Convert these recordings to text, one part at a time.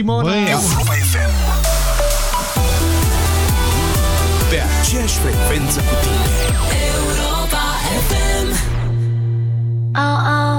Simona! Băi, Europa FM Pe aceeași frecvență cu tine Europa FM Oh, oh.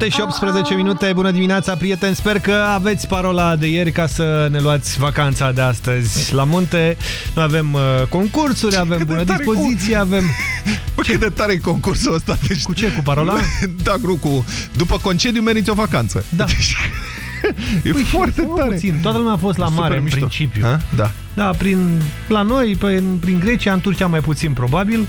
7 și 18 minute, bună dimineața, prieteni! Sper că aveți parola de ieri ca să ne luați vacanța de astăzi la munte. Noi avem uh, concursuri, avem cât de bună tare dispoziție, avem... Bă, cât de tare e concursul ăsta deci... Cu ce? Cu parola? Da, gru, cu... După concediu meriți o vacanță Da. deci... E Păi, foarte mă, tare Puțin. Toată lumea a fost la Super mare, în mișto. principiu. Ha? Da Da, prin, la noi, pe, prin Grecia, în Turcia mai puțin, probabil.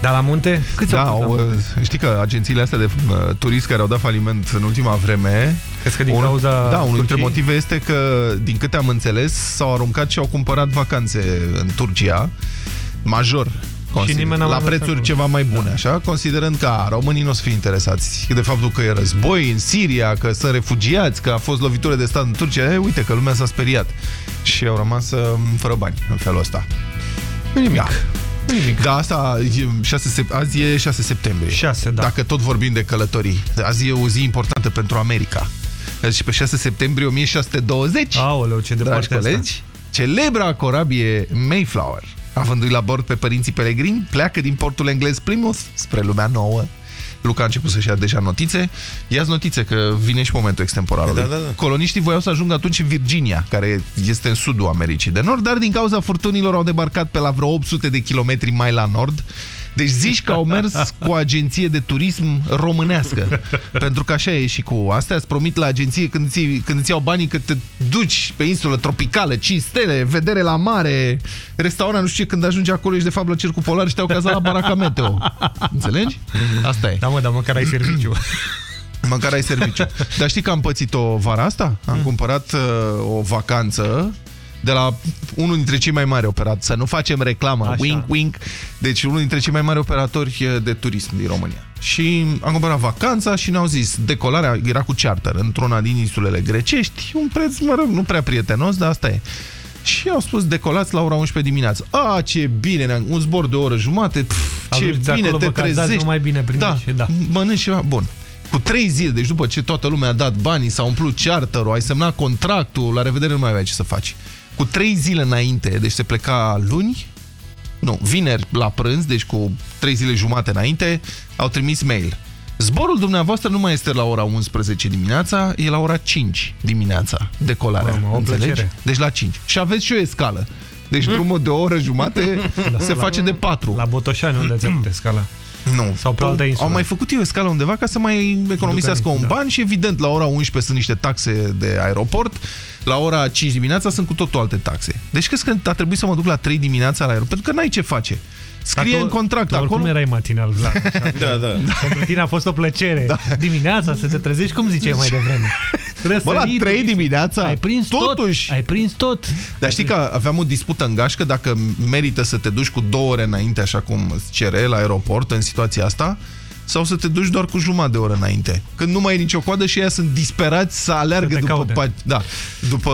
Dar la munte? Câți Da, au fost la au, munte? știi că agențiile astea de uh, turism care au dat faliment în ultima vreme Crezi că din un- cauza Da, unul dintre Turciei? motive este că, din câte am înțeles, s-au aruncat și au cumpărat vacanțe în Turcia, major. consider- nimeni n-a la mai mers prețuri acolo. ceva mai bune, așa, considerând că a, românii nu o să fie interesați de faptul că e război în Siria, că sunt refugiați, că a fost lovitură de stat în Turcia. E, uite că lumea s-a speriat și au rămas uh, fără bani în felul ăsta. Nu nimic. Da. Nu nimic. Da, asta, e 6 sep- azi e 6 septembrie. 6, da. Dacă tot vorbim de călătorii, azi e o zi importantă pentru America. Și pe 6 septembrie 1620, Aoleu, ce dragi departe asta. colegi, celebra corabie Mayflower, avându-i la bord pe părinții pelegrini, pleacă din portul englez Plymouth spre lumea nouă. Luca a început să-și ia deja notițe. Ia-ți notițe că vine și momentul extemporalului. Da, da, da. Coloniștii voiau să ajungă atunci în Virginia, care este în sudul Americii de Nord, dar din cauza furtunilor au debarcat pe la vreo 800 de kilometri mai la nord, Deci zici că au mers cu o agenție de turism românească. Pentru că așa e și cu astea, îți promit la agenție când îți, când îți iau banii că te duci pe insulă tropicală, 5 stele, vedere la mare, restaurant, nu știu ce, când ajungi acolo ești de fapt la Cercul Polar și te-au cazat la Baraca Meteo. Înțelegi? Asta e. Da, mă, dar măcar ai serviciu. Măcar ai serviciu. Dar știi că am pățit-o vara asta? Am Mm. cumpărat uh, o vacanță de la unul dintre cei mai mari operatori. Să nu facem reclamă. Așa. Wink, wink. Deci unul dintre cei mai mari operatori uh, de turism din România. Și am cumpărat vacanța și ne-au zis, decolarea era cu charter într-una din insulele grecești, un preț, mă rog, nu prea prietenos, dar asta e. Și au spus, decolați la ora 11 dimineață. A, ce bine, ne-am- un zbor de o oră jumate, pf, ce Aduci de bine acolo, te vă cazați, trezești. numai bine primiți da, și da. mănânci ceva, bun. Cu trei zile, deci după ce toată lumea a dat banii, s-a umplut charterul, ai semnat contractul, la revedere nu mai aveai ce să faci. Cu trei zile înainte, deci se pleca luni, nu, vineri la prânz, deci cu trei zile jumate înainte, au trimis mail. Zborul dumneavoastră nu mai este la ora 11 dimineața, e la ora 5 dimineața, decolarea. Mamă, o înțelegi? plăcere. Deci la 5. Și aveți și o escală. Deci drumul de o oră jumate se face de 4. La Botoșani, unde ți-a putut scala? Nu. Sau pe altă insulă. Au mai făcut eu o scală undeva ca să mai economisească Ducă un da. ban și evident la ora 11 sunt niște taxe de aeroport, la ora 5 dimineața sunt cu totul alte taxe. Deci crezi că a trebuit să mă duc la 3 dimineața la aeroport? Pentru că n-ai ce face. Scrie Dar în tu- contract tu oricum acolo. erai matinal, Vlad. așa. Da, da. Pentru tine a fost o plăcere. Dimineața să te trezești, cum ziceai mai devreme. Bă, la 3 dimineața? Ai prins Totuși. tot. Ai prins tot. Dar știi că aveam o dispută în gașcă dacă merită să te duci cu două ore înainte, așa cum îți cere la aeroport în situația asta, sau să te duci doar cu jumătate de oră înainte. Când nu mai e nicio coadă și ei sunt disperați să aleargă Să te după, caute. pa da, după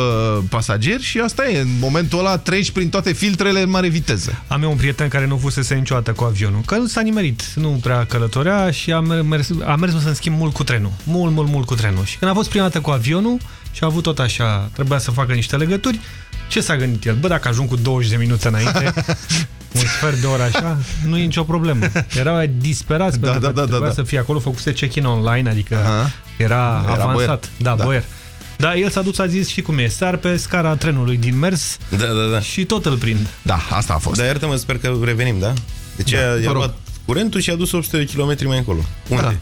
pasageri și asta e. În momentul ăla treci prin toate filtrele în mare viteză. Am eu un prieten care nu fusese niciodată cu avionul, că nu s-a nimerit, nu prea călătorea și a mers, a mers să schimb mult cu trenul. Mult, mult, mult cu trenul. Și când a fost prima dată cu avionul și a avut tot așa, trebuia să facă niște legături, ce s-a gândit el? Bă, dacă ajung cu 20 de minute înainte, un sfert de oră așa, nu e nicio problemă. Erau disperați Da, pentru da, că da, da, trebuia da. să fie acolo, făcuse check-in online, adică Aha. era, Era avansat. boier. Da, Da. boier. Dar el s-a dus, a zis, și cum e, sar pe scara trenului din mers Da, da, da. și tot îl prind. Da, asta a fost. Dar iartă-mă, sper că revenim, da? Deci da, vă i-a rog. luat curentul și a dus 800 de kilometri mai încolo. Unde? Da.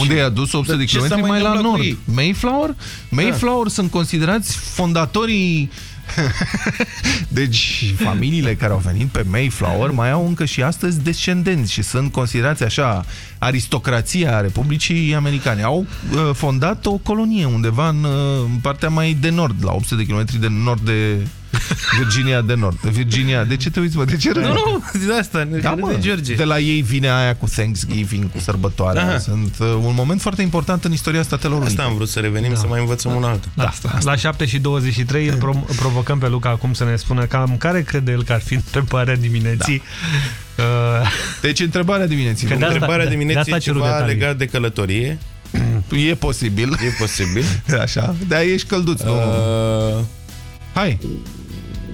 Unde i-a dus 800 Dar de ce s-a kilometri? mai Mai la întâmplat cu nord. ei? Mayflower? Mayflower sunt considerați fondatorii... deci familiile care au venit pe Mayflower mai au încă și astăzi descendenți și sunt considerați așa aristocrația Republicii Americane. Au uh, fondat o colonie undeva în, uh, în partea mai de nord, la 800 de kilometri de nord de Virginia de Nord. Virginia, de ce te uiți, mă? De ce râzi? Nu, nu, de asta, Da, mă, de George. de la ei vine aia cu Thanksgiving, cu sărbătoarea. Aha. Sunt uh, un moment foarte important în istoria Statelor Unite. Asta am vrut să revenim, să mai învățăm un altul. Da, asta, asta. La 7 și 23 îl pro provocăm pe Luca acum să ne spună cam care crede el că ar fi întrebarea dimineții. Da. Uh, Deci, întrebarea dimineții. Că de asta- Întrebarea de- de dimineții asta e a cerut ceva detalii. legat de călătorie. E posibil. E posibil. Așa. Dar ești călduț. Nu. Uh, Hai.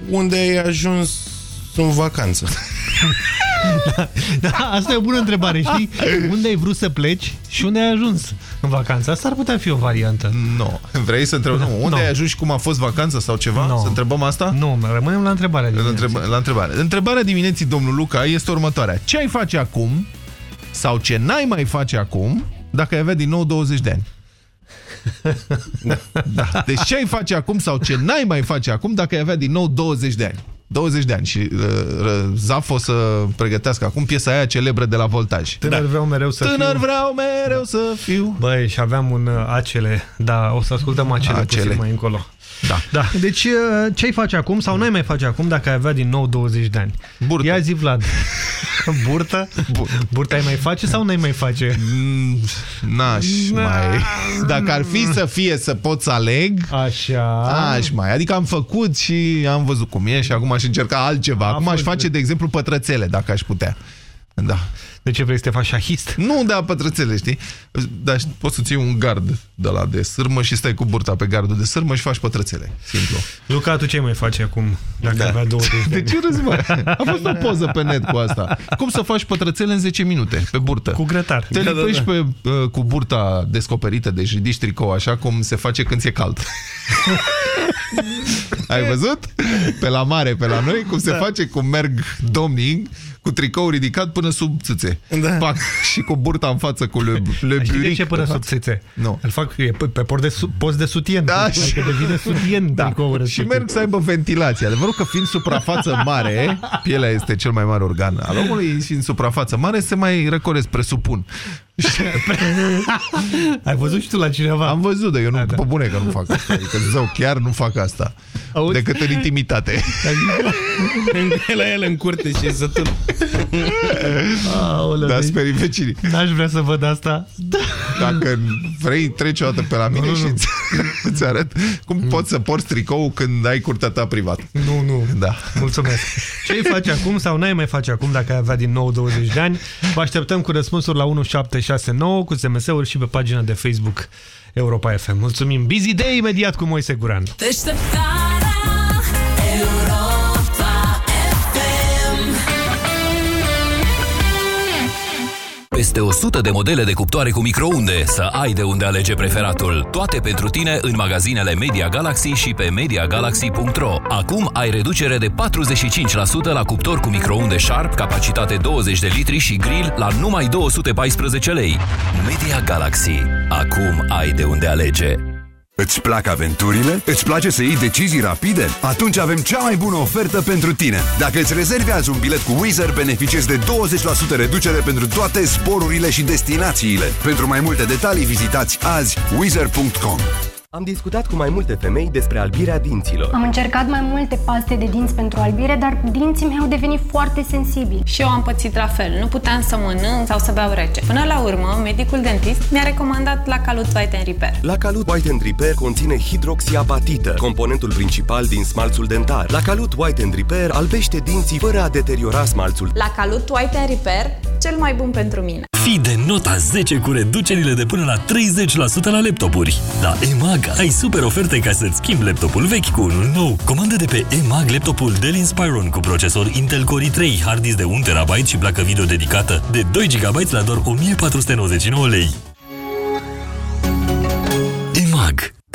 Unde ai ajuns în vacanță? da, asta e o bună întrebare, știi? Unde ai vrut să pleci și unde ai ajuns în vacanță? Asta ar putea fi o variantă. Nu. Vrei să întrebăm? Nu. Unde Nu. ai ajuns și cum a fost vacanța sau ceva? Nu. Să întrebăm asta? Nu, rămânem la întrebarea La dimineții. întreb- la întrebare. Întrebarea dimineții, domnul Luca, este următoarea. Ce ai face acum sau ce n-ai mai face acum dacă ai avea din nou 20 de ani? Da. Deci ce ai face acum sau ce n-ai mai face acum dacă ai avea din nou 20 de ani? 20 de ani și uh, uh, Zaf o să pregătească acum piesa aia celebră de la Voltaj. Tânăr vreau mereu să Tânăr fiu... vreau mereu să fiu. Băi, și aveam un uh, acele. Da, o să ascultăm acele, Acele. puțin mai încolo. Da. Da. Deci, uh, ce ai face acum sau n-ai mai face acum dacă ai avea din nou 20 de ani? Burtă. Ia zi, Vlad. Burtă? Burtă ai mai face sau n-ai mai face? Mm, N-aș mai... Dacă ar fi să fie să pot să aleg, Așa. Aș mai, adică am făcut și am văzut cum e și acum aș încerca altceva. A Acum aș fost- face, de exemplu, pătrățele, dacă aș putea. Da. De ce vrei să te faci șahist? Nu de a pătrățele, știi? Dar poți să ții un gard de la de sârmă și stai cu burta pe gardul de sârmă și faci pătrățele. Simplu. Luca, tu ce mai faci acum, dacă Da. avea 20 de De ani? ce râzi, mă? A fost o poză pe net cu asta. Cum să faci pătrățele în 10 minute, pe burtă. Cu grătar. Te Da, da, lipești da. pe, uh, cu burta descoperită, deci ridici tricou așa cum se face când ți-e cald. Ai văzut? Pe la mare, pe la noi, cum se Da. face, cum merg domnii cu tricou ridicat până sub țâțe. Da. Pac, și cu burta în față cu le, le Știi de buric. ce până sub țâțe? Nu. Îl fac e pe, pe post de, su, post de sutien. Da, Adică și- devine sutien Da. tricoul Și respectiv. merg să aibă ventilație. Adevărul că fiind suprafață mare, pielea este cel mai mare organ al omului, fiind suprafață mare, se mai răcoresc, presupun. Ai văzut și tu la cineva? Am văzut, dar eu nu, Da, da. pe bune că nu fac asta. Adică, zău, chiar nu fac asta. Auzi? Decât în intimitate. la el în curte și sătul. Aoleu, Dar deci sperii vecinii. N-aș vrea să văd asta. Dacă vrei, treci o dată pe la mine și îți, îți arăt cum poți să porți tricou când ai curtea ta privată. Nu, nu. Da. Mulțumesc. Ce îi faci acum sau n-ai mai face acum dacă ai avea din nou 20 de ani? Vă așteptăm cu răspunsuri la 1769 cu SMS-uri și pe pagina de Facebook Europa FM. Mulțumim. Busy Day imediat cu Moise Guran. Deșteptarea Peste 100 de modele de cuptoare cu microunde, să ai de unde alege preferatul. Toate pentru tine în magazinele Media Galaxy și pe MediaGalaxy.ro. Acum ai reducere de 45% la cuptor cu microunde Sharp, capacitate 20 de litri și grill la numai 214 lei. Media Galaxy. Acum ai de unde alege. Îți plac aventurile? Îți place să iei decizii rapide? Atunci avem cea mai bună ofertă pentru tine. Dacă îți rezervi azi un bilet cu Wizard, beneficiezi de 20% reducere pentru toate zborurile și destinațiile. Pentru mai multe detalii, vizitați azi wizard.com. Am discutat cu mai multe femei despre albirea dinților. Am încercat mai multe paste de dinți pentru albire, dar dinții mei au devenit foarte sensibili. Și eu am pățit la fel. Nu puteam să mănânc sau să beau rece. Până la urmă, medicul dentist mi-a recomandat la Calut White and Repair. La Calut White and Repair conține hidroxiapatită, componentul principal din smalțul dentar. La Calut White and Repair albește dinții fără a deteriora smalțul. La Calut White and Repair, cel mai bun pentru mine. Fii de nota 10 cu reducerile de până la 30% la laptopuri. La EMAG ai super oferte ca să-ți schimbi laptopul vechi cu unul nou. Comandă de pe EMAG laptopul Dell Inspiron cu procesor Intel Core i3, hard disk de 1 TB și placă video dedicată de 2 GB la doar 1499 lei. EMAG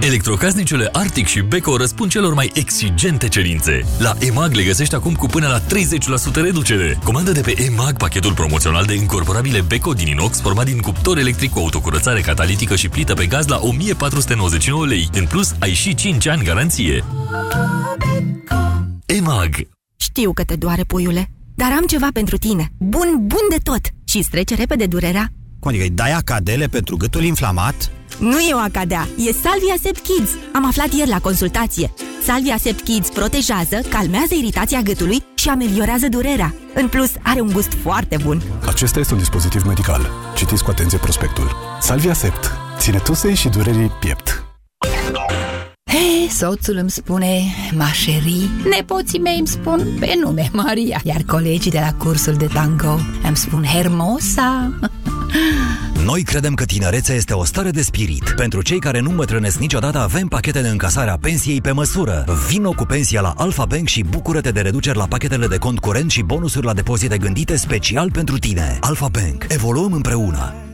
Electrocasnicele Arctic și Beko răspund celor mai exigente cerințe. La EMAG le găsești acum cu până la 30% reducere. Comandă de pe EMAG pachetul promoțional de incorporabile Beko din inox format din cuptor electric cu autocurățare catalitică și plită pe gaz la 1499 lei. În plus, ai și 5 ani garanție. EMAG Știu că te doare, puiule, dar am ceva pentru tine. Bun, bun de tot. Și îți trece repede durerea. Cum adică îi dai acadele pentru gâtul inflamat? Nu e o acadea, e Salvia Sept Kids. Am aflat ieri la consultație. Salvia Sept Kids protejează, calmează iritația gâtului și ameliorează durerea. În plus, are un gust foarte bun. Acesta este un dispozitiv medical. Citiți cu atenție prospectul. Salvia Sept. Ține tusei și durerii piept. Hei, soțul îmi spune Mașerii, nepoții mei îmi spun pe nume Maria, iar colegii de la cursul de tango îmi spun Hermosa. Noi credem că tinerețea este o stare de spirit. Pentru cei care nu îmbătrânesc niciodată, avem pachete de încasare a pensiei pe măsură. Vino cu pensia la Alpha Bank și bucură-te de reduceri la pachetele de cont curent și bonusuri la depozite gândite special pentru tine. Alpha Bank. Evoluăm împreună.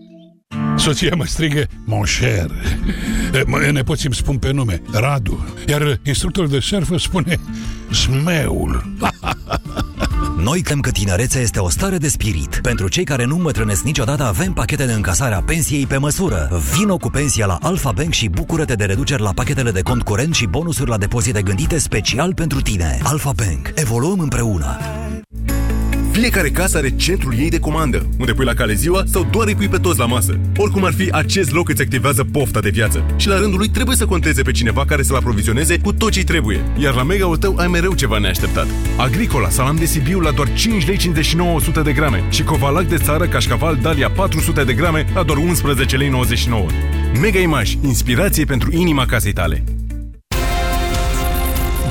Soția mă strigă Mon cher Mă- Nepoții îmi spun pe nume Radu Iar instructorul de surf îmi spune Smeul Noi credem că tinerețea este o stare de spirit. Pentru cei care nu îmbătrânesc niciodată, avem pachete de încasare a pensiei pe măsură. Vino cu pensia la Alpha Bank și bucură-te de reduceri la pachetele de cont curent și bonusuri la depozite gândite special pentru tine. Alpha Bank. Evoluăm împreună. Fiecare casă are centrul ei de comandă, unde pui la cale ziua sau doar îi pui pe toți la masă. Oricum ar fi, acest loc îți activează pofta de viață și la rândul lui trebuie să conteze pe cineva care să-l aprovizioneze cu tot ce trebuie. Iar la mega-ul tău ai mereu ceva neașteptat. Agricola, salam de Sibiu la doar 5 lei 59 100 de grame și covalac de țară cașcaval Dalia 400 de grame la doar 11 lei 99. Mega Image, inspirație pentru inima casei tale.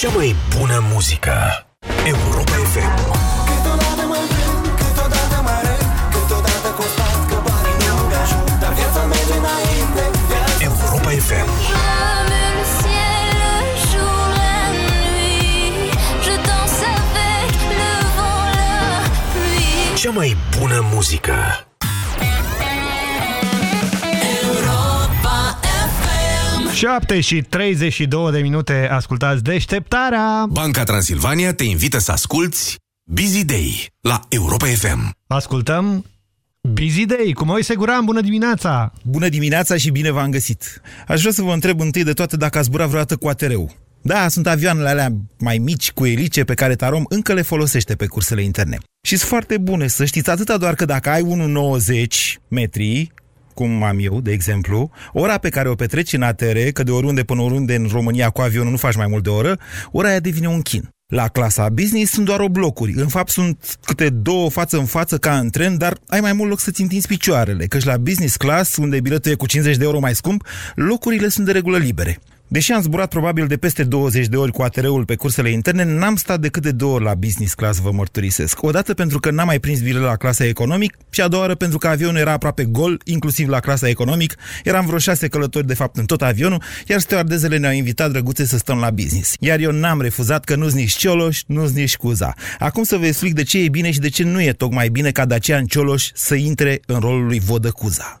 Cea mai bună muzică. Europa FM. Câteodată mă întreb, câteodată mă râd Câteodată constat că banii nu mi-ajung Dar viața merge înainte Europa FM. Flamme le ciel, le jour, la nuit Je danse avec le vent, la pluie Cea mai bună muzică. 7 și 32 de minute ascultați deșteptarea. Banca Transilvania te invită să asculti Busy Day la Europa FM. Ascultăm Busy Day cu Moise Guran. Bună dimineața! Bună dimineața și bine v-am găsit! Aș vrea să vă întreb întâi de toate dacă ați zburat vreodată cu ATR-ul. Da, sunt avioanele alea mai mici cu elice pe care Tarom încă le folosește pe cursele interne. Și sunt foarte bune, să știți atâta doar că dacă ai 1,90 metri, cum am eu, de exemplu, ora pe care o petreci în ATR, că de oriunde până oriunde în România cu avionul nu faci mai mult de o oră, ora aia devine un chin. La clasa business sunt doar blocuri. În fapt sunt câte două față în față ca în tren, dar ai mai mult loc să-ți întinzi picioarele, căci la business class, unde biletul e cu 50 de euro mai scump, locurile sunt de regulă libere. Deși am zburat probabil de peste 20 de ori cu ATR-ul pe cursele interne, n-am stat decât de două ori la business class, vă mărturisesc. Odată pentru că n-am mai prins bilet la clasa economic și a doua oară pentru că avionul era aproape gol, inclusiv la clasa economic. Eram vreo șase călători de fapt în tot avionul, iar stewardezele ne-au invitat drăguțe să stăm la business. Iar eu n-am refuzat că nu-s nici Cioloș, nu-s nici Cuza. Acum să vă explic de ce e bine și de ce nu e tocmai bine ca Dacian Cioloș să intre în rolul lui Vodă Cuza.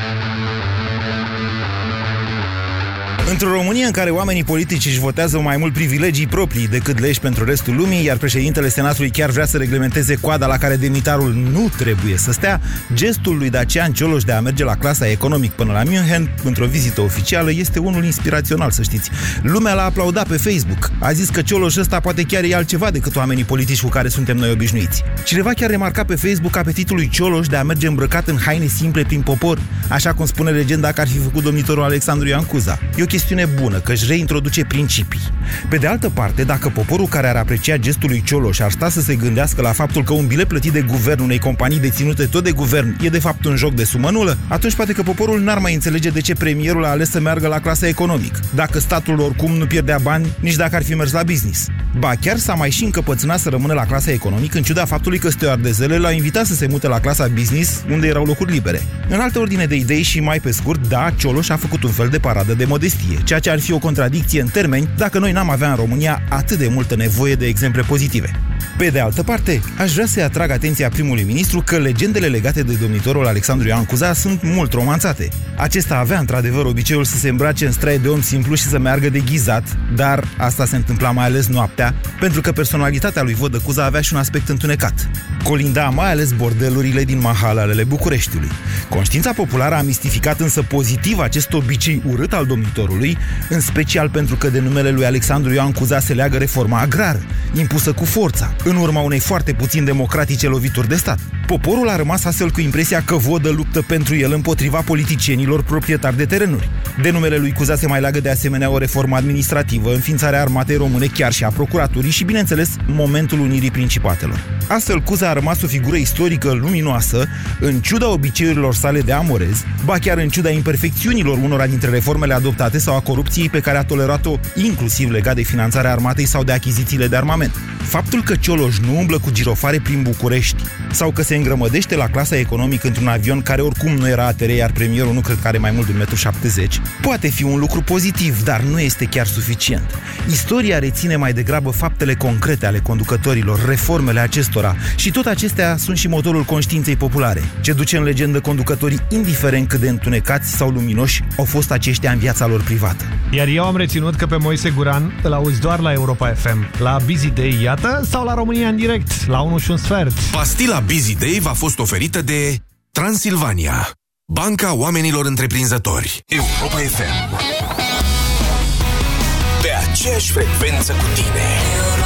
Într-o România în care oamenii politici își votează mai mult privilegii proprii decât legi pentru restul lumii, iar președintele Senatului chiar vrea să reglementeze coada la care demnitarul nu trebuie să stea, gestul lui Dacian Cioloș de a merge la clasa economic până la München, într-o vizită oficială, este unul inspirațional, să știți. Lumea l-a aplaudat pe Facebook. A zis că Cioloș ăsta poate chiar e altceva decât oamenii politici cu care suntem noi obișnuiți. Cineva chiar remarca pe Facebook apetitul lui Cioloș de a merge îmbrăcat în haine simple prin popor, așa cum spune legenda că ar fi făcut domnitorul Alexandru Ioan Cuza. E o chestie chestiune bună, că își reintroduce principii. Pe de altă parte, dacă poporul care ar aprecia gestul lui Cioloș ar sta să se gândească la faptul că un bilet plătit de guvern unei companii deținute tot de guvern e de fapt un joc de sumă nulă, atunci poate că poporul n-ar mai înțelege de ce premierul a ales să meargă la clasa economic, dacă statul oricum nu pierdea bani nici dacă ar fi mers la business. Ba, chiar s-a mai și încăpățânat să rămână la clasa economic în ciuda faptului că stewardezele l-au invitat să se mute la clasa business, unde erau locuri libere. În altă ordine de idei și mai pe scurt, da, Cioloș a făcut un fel de paradă de modestie, ceea ce ar fi o contradicție în termeni dacă noi n-am avea în România atât de multă nevoie de exemple pozitive. Pe de altă parte, aș vrea să-i atrag atenția primului ministru că legendele legate de domnitorul Alexandru Ioan Cuza sunt mult romanțate. Acesta avea într-adevăr obiceiul să se îmbrace în straie de om simplu și să meargă deghizat, dar asta se întâmpla mai ales noaptea, pentru că personalitatea lui Vodă Cuza avea și un aspect întunecat. Colinda mai ales bordelurile din mahalalele Bucureștiului. Conștiința populară a mistificat însă pozitiv acest obicei urât al domnitorului, în special pentru că de numele lui Alexandru Ioan Cuza se leagă reforma agrară, impusă cu forța, în urma unei foarte puțin democratice lovituri de stat. Poporul a rămas astfel cu impresia că Vodă luptă pentru el împotriva politicienilor proprietari de terenuri. De numele lui Cuza se mai leagă de asemenea o reformă administrativă, înființarea armatei române, chiar și a procuraturii și, bineînțeles, momentul unirii principatelor. Astfel, Cuza a rămas o figură istorică luminoasă, în ciuda obiceiurilor sale de amorez, ba chiar în ciuda imperfecțiunilor unora dintre reformele adoptate sau a corupției pe care a tolerat-o, inclusiv legat de finanțarea armatei sau de achizițiile de armament. Faptul că Cioloș nu umblă cu girofare prin București sau că se îngrămădește la clasa economică într-un avion care oricum nu era ATR, iar premierul nu cred că are mai mult de 1,70 m, poate fi un lucru pozitiv, dar nu este chiar suficient. Istoria reține mai degrabă faptele concrete ale conducătorilor, reformele acestora și tot acestea sunt și motorul conștiinței populare, ce duce în legendă conducătorii indiferent cât de întunecați sau luminoși au fost aceștia în viața lor privată. Iar eu am reținut că pe Moise Guran îl auzi doar la Europa FM, la Busy Day, iată, sau la România în direct, la 1 și un sfert. Pastila Busy Day v-a fost oferită de Transilvania, Banca Oamenilor Întreprinzători. Europa FM. Pe aceeași frecvență cu tine.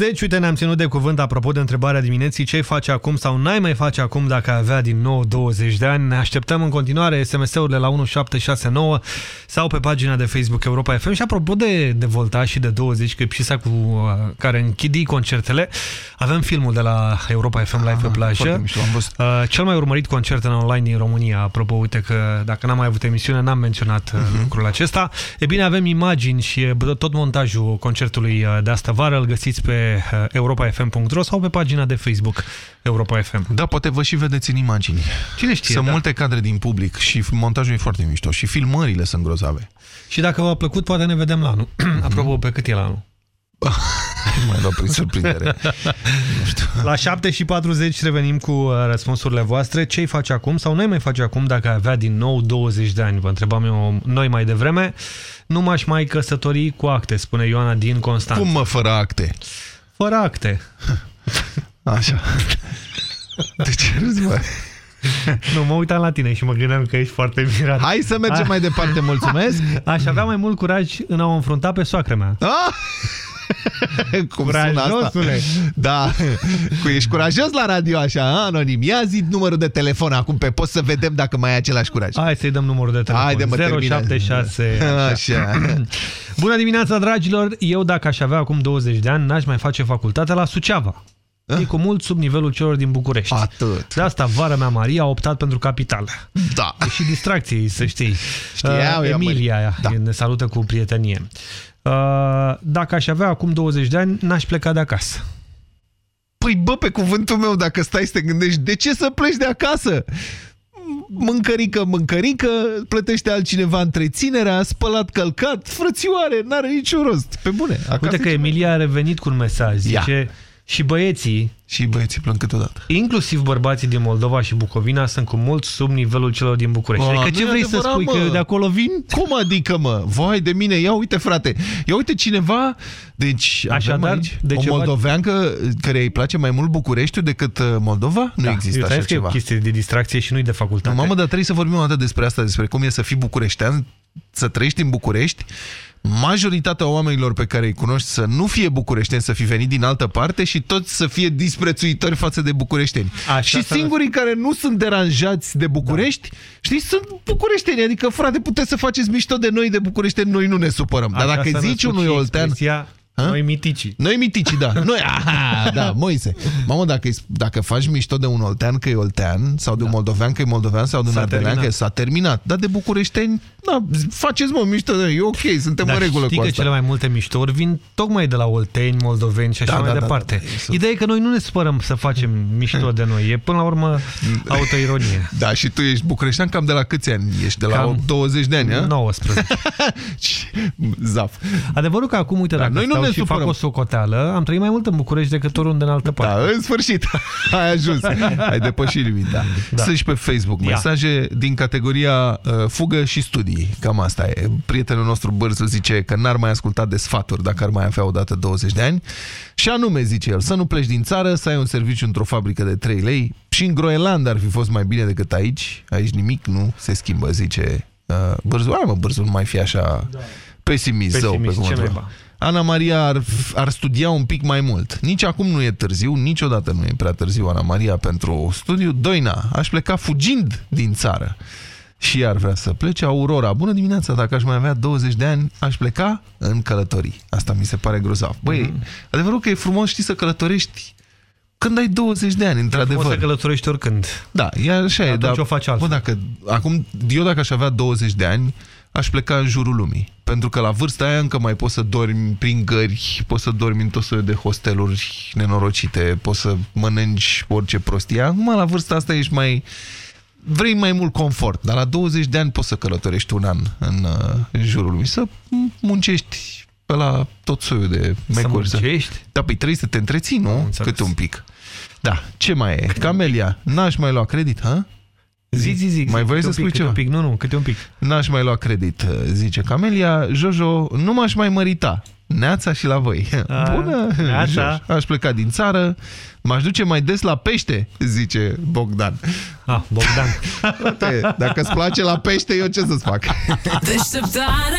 20, uite ne-am ținut de cuvânt apropo de întrebarea dimineții, ce face acum sau n-ai mai face acum dacă avea din nou 20 de ani. Ne așteptăm în continuare SMS-urile la 1769 sau pe pagina de Facebook Europa FM și apropo de, de Voltaj și de 20, că e pșisa cu uh, care închidi concertele, avem filmul de la Europa FM Live pe plajă. mișto, am văzut. Uh, cel mai urmărit concert în online din România, apropo, uite că dacă n-am mai avut emisiune, n-am menționat uh, lucrul acesta. E bine, avem imagini și e tot montajul concertului uh, de astă vară, îl găsiți pe uh, europafm.ro sau pe pagina de Facebook Europa FM. Da, poate vă și vedeți în imagini. Cine știe, Sunt da. multe cadre din public și montajul e foarte mișto și filmările sunt grozave. Și dacă v-a plăcut, poate ne vedem la anul. Apropo, pe cât e la anul? Mai luat prin surprindere. La 7 și 40 revenim cu uh, răspunsurile voastre. Ce-i face acum sau noi mai face acum dacă avea din nou 20 de ani? Vă întrebam eu noi mai devreme. Nu m-aș mai căsători cu acte, spune Ioana din Constanța. Cum mă, fără acte? Fără acte. Așa. De ce râzi, mă? Nu, mă uitam la tine și mă gândeam că ești foarte mirat. Hai să mergem mai departe, mulțumesc. Aș avea mai mult curaj în a o înfrunta pe soacră mea. Ah! Cum sună asta? Curajosule. Da. Cu ești curajos la radio așa, a? anonim. Ia zi numărul de telefon acum pe post să vedem dacă mai ai același curaj. Hai să-i dăm numărul de telefon. Haide, mă, termină. 076. Așa. Bună dimineața, dragilor! Eu, dacă aș avea acum 20 de ani, n-aș mai face facultatea la Suceava. E cu mult sub nivelul celor din București. Atât. De asta, vara mea Maria a optat pentru capitală. Da. E și distracție, să știi. Știau Uh, eu, măi. Emilia da. ne salută cu prietenie. Uh, Dacă aș avea acum 20 de ani, n-aș pleca de acasă. Păi bă, pe cuvântul meu, dacă stai să te gândești, de ce să pleci de acasă? Mâncărică, mâncărică, plătește altcineva întreținerea, spălat, călcat, frățioare, n-are niciun rost. Pe bune. Acasă Uite că ce- Emilia a revenit cu un mesaj. Ia. Zice, și băieții, Și băieții plâng câteodată. inclusiv bărbații din Moldova și Bucovina, sunt cu mult sub nivelul celor din București. A, adică nu ce e vrei să adevărat, spui, mă. că eu de acolo vin? Cum adică, mă? Vai de mine, ia uite, frate. Ia uite cineva, deci Așadar, avem aici de o ceva- moldoveancă care îi place mai mult Bucureștiul decât uh, Moldova? Nu Da, există eu așa că e o ceva. chestie de distracție și nu-i de facultate. Mamă, dar trebuie să vorbim o dată despre asta, despre cum e să fii bucureștean, să trăiești în București, majoritatea oamenilor pe care îi cunoști să nu fie bucureșteni, să fi venit din altă parte și toți să fie disprețuitori față de bucureșteni. Așa și s-a singurii care nu sunt deranjați de București, da. știi, sunt bucureșteni. Adică, frate, puteți să faceți mișto de noi, de bucureșteni, noi nu ne supărăm. Dar Așa dacă s-a zici născut unui și oltean... expresia Noi miticii. Noi mitici, da. Noi, aha, da, Moise. Mamă, dacă, îi- dacă faci mișto de un oltean că e oltean, sau de un moldovean că e moldovean, sau de un S-a ardelean că terminat. s-a terminat. Dar de bucureșteni, da, faceți mă mișto de noi, e ok, suntem Dar în regulă știi cu că asta. cele mai multe miștouri vin tocmai de la olteni, moldoveni și așa Da, mai da, da, departe. da, da, sunt- Ideea e că noi nu ne supărăm să facem mișto de noi. E până la urmă autoironie. Da, și tu ești bucureștean cam de la câți ani? Ești de la Cam 20 de ani, a? 19. Zaf. Adevărul că acum, uite, Da, dacă noi nu stau ne și fac supărăm. o socoteală, am trăit mai mult în București decât oriunde în altă parte. Da, în sfârșit. Ai ajuns. Ai depășit limita. Da. Sunt și pe Facebook Ia. mesaje din categoria uh, fugă și studii. Cam asta e. Prietenul nostru Bârzu zice că n-ar mai asculta de sfaturi dacă ar mai avea odată 20 de ani. Și anume, zice el, să nu pleci din țară, să ai un serviciu într-o fabrică de 3 lei. Și în Groenland ar fi fost mai bine decât aici. Aici nimic nu se schimbă, zice uh, Bârzu. Hai mă, Bârzu, nu mai fi așa pesimist, zău, pe Pesimist, ce cuvântul naiba? meu. Ana Maria ar, ar studia un pic mai mult. Nici acum nu e târziu, niciodată nu e prea târziu, Ana Maria, pentru studiu. Doina, aș pleca fugind din țară. Și ar vrea să plece. Aurora, bună dimineața, dacă aș mai avea 20 de ani, aș pleca în călătorii. Asta mi se pare grozav. Băi, Mhm. adevărul că e frumos, știi, să călătorești când ai 20 de ani, Poți să într-adevăr. călătorești oricând. Da, e așa e. Atunci Dar, o faci altfel. Bă, dacă, acum, eu dacă aș avea 20 de ani, aș pleca în jurul lumii. Pentru că la vârsta aia încă mai poți să dormi prin gări, poți să dormi în tot soiul de hosteluri nenorocite, poți să mănânci orice prostie. Acum, la vârsta asta ești mai... Vrei mai mult confort, dar la 20 de ani poți să călătorești un an în, uh, în jurul lumii, să muncești pe la tot soiul de mecuri. muncești? Da, păi trebuie să te întreții, nu? Câte un pic. Da, ce mai e? Camelia, n-aș mai lua credit, ha? Zi, zi, zi. Mai voiai Câte să un spui pic, câte ceva? un pic, nu, nu, câte un pic. N-aș mai lua credit, zice Camelia. Jojo, nu m-aș mai mărita. Neața și la voi. A, Bună! neața. Jojo. Aș pleca din țară. M-aș duce mai des la pește, zice Bogdan. Ah, Bogdan. Frate, Dacă îți place la pește, eu ce să-ți fac? Deșteptarea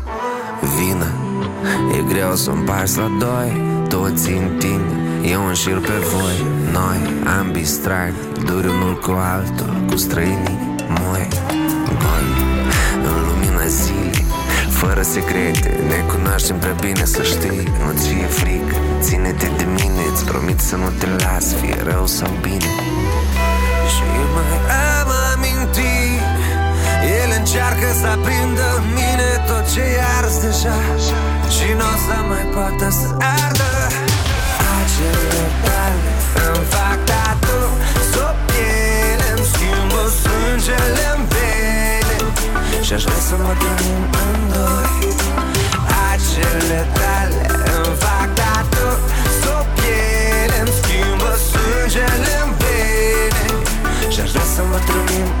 greu să împarți la doi Toți în tine, eu înșir pe voi Noi, ambii strag Duri unul cu altul, cu străinii moi. Goi, în lumina zilei Fără secrete, ne cunoaștem prea bine să știi. Nu ți e frică, ține-te de mine Îți promit să nu te las, fie rău sau bine. Și mai am amintiri el încearcă să aprindă în mine tot ce e ars deja Și nu o să mai poată să ardă. Acele tale îmi fac tatu. Sub piele îmi schimbă sângele în vene Și aș vrea să mă trăim în doi Acele tale îmi fac tatu. Sub piele îmi schimbă sângele în vene Și aș vrea să mă trăim în doi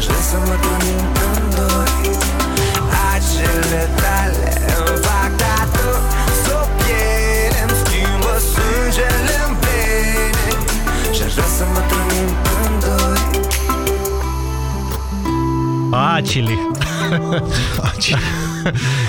și aș vrea să mă trăim în doi Acele tale îmi fac tatu Sub piele îmi schimbă sângele în vene Și aș vrea să mă trăim în doi Acili.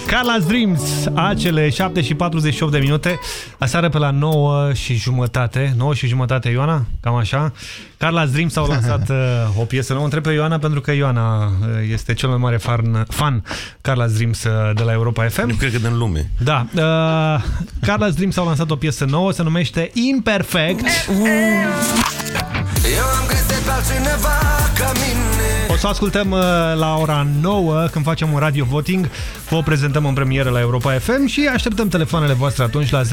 Carla's Dreams, acele 7 și 48 de minute, aseară pe la 9 și jumătate, 9 și jumătate, Ioana, cam așa. Carla's Dreams au lansat uh, o piesă nouă, întreb pe Ioana, pentru că Ioana uh, este cel mai mare fan, fan Carla's Dreams uh, de la Europa FM. Nu cred că din lume. Da. Uh, Carla's Dreams au lansat o piesă nouă, se numește Imperfect. Eu am găsit pe altcineva ca mine O să o ascultăm uh, la ora 9 când facem un radio voting. Vă o prezentăm în premieră la Europa FM și așteptăm telefoanele voastre atunci la 0372069599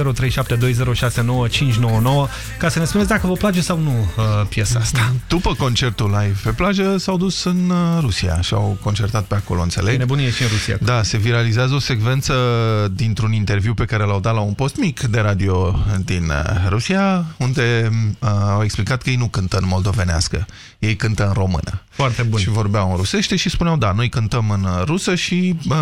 ca să ne spuneți dacă vă place sau nu uh, piesa asta. După concertul live pe plajă s-au dus în uh, Rusia și au concertat pe acolo, înțeleg? Nebunie și în Rusia. Da, se viralizează o secvență dintr-un interviu pe care l-au dat la un post mic de radio din uh, Rusia, unde uh, au explicat că ei nu cântă în moldovenească, ei cântă în română. Foarte bun. Și vorbeau în rusește și spuneau, da, noi cântăm în uh, rusă și uh,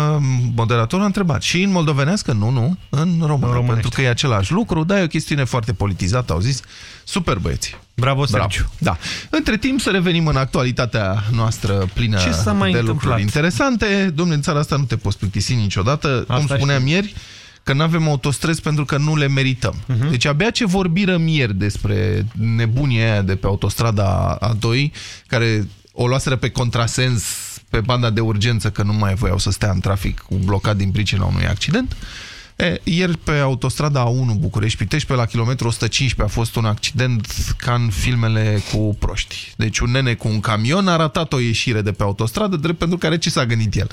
moderatorul a întrebat, și în moldovenească? Nu, nu, în română, în pentru că e același lucru, da, e o chestiune foarte politizată, au zis, super băieți. Bravo, Sergiu. Da. Între timp să revenim în actualitatea noastră plină Ce s-a mai de întâmplat? lucruri interesante. Domnule, în țara asta nu te poți plictisi niciodată. Cum spuneam știu. ieri, că nu avem autostrăzi pentru că nu le merităm. Mhm. Deci abia ce vorbirăm ieri despre nebunia aia de pe autostrada A2, care o luaseră pe contrasens pe banda de urgență că nu mai voiau să stea în trafic blocat din pricina unui accident. E, ieri pe autostrada A1 București-Pitești, pe la kilometru 115 a fost un accident ca în filmele cu proști. Deci un nene cu un camion a ratat o ieșire de pe autostradă, drept pentru care ce s-a gândit el?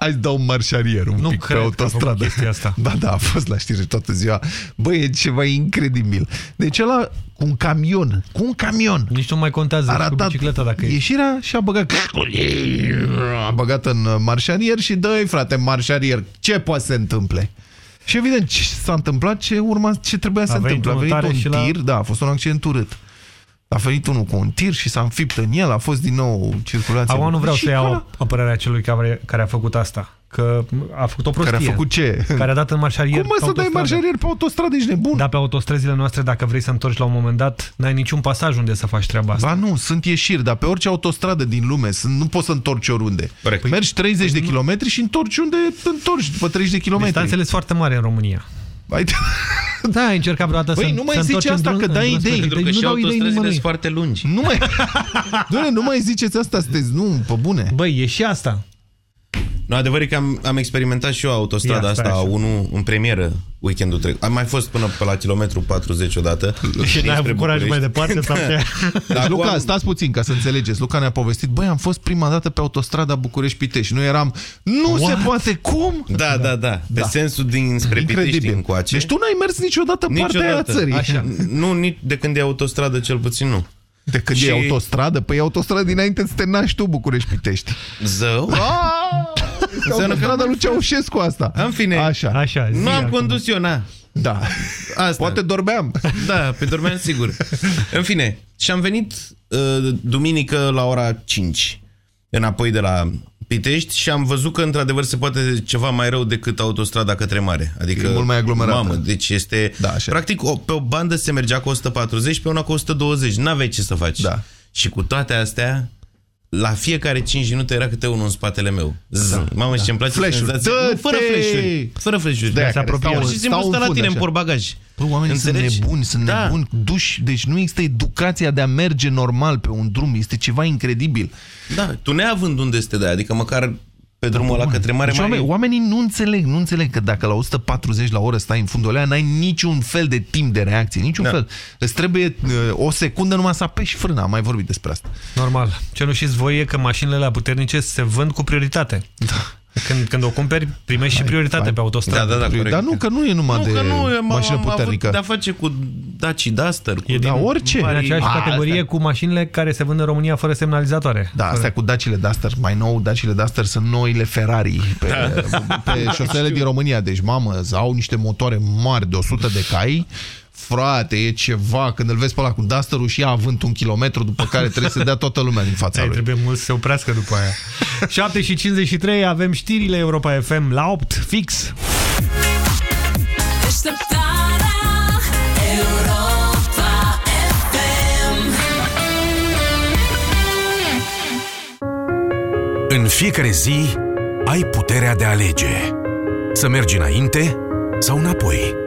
Hai să dau un marșarier un Nu pic cred pe că a făcut autostradă. chestia asta. Ba da, a fost la știri toată ziua. Băi, e ceva incredibil. Deci ăla cu un camion, cu un camion. Nici nu mai contează A cu ratat bicicleta dacă e. ieșirea și a băgat a băgat în marșarier și dă frate, marșarier. Ce poate să se întâmple? Și evident, ce s-a întâmplat, ce urma, ce trebuia să A se venit întâmple. A unul venit un tare și tir, da, a fost un accident urât. A venit unul cu un tir și s-a înfipt în el, a fost din nou circulație. Acum nu vreau Și să iau ca- apărarea celui care, care a făcut asta. Că a făcut o prostie. Care a făcut ce? Care a dat în marșarier Cum mă pe să dai autostradă. marșarier pe autostradă? Ești nebun? Da, pe autostrăzile noastre, dacă vrei să întorci la un moment dat, n-ai niciun pasaj unde să faci treaba asta. Ba nu, sunt ieșiri, dar pe orice autostradă din lume sunt, nu poți să întorci oriunde. Păi- Mergi 30 de kilometri și întorci unde te întorci după 30 de kilometri. Distanțele sunt foarte mari în România. Hai, Da, ai încercat vreodată Băi, să nu mai să zice întorci asta, în drum- că dai în drum idei. spre- Pentru că nu și dau idei autostrăzile nimănui. sunt foarte lungi. Nu mai, Doamne, nu mai ziceți asta, sunteți, nu, pe bune. Băi, e și asta. Nu, adevăr e că am, am experimentat și eu autostrada Ia, stai asta, așa. unul în premieră weekendul trecut. Am mai fost până pe la kilometru 40 odată. Și n-ai avut curaj mai departe sau ce? Deci, Acum Luca, am- stați puțin ca să înțelegeți. Luca ne-a povestit, băi, am fost prima dată pe autostrada București-Pitești. Noi eram, nu What? se poate, cum? Da, da, da. Pe Da. sensul din spre Pitești Incredibil. încoace. Deci tu n-ai mers niciodată partea aia a țării. Așa. Nu, nici de când e autostradă, cel puțin nu. De când Și- e autostradă? Păi e autostradă dinainte să te naști tu, București-Pitești. Zău? Înseamnă autostrada lui Ceaușescu asta. În fine, Așa. Așa, nu am condus eu, na. Da. Asta. Poate dormeam. Da, pe dormeam sigur. În fine, și am venit uh, duminică la ora 5 înapoi de la Pitești și am văzut că într-adevăr se poate ceva mai rău decât autostrada către mare. Adică E mult mai aglomerată. Mamă, deci este Da, așa. practic o, pe o bandă se mergea cu 140, pe una cu 120. N-aveai ce să faci. Da. Și cu toate astea la fiecare 5 minute era câte unul în spatele meu. Zzz. Da, Mamă, da. și ce-mi place Flash-uri. senzația. Dă-te! Nu, fără flash-uri. Fără flash-uri. De aia Se care apropie. stau- Pur și simplu stau în stă la fund, tine în așa. porbagaj. Bă, oamenii Înțelegi? sunt nebuni, sunt Da. nebuni, duși, deci nu există educația de a merge normal pe un drum, este ceva incredibil. Da, tu neavând unde să te dai, adică măcar pe drumul ăla către mare Deci mai... oamenii, oamenii nu înțeleg, nu înțeleg că dacă la 140 la oră stai în fundul ăla, n-ai niciun fel de timp de reacție, niciun Da. fel. Îți trebuie uh, o secundă numai să apeși frâna, am mai vorbit despre asta. Normal. Ce nu știți voi e că mașinile la puternice se vând cu prioritate. Da. Când, când o cumperi, primești și prioritate pe autostradă. Da, da, da, corect. Dar nu, că nu e numai Nu, de că nu, eu mașină am avut puternică. de-a face cu Daci Duster. Cu E din, orice. În aceeași A, categorie astea. cu mașinile care se vând în România fără semnalizatoare. Da, astea cu dacile Duster, mai nou, dacile Duster sunt noile Ferrari pe, pe șosele din România. Deci, mamă, au niște motoare mari de 100 de cai. Frate, e ceva, când îl vezi pe ăla cu Duster-ul și ia avânt un kilometru, după care trebuie să dea toată lumea din fața Ai, lui. trebuie mult să se oprească după aia. 7 și 53 avem știrile Europa FM la 8 fix. Deșteptarea Europa FM În fiecare zi ai puterea de a alege. Să mergi înainte sau înapoi.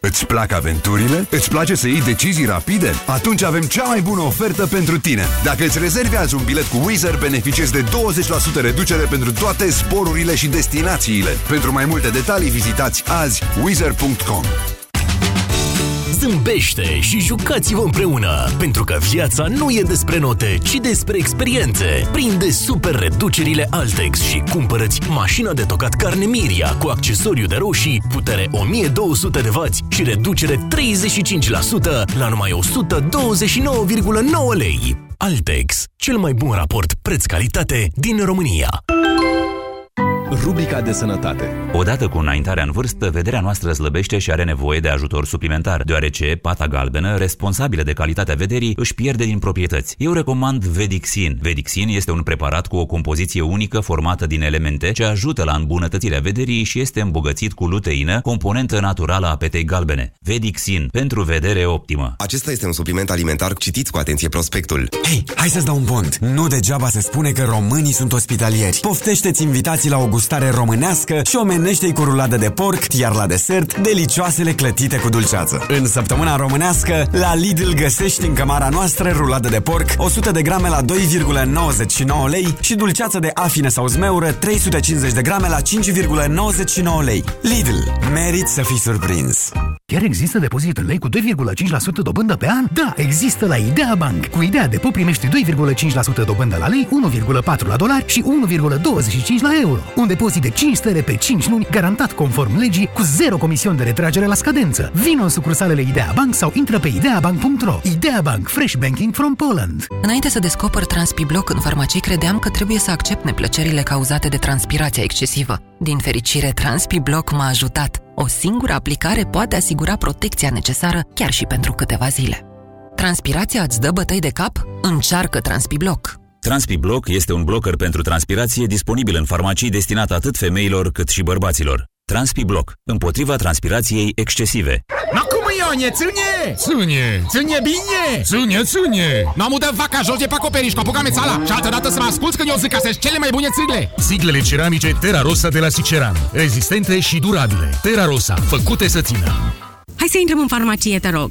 Îți plac aventurile? Îți place să iei decizii rapide? Atunci avem cea mai bună ofertă pentru tine. Dacă îți rezervi azi un bilet cu Wizard, beneficiezi de 20% reducere pentru toate zborurile și destinațiile. Pentru mai multe detalii, vizitați azi wizard.com. zâmbește și jucați-vă împreună, pentru că viața nu e despre note, ci despre experiențe. Prinde super reducerile Altex și cumpărăți mașina de tocat carne Miria cu accesoriu de roșii, putere 1200 de W și reducere 35% la numai 129,9 lei. Altex, cel mai bun raport preț-calitate din România. Rubrica de sănătate. Odată cu înaintarea în vârstă, vederea noastră slăbește și are nevoie de ajutor suplimentar, deoarece pata galbenă, responsabilă de calitatea vederii, își pierde din proprietăți. Eu recomand Vedixin. Vedixin este un preparat cu o compoziție unică formată din elemente ce ajută la îmbunătățirea vederii și este îmbogățit cu luteină, componentă naturală a petei galbene. Vedixin, pentru vedere optimă. Acesta este un supliment alimentar. Citiți cu atenție prospectul. Hei, hai să-ți dau un pont. Nu degeaba se spune că românii sunt ospitalieri. Poftește-ți invitații la o gustare românească și omenește-i cu ruladă de porc, iar la desert, delicioasele clătite cu dulceață. În săptămâna românească, la Lidl găsești în cămara noastră ruladă de porc 100 de grame la 2,99 lei și dulceață de afine sau zmeură 350 de grame la 5,99 lei. Lidl. Merit să fii surprins. Chiar există depozit în lei cu 2,5% dobândă pe an? Da, există la Idea Bank. Cu Idea de primești 2,5% dobândă la lei, 1,4 la dolari și 1,25 la euro. Un depozit de 5 stele pe 5 luni, garantat conform legii, cu zero comision de retragere la scadență. Vino în sucursalele Idea Bank sau intră pe ideabank.ro. Idea Bank. Fresh Banking from Poland. Înainte să descoper Transpibloc în farmacii, credeam că trebuie să accept neplăcerile cauzate de transpirația excesivă. Din fericire, Transpibloc m-a ajutat. O singură aplicare poate asigura protecția necesară chiar și pentru câteva zile. Transpirația îți dă bătăi de cap? Încearcă Transpibloc. TranspiBlock este un blocker pentru transpirație disponibil în farmacii destinat atât femeilor cât și bărbaților. TranspiBlock, împotriva transpirației excesive. No cum Ionie, țânie! Țânie! Țânie bine! Țânie, țânie! Nu am udat vaca jos de pe acoperiș, copucame țala și altă dată să mă asculți când eu zic că sunt cele mai bune țigle! Siglele ceramice Terra Rosa de la Siceran. Rezistente și durabile. Terra Rosa, făcute să țină. Hai să intrăm în farmacie, te rog.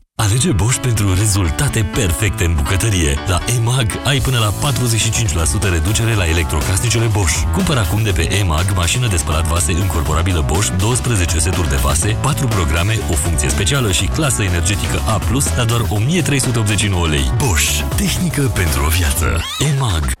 Alege Bosch pentru rezultate perfecte în bucătărie. La EMAG ai până la 45% reducere la electrocasnicele Bosch. Cumpăr acum de pe EMAG mașină de spălat vase încorporabilă Bosch, 12 seturi de vase, 4 programe, o funcție specială și clasă energetică A+, la doar 1389 lei. Bosch. Tehnică pentru o viață. EMAG.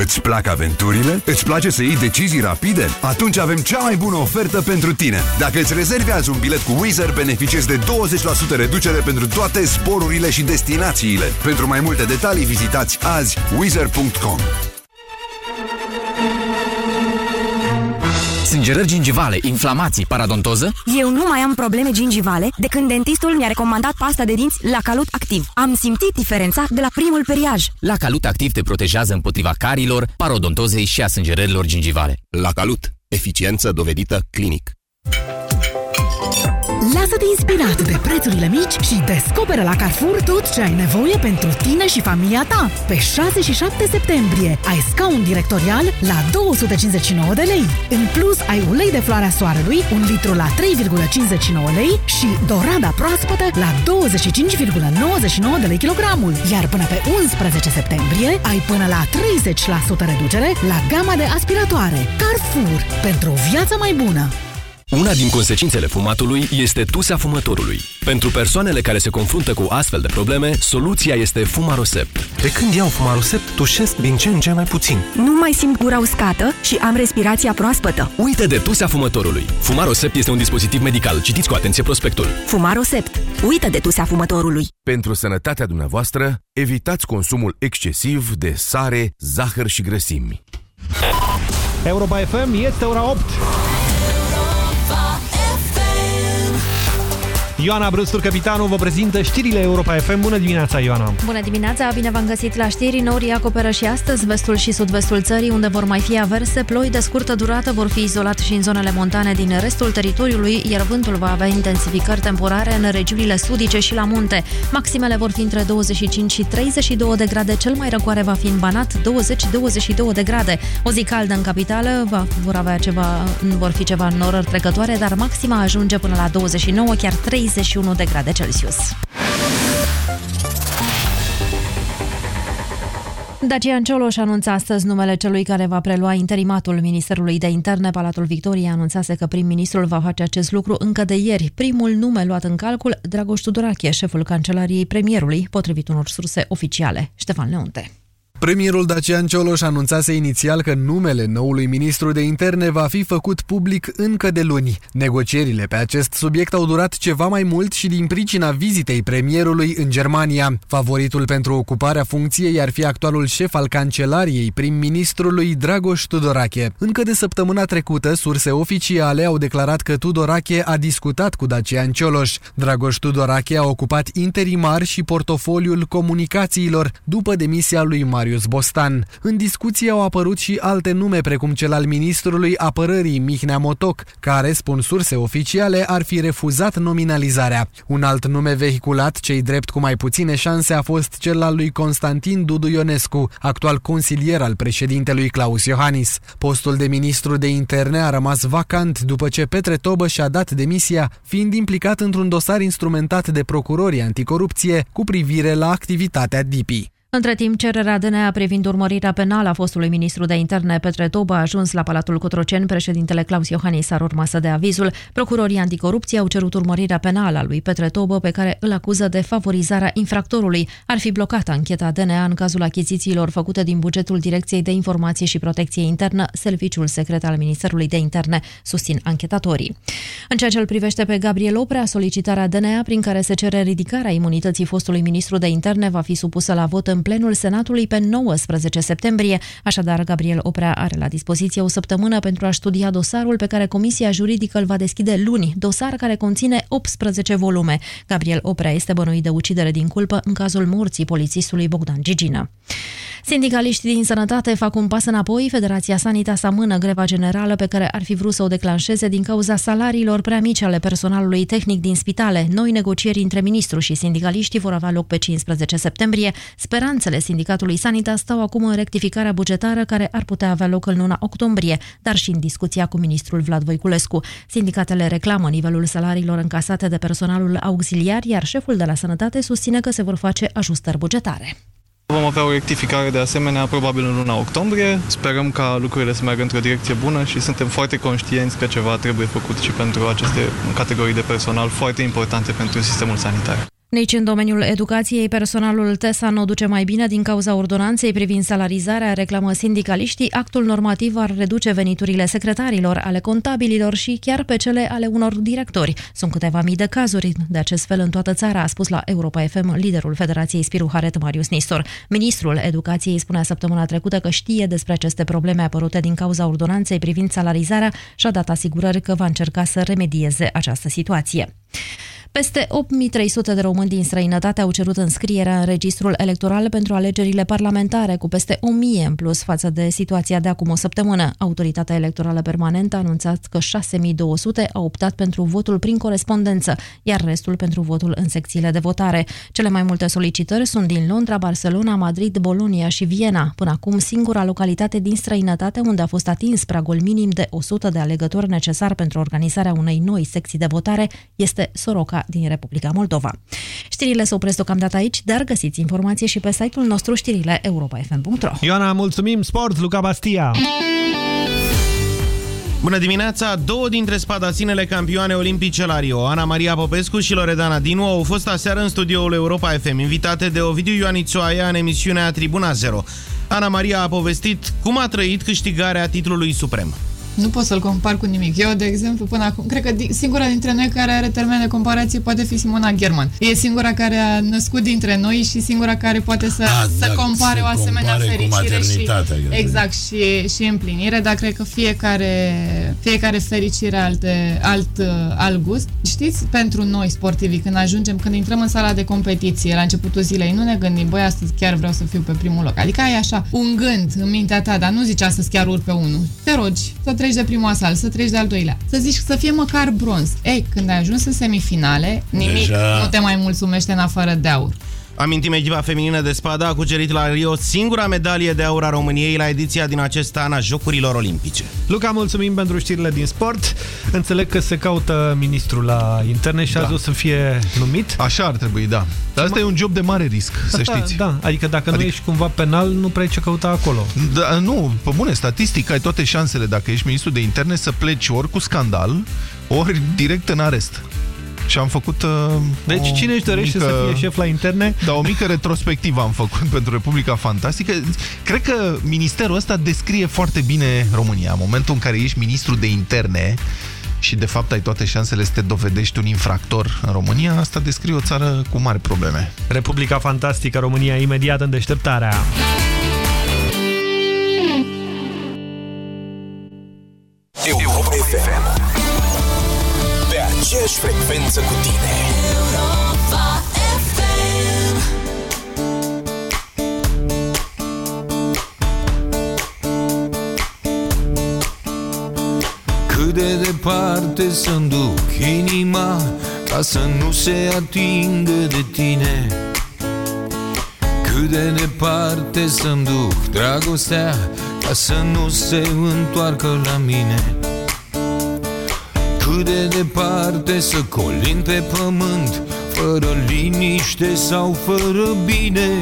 Îți plac aventurile? Îți place să iei decizii rapide? Atunci avem cea mai bună ofertă pentru tine. Dacă îți rezervi azi un bilet cu Wizard, beneficiezi de 20% reducere pentru toate sporurile și destinațiile. Pentru mai multe detalii, vizitați azi wizard.com. Sângerări gingivale, inflamații, paradontoză? Eu nu mai am probleme gingivale de când dentistul mi-a recomandat pasta de dinți la Calut Activ. Am simțit diferența de la primul periaj. La Calut Activ te protejează împotriva carilor, parodontozei și a sângerărilor gingivale. La Calut. Eficiență dovedită clinic. Lasă-te inspirat de prețurile mici și descoperă la Carrefour tot ce ai nevoie pentru tine și familia ta. Pe 6 și 7 septembrie ai scaun directorial la 259 de lei. În plus, ai ulei de floarea soarelui, un litru la 3,59 lei și dorada proaspătă la 25,99 de lei kilogramul. Iar până pe 11 septembrie ai până la 30% reducere la gama de aspiratoare. Carrefour. Pentru o viață mai bună. Una din consecințele fumatului este tusea fumătorului. Pentru persoanele care se confruntă cu astfel de probleme, soluția este Fumarosept. De când iau Fumarosept, tușesc din ce în ce mai puțin. Nu mai simt gura uscată și am respirația proaspătă. Uită de tusea fumătorului. Fumarosept este un dispozitiv medical. Citiți cu atenție prospectul. Fumarosept. Uită de tusea fumătorului. Pentru sănătatea dumneavoastră, evitați consumul excesiv de sare, zahăr și grăsimi. Europa FM este ora 8. Ioana Brustur, capitanul, vă prezintă știrile Europa FM. Bună dimineața, Ioana! Bună dimineața, bine v-am găsit la știri. Norii acoperă și astăzi vestul și sud-vestul țării, unde vor mai fi averse. Ploi de scurtă durată vor fi izolat și în zonele montane din restul teritoriului, iar vântul va avea intensificări temporare în regiunile sudice și la munte. Maximele vor fi între 25 și 32 de grade, cel mai răcoare va fi în Banat, 20-22 de grade. O zi caldă în capitală, va, vor avea ceva, vor fi ceva norări trecătoare, dar maxima ajunge până la 29, chiar 30 31 de grade Celsius. Dacian Cioloș anunță astăzi numele celui care va prelua interimatul Ministerului de Interne. Palatul Victoriei anunțase că prim-ministrul va face acest lucru încă de ieri. Primul nume luat în calcul, Dragoș Tudorache, șeful Cancelariei Premierului, potrivit unor surse oficiale. Ștefan Leonte. Premierul Dacian Cioloș anunțase inițial că numele noului ministru de interne va fi făcut public încă de luni. Negocierile pe acest subiect au durat ceva mai mult și din pricina vizitei premierului în Germania. Favoritul pentru ocuparea funcției ar fi actualul șef al cancelariei prim-ministrului Dragoș Tudorache. Încă de săptămâna trecută, surse oficiale au declarat că Tudorache a discutat cu Dacian Cioloș. Dragoș Tudorache a ocupat interimar și portofoliul comunicațiilor după demisia lui Marius Marius Bostan. În discuție au apărut și alte nume, precum cel al ministrului apărării Mihnea Motoc, care, spun surse oficiale, ar fi refuzat nominalizarea. Un alt nume vehiculat, cei drept cu mai puține șanse, a fost cel al lui Constantin Dudu Ionescu, actual consilier al președintelui Claus Iohannis. Postul de ministru de interne a rămas vacant după ce Petre Tobă și-a dat demisia, fiind implicat într-un dosar instrumentat de procurorii anticorupție cu privire la activitatea DIPI. Între timp, cererea DNA privind urmărirea penală a fostului ministru de interne Petre Tobă a ajuns la Palatul Cotroceni. Președintele Claus Iohannis ar urma să dea avizul. Procurorii anticorupție au cerut urmărirea penală a lui Petre Tobă, pe care îl acuză de favorizarea infractorului. Ar fi blocată ancheta DNA în cazul achizițiilor făcute din bugetul Direcției de Informație și Protecție Internă, serviciul secret al Ministerului de Interne, susțin anchetatorii. În ceea ce îl privește pe Gabriel Oprea, solicitarea DNA prin care se cere ridicarea imunității fostului ministru de interne va fi supusă la vot în în plenul Senatului pe 19 septembrie. Așadar, Gabriel Oprea are la dispoziție o săptămână pentru a studia dosarul pe care Comisia Juridică îl va deschide luni, dosar care conține 18 volume. Gabriel Oprea este bănuit de ucidere din culpă în cazul morții polițistului Bogdan Gigină. Sindicaliștii din sănătate fac un pas înapoi. Federația Sanitas amână greva generală pe care ar fi vrut să o declanșeze din cauza salariilor prea mici ale personalului tehnic din spitale. Noi negocieri între ministru și sindicaliștii vor avea loc pe 15 septembrie. Speranțele sindicatului Sanitas stau acum în rectificarea bugetară care ar putea avea loc în luna octombrie, dar și în discuția cu ministrul Vlad Voiculescu. Sindicatele reclamă nivelul salariilor încasate de personalul auxiliar, iar șeful de la sănătate susține că se vor face ajustări bugetare. Vom avea o rectificare de asemenea probabil în luna octombrie. Sperăm ca lucrurile să meargă într-o direcție bună și suntem foarte conștienți că ceva trebuie făcut și pentru aceste categorii de personal foarte importante pentru sistemul sanitar. Nici în domeniul educației, personalul TESA nu o duce mai bine din cauza ordonanței privind salarizarea, reclamă sindicaliștii. Actul normativ ar reduce veniturile secretarilor, ale contabililor și chiar pe cele ale unor directori. Sunt câteva mii de cazuri de acest fel în toată țara, a spus la Europa FM liderul Federației Spiru Haret Marius Nistor. Ministrul Educației spunea săptămâna trecută că știe despre aceste probleme apărute din cauza ordonanței privind salarizarea și a dat asigurări că va încerca să remedieze această situație. Peste 8300 de români din străinătate au cerut înscrierea în registrul electoral pentru alegerile parlamentare, cu peste 1000 în plus față de situația de acum o săptămână. Autoritatea Electorală Permanentă a anunțat că 6200 au optat pentru votul prin corespondență, iar restul pentru votul în secțiile de votare. Cele mai multe solicitări sunt din Londra, Barcelona, Madrid, Bolonia și Viena. Până acum, singura localitate din străinătate unde a fost atins pragul minim de 100 de alegători necesar pentru organizarea unei noi secții de votare este Soroca din Republica Moldova. Știrile se opresc deocamdată aici, dar găsiți informație și pe site-ul nostru știrile europa.fm.ro Ioana, mulțumim! Sport, Luca Bastia! Bună dimineața! Două dintre spadasinele campioane olimpice la Rio, Ana Maria Popescu și Loredana Dinu, au fost aseară în studioul Europa FM, invitate de Ovidiu Ioanițoaia în emisiunea Tribuna Zero. Ana Maria a povestit cum a trăit câștigarea titlului suprem. Nu pot să-l compar cu nimic. Eu, de exemplu, până acum, cred că singura dintre noi care are termen de comparație poate fi Simona German. E singura care a născut dintre noi și singura care poate să, a, să da, compare o asemenea fericire și, exact, și, și împlinire, dar cred că fiecare, fiecare fericire alte, alt, alt gust. Știți, pentru noi sportivi, când ajungem, când intrăm în sala de competiție la începutul zilei, nu ne gândim, băi, astăzi chiar vreau să fiu pe primul loc. Adică ai așa un gând în mintea ta, dar nu zici astăzi chiar urc pe unul. Te rogi să treci de primul asal, să treci de al doilea. Să zici să fie măcar bronz. Ei, când ai ajuns în semifinale, nimic Deja... nu te mai mulțumește în afară de aur. Amintim, echipa feminină de spada a cucerit la Rio singura medalie de aur a României la ediția din acest an a Jocurilor Olimpice. Luca, mulțumim pentru știrile din sport. Înțeleg că se caută ministrul la interne și da. azi o să fie numit. Așa ar trebui, da. Dar asta e un job de mare risc, asta, să știți. Da, adică dacă adică... nu ești cumva penal, nu prea ai ce căuta acolo. Da, nu, pe bune, statistic ai toate șansele, dacă ești ministru de interne, să pleci ori cu scandal, ori direct în arest. Și am făcut... Uh, deci cine își dorește mică, să fie șef la interne? Da, o mică retrospectivă am făcut pentru Republica Fantastică. Cred că ministerul ăsta descrie foarte bine România. În momentul în care ești ministru de interne și de fapt ai toate șansele să te dovedești un infractor în România, asta descrie o țară cu mari probleme. Republica Fantastică, România, imediat în deșteptarea. Frecvență cu tine. Europa FM. Cât de departe să-mi duc inima Ca să nu se atingă de tine Cât de departe să-mi duc dragostea Ca să nu se întoarcă la mine cât de departe să colin pe pământ Fără liniște sau fără bine.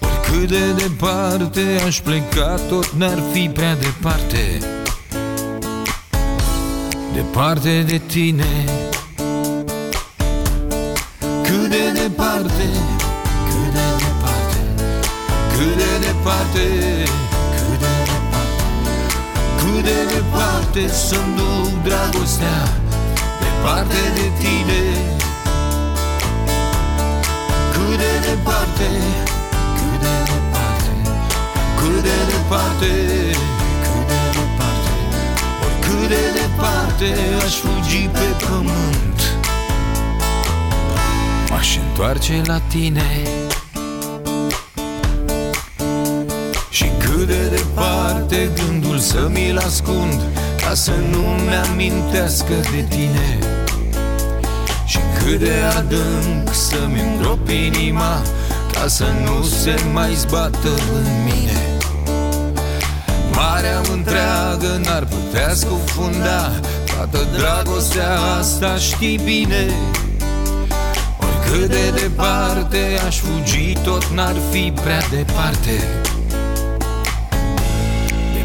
Oricât de departe aș pleca Tot n-ar fi prea departe. Departe de tine. Cât de departe Cât de departe Cât de departe cât de departe să-mi duc dragostea Departe de tine. Cât de departe Cât de departe Cât de departe Cât de departe Oricât de departe Aș fugi pe pământ. M-aș întoarce la tine. Și cât de departe gândul să mi-l ascund Ca să nu-mi amintească de tine. Și cât de adânc să-mi îngrop inima Ca să nu se mai zbată în mine. Marea întreagă n-ar putea scufunda Toată dragostea asta știi bine. Oricât de departe aș fugi Tot n-ar fi prea departe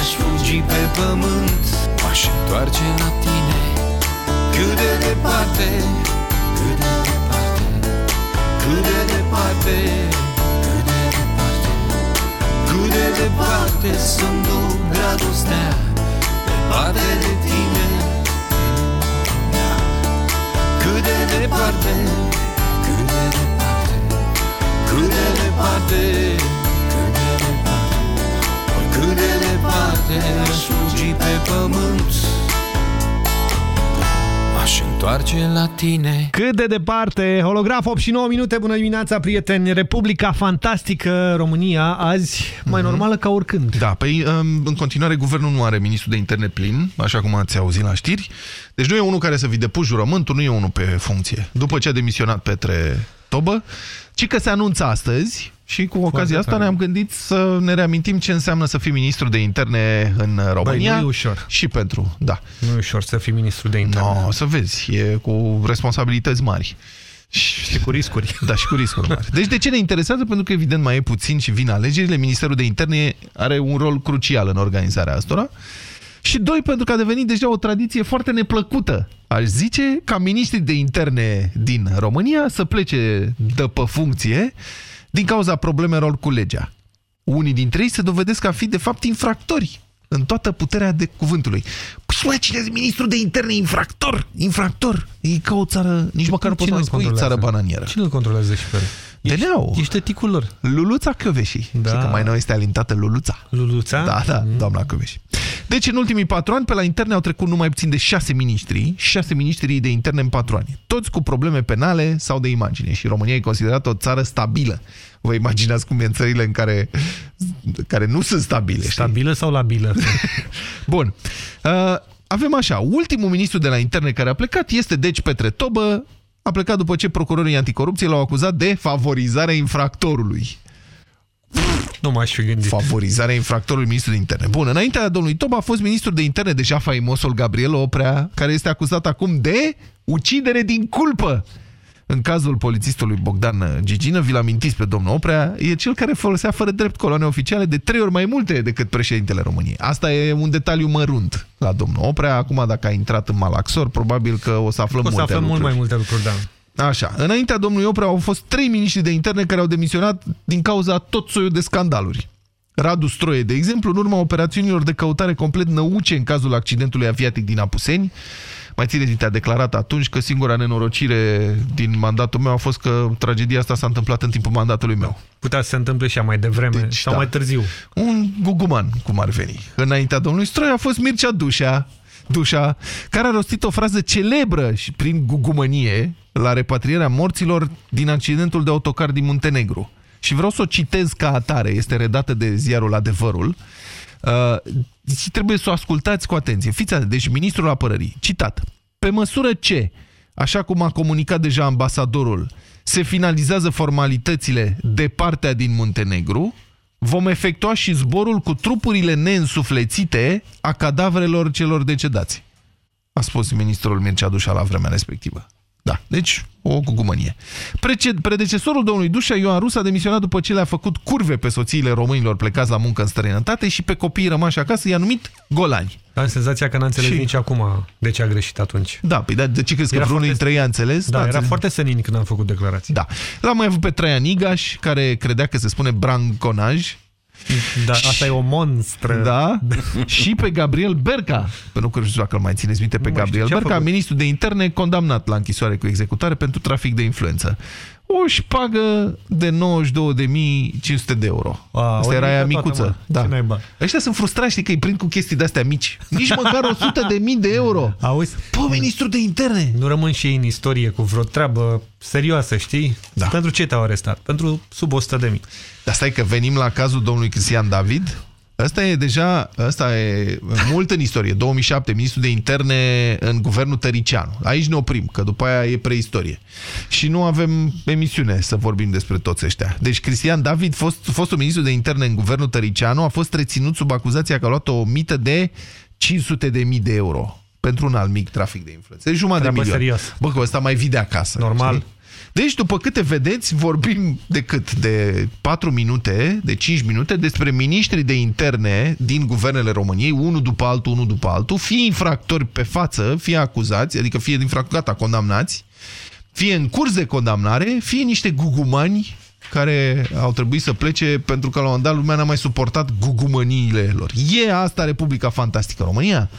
aș fugi pe pământ. M-aș întoarce la tine. Cât de departe Cât de departe Cât de departe Cât de departe Cât de departe Să-mi duc dragostea Departe de tine. Cât de departe Cât de departe Cât de departe Cât departe Aș fugi pe pământ. M-aș întoarce la tine. Cât de departe, holograf 8 și 9 minute, bună dimineața prieteni, Republica Fantastică România, azi mai normală ca oricând. Da, păi în continuare guvernul nu are ministru de interne plin, așa cum ați auzit la știri, deci nu e unul care să vi depus jurământul, nu e unul pe funcție. După ce a demisionat Petre Tobă, ci că se anunță astăzi și cu ocazia asta ne-am gândit să ne reamintim ce înseamnă să fii ministru de interne în România. Băi, nu e ușor. Și pentru, da. Nu e ușor să fii ministru de interne. No, să vezi, e cu responsabilități mari. Și cu riscuri. Da, și cu riscuri mari. Deci de ce ne interesează? Pentru că evident mai e puțin și vin alegerile. Ministerul de interne are un rol crucial în organizarea astora. Și doi, pentru că a devenit deja o tradiție foarte neplăcută, aș zice, ca ministrii de interne din România să plece de pe funcție din cauza problemelor cu legea. Unii dintre ei se dovedesc a fi, de fapt, infractori în toată puterea de cuvântului. Păi, cine e ministru de interne? Infractor! Infractor! E ca o țară, nici măcar nu poți să spui țară bananieră. Cine îl controlează și pe DNA-ul. Ești tăticul lor. Luluța Căveși. Da. Știi că mai nou este alintată Luluța. Luluța? Da, da, mm. doamna Căveși. Deci în ultimii patru ani pe la interne au trecut numai puțin de șase miniștri, șase miniștri de interne în patru ani. Toți cu probleme penale sau de imagine. Și România e considerată o țară stabilă. Vă imaginați cum e în țările în care, care nu sunt stabile. Stabilă sau labilă? Bun. Uh, avem așa, ultimul ministru de la interne care a plecat este deci Petre Tobă, a plecat după ce procurorii anticorupție l-au acuzat de favorizarea infractorului. Nu m-aș fi gândit. Favorizarea infractorului ministru de interne. Bun, înaintea domnului Toba a fost ministru de interne deja faimosul Gabriel Oprea, care este acuzat acum de ucidere din culpă. În cazul polițistului Bogdan Gigină, vi-l amintiți pe domnul Oprea, e cel care folosea fără drept coloane oficiale de trei ori mai multe decât președintele României. Asta e un detaliu mărunt la domnul Oprea. Acum, dacă a intrat în malaxor, probabil că o să aflăm, o să multe aflăm lucruri. mult mai multe lucruri, da. Așa, înaintea domnului Oprea au fost trei miniștri de interne care au demisionat din cauza tot soiul de scandaluri. Radu Stroie, de exemplu, în urma operațiunilor de căutare complet năuce în cazul accidentului aviatic din Apuseni, mai țineți minte, a declarat atunci că singura nenorocire din mandatul meu a fost că tragedia asta s-a întâmplat în timpul mandatului meu. Putea să se întâmple și mai devreme deci, sau da. mai târziu. Un guguman, cum ar veni. Înaintea domnului Stroie a fost Mircea Dușa, Dușa, care a rostit o frază celebră și prin gugumănie la repatrierea morților din accidentul de autocar din Muntenegru. Și vreau să o citez ca atare, este redată de ziarul Adevărul. Uh, și trebuie să o ascultați cu atenție. Fiți atent, deci ministrul apărării, citat, pe măsură ce, așa cum a comunicat deja ambasadorul, se finalizează formalitățile de partea din Muntenegru, vom efectua și zborul cu trupurile neînsuflețite a cadavrelor celor decedați. A spus ministrul Mircea Dușa la vremea respectivă. Da, deci o cucumănie. Predecesorul domnului Dușa, Ioan Rus, a demisionat după ce le-a făcut curve pe soțiile românilor plecați la muncă în străinătate și pe copiii rămași acasă i-a numit golani. Am senzația că n-a înțeles și... nici acum de ce a greșit atunci. Da, păi, de ce crezi că vreunul dintre ei a înțeles? Da, era foarte senin când am făcut declarații. Da. L-am mai avut pe Traian Igaș, care credea că se spune branconaj, da, asta e o monstră. Da? și pe Gabriel Berca. Pentru că nu știu dacă îl mai țineți minte pe nu Gabriel știu, Berca, ministru de interne, condamnat la închisoare cu executare pentru trafic de influență. O șpagă de 92.500 de euro. A, Asta era aia micuță. Toată, da. Ăștia sunt frustrați, știi, că îi prind cu chestii de-astea mici. Nici măcar 100 de mii de euro. Auzi? Pă, ministru de interne. Nu rămân și ei în istorie cu vreo treabă serioasă, știi? Da. Pentru ce te-au arestat? Pentru sub 100 de mii. Dar stai că venim la cazul domnului Cristian David, Asta e deja, asta e mult în istorie. 2007, ministrul de interne în guvernul Tăricianu. Aici ne oprim, că după aia e preistorie. Și nu avem emisiune să vorbim despre toți ăștia. Deci Cristian David, fost, fostul ministru de interne în guvernul Tăricianu, a fost reținut sub acuzația că a luat o mită de 500 de mii de euro pentru un alt mic trafic de influență. Deci jumătate de milion. Serios. Bă, că ăsta mai vii de acasă. Normal. Știi? Deci, după câte vedeți, vorbim de cât? De 4 minute, de 5 minute, despre miniștrii de interne din guvernele României, unul după altul, unul după altul, fie infractori pe față, fie acuzați, adică fie infractori, gata, condamnați, fie în curs de condamnare, fie niște gugumani care au trebuit să plece pentru că la un moment dat lumea n-a mai suportat gugumăniile lor. E asta Republica Fantastică România?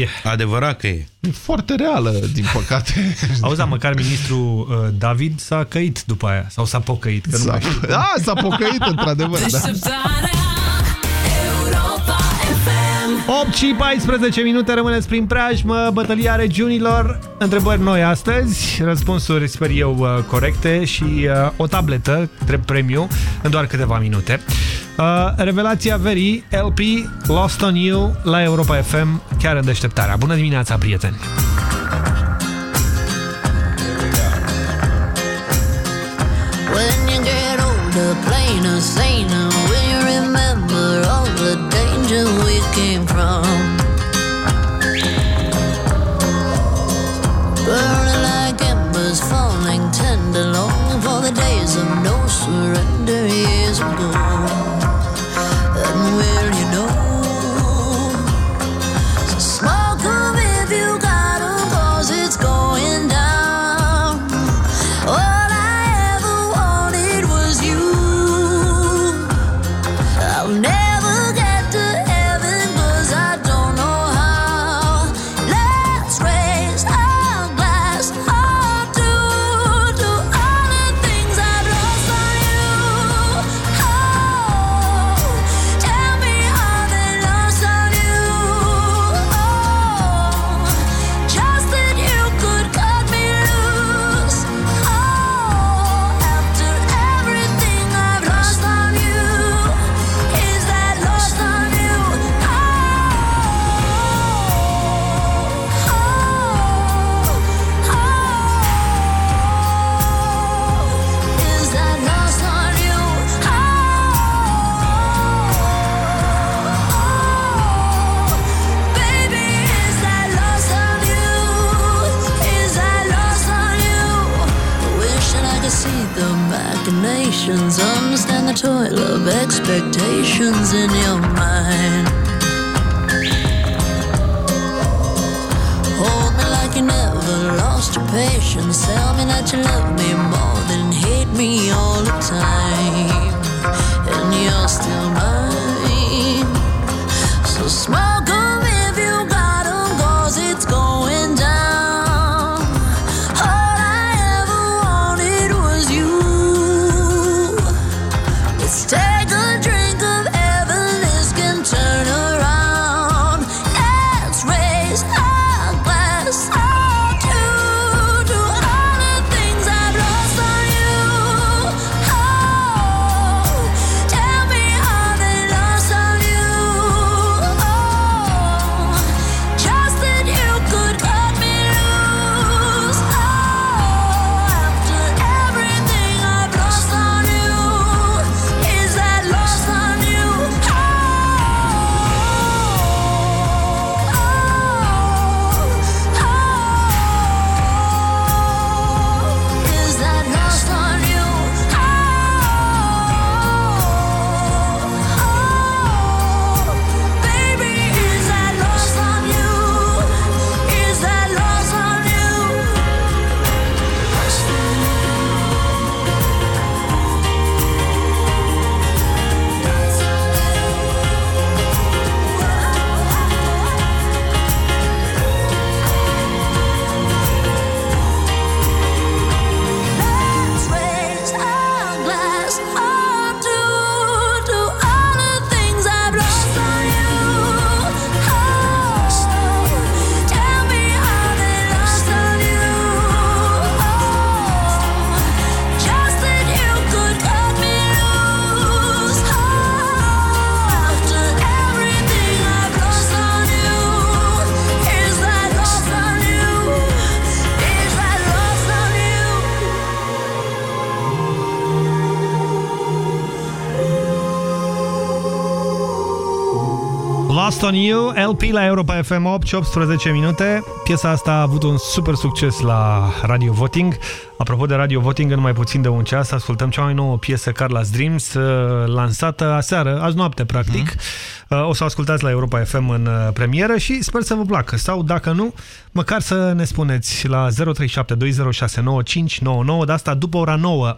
E. Adevărat că e. E foarte reală, din păcate. Auzi, măcar ministrul uh, David s-a căit după aia, sau s-a pocăit. Că nu mai știu. Da, s-a pocăit, într-adevăr. Da. 8 și 14 minute rămâneți prin preajmă, bătălia regiunilor, întrebări noi astăzi, răspunsuri, sper eu, uh, corecte și uh, o tabletă drept premiu în doar câteva minute. Uh, revelația verii, LP, Lost on You, la Europa FM, chiar în deșteptarea. Bună dimineața, prieteni! Came from? Burning like embers, falling tender, longing for the days of no surrender years ago. Toil of expectations in your mind. Hold me like you never lost your patience. Tell me that you love me more than hate me all the time. And you're still mine. So smoke on You, LP la Europa FM 8 18 minute. Piesa asta a avut un super succes la Radio Voting. Apropo de Radio Voting, în mai puțin de un ceas ascultăm cea mai nouă piesă Carla's Dreams, uh, lansată aseară, azi noapte practic. Mm. O să o ascultați la Europa FM în uh, premieră și sper să vă placă. Sau dacă nu, măcar să ne spuneți la 0372069599, de asta după ora 9.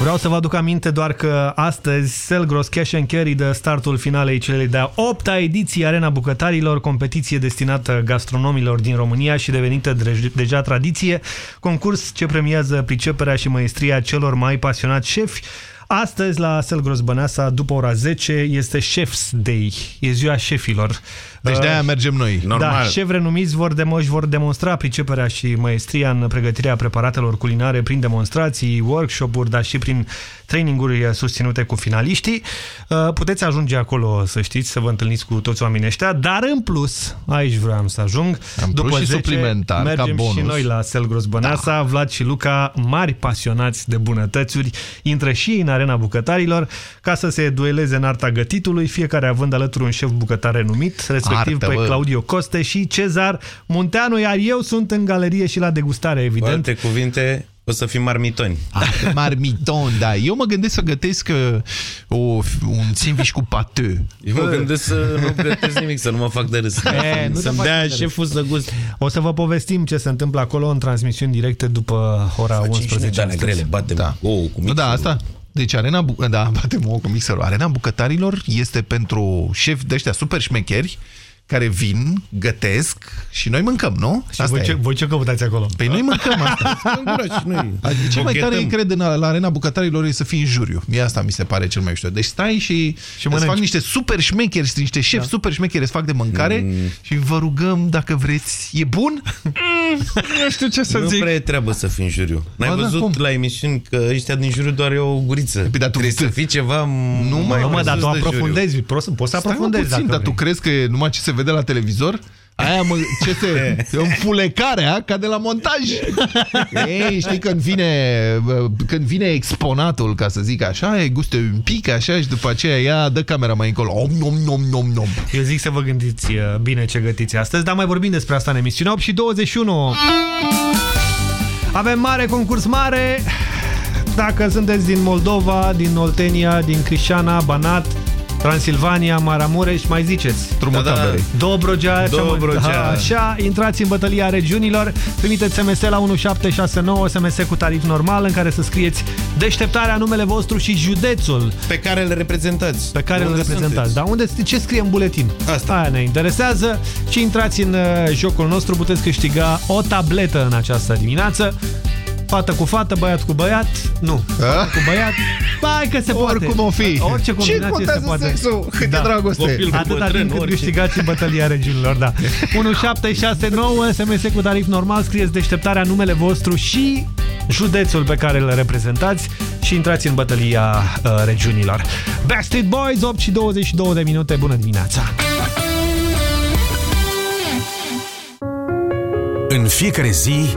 Vreau să vă aduc aminte doar că astăzi Selgros Cash and Carry dă startul finalei celei de-a opta ediție Arena Bucătarilor, competiție destinată gastronomilor din România și devenită deja tradiție, concurs ce premiază priceperea și maestria celor mai pasionați șefi Astăzi, la Selgros Băneasa, după ora 10, este Chef's Day. E ziua șefilor. Deci de-aia mergem noi. Normal. Da, șefi renumiți vor, de își vor demonstra priceperea și maestria în pregătirea preparatelor culinare prin demonstrații, workshop-uri, dar și prin traininguri susținute cu finaliștii. Uh, puteți ajunge acolo, să știți, să vă întâlniți cu toți oamenii ăștia, dar în plus, aici vreau să ajung, Am după și 10 suplimentar, mergem ca bonus. și noi la Selgros Băneasa, da. Vlad și Luca, mari pasionați de bunătățuri, intră și în arena bucătarilor ca să se dueleze în arta gătitului, fiecare având alături un șef bucătar renumit, respectiv Artă, pe bă. Claudio Coste și Cezar Munteanu, iar eu sunt în galerie și la degustare, Cu evident. alte cuvinte, o să fim marmitoni. Ah, marmiton, da. Eu mă gândesc să gătesc uh, o, un sandwich cu pateu. Eu mă gândesc să nu gătesc nimic, să nu mă fac de râs. E, nu te Să-mi faci dea de râs. șeful să gust. O să vă povestim ce se întâmplă acolo în transmisiuni directe după ora 11. Dane astăzi. grele, batem Da. ouă cu Nu, da, asta. Deci arena, bu da, batem ouă cu mixerul. Arena bucătarilor este pentru șefi de ăștia super șmecheri care vin, gătesc și noi mâncăm, nu? Și voi ce, voi ce căutați acolo? Păi noi mâncăm asta. Adică cel mai tare Bochetăm. cred în, la arena bucătarilor e să fii în juriu. Mie asta mi se pare cel mai mișto. Deci stai și, și îți mănânci. fac niște super șmecheri, niște șefi da. super șmecheri, îți fac de mâncare Mm. și vă rugăm dacă vreți. E bun? nu știu ce să nu zic. prea e treabă să fii în juriu. N-ai Ba da, văzut cum? la emisiuni că ăștia din juriu doar e o guriță. Păi, dar tu Trebuie să fii ceva Nu, mă, mai Nu, mă, dar presus tu de juriu. aprofundezi, poți, poți să Stai mă aprofundezi puțin, dacă dar tu vrei. crezi că e numai ce se vede la televizor? Aia mă, ce se... Înfulecarea ca de la montaj. Ei, știi, când vine, când vine exponatul, ca să zic așa, e guste un pic așa și după aceea ea dă camera mai încolo. Om, nom, nom, nom, nom. Eu zic să vă gândiți uh, bine ce gătiți astăzi, dar mai vorbim despre asta în emisiunea 8 și 21. Avem mare concurs mare. Dacă sunteți din Moldova, din Oltenia, din Crișana, Banat, Transilvania, Maramureș, mai ziceți. Trumutabere. Dobrogea, cea mai- Dobrogea. Ha, Așa, intrați în bătălia regiunilor, trimiteți SMS la 1769, SMS cu tarif normal, în care să scrieți deșteptarea, numele vostru și județul Pe care le reprezentați. pe care îl Unde reprezentați. sunteți? Dar unde, ce scrie în buletin? Asta. Aia ne interesează și intrați în uh, jocul nostru, puteți câștiga o tabletă în această dimineață. Fată cu fată, băiat cu băiat, nu. Fată cu băiat, hai că se poate. Oricum o fi. Orice Ce combinație se contează poate. sexul? Câte dragoste. Copil cu Atâta bătrân, timp cât orice. câștigați în bătălia regiunilor, da. 1769, SMS cu tarif normal, scrieți deșteptarea, numele vostru și județul pe care îl reprezentați și intrați în bătălia uh, regiunilor. Backstreet Boys, 8 și 22 de minute, bună dimineața! În fiecare zi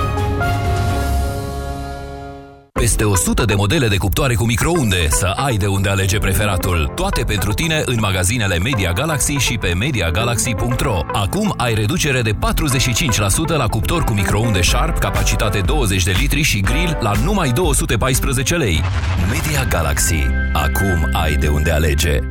Peste 100 de modele de cuptoare cu microunde, să ai de unde alege preferatul. Toate pentru tine în magazinele Media Galaxy și pe MediaGalaxy.ro. Acum ai reducere de 45% la cuptor cu microunde Sharp, capacitate 20 de litri și grill la numai 214 lei. Media Galaxy. Acum ai de unde alege.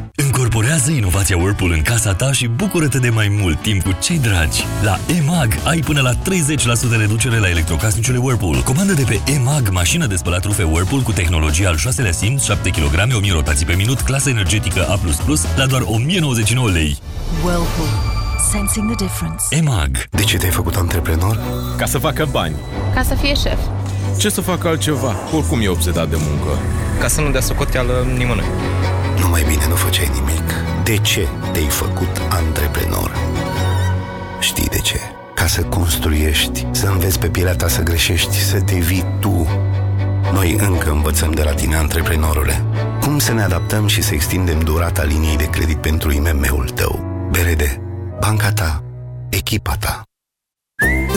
Încorporează inovația Whirlpool în casa ta și bucură-te de mai mult timp cu cei dragi. La EMAG ai până la 30% reducere la electrocasnicele Whirlpool. Comandă de pe EMAG mașină de spălat rufe Whirlpool cu tehnologie al 6-lea simț, 7 kg, 1000 rotații pe minut, clasă energetică A++, la doar 1099 lei. Whirlpool. Sensing the difference. EMAG. De ce te-ai făcut antreprenor? Ca să facă bani. Ca să fie șef. Ce să facă altceva? Oricum e obsedat de muncă. Ca să nu dea socoteală nimănui. Nu mai bine nu făceai nimic. De ce te-ai făcut antreprenor? Știi de ce? Ca să construiești, să înveți pe pielea ta să greșești, să te vii tu. Noi încă învățăm de la tine, antreprenorule. Cum să ne adaptăm și să extindem durata liniei de credit pentru IMM-ul tău? BRD. Banca ta. Echipa ta.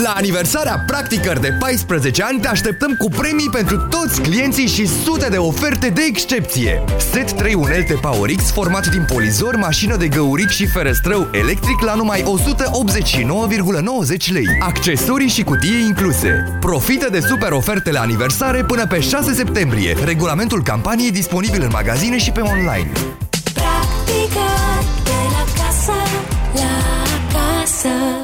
La aniversarea Practicăr de 14 ani te așteptăm cu premii pentru toți clienții și sute de oferte de excepție. Set 3 unelte PowerX format din polizor, mașină de găuric și ferăstrău electric la numai 189,90 lei. Accesorii și cutie incluse. Profită de super ofertele aniversare până pe 6 septembrie. Regulamentul campaniei disponibil în magazine și pe online. Practică de la casă la casă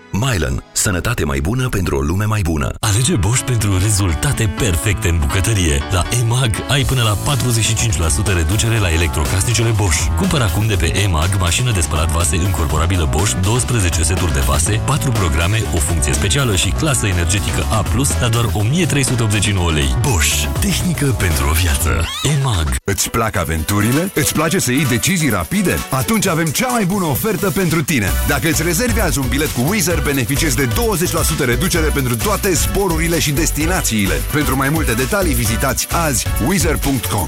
Mylan. Sănătate mai bună pentru o lume mai bună. Alege Bosch pentru rezultate perfecte în bucătărie. La EMAG ai până la 45% reducere la electrocasnicele Bosch. Cumpăr acum de pe EMAG mașină de spălat vase încorporabilă Bosch, 12 seturi de vase, 4 programe, o funcție specială și clasă energetică A+, la doar 1389 lei. Bosch. Tehnică pentru o viață. EMAG. Îți plac aventurile? Îți place să iei decizii rapide? Atunci avem cea mai bună ofertă pentru tine. Dacă îți rezervi azi un bilet cu Wizz Air, beneficiezi de 20% reducere pentru toate sporurile și destinațiile. Pentru mai multe detalii, vizitați azi wizard.com.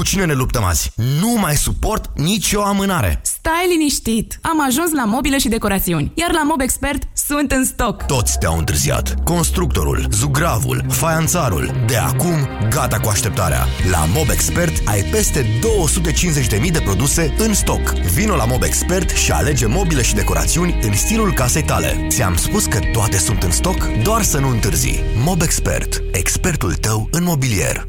Cu cine ne luptăm azi? Nu mai suport nicio amânare. Stai liniștit! Am ajuns la mobile și decorațiuni, iar la Mob Expert sunt în stoc. Toți te-au întârziat. Constructorul, zugravul, faianțarul. De acum, gata cu așteptarea. La Mob Expert ai peste 250.000 de produse în stoc. Vino la Mob Expert și alege mobile și decorațiuni în stilul casei tale. Ți-am spus că toate sunt în stoc, doar să nu întârzi. Mob Expert, expertul tău în mobilier.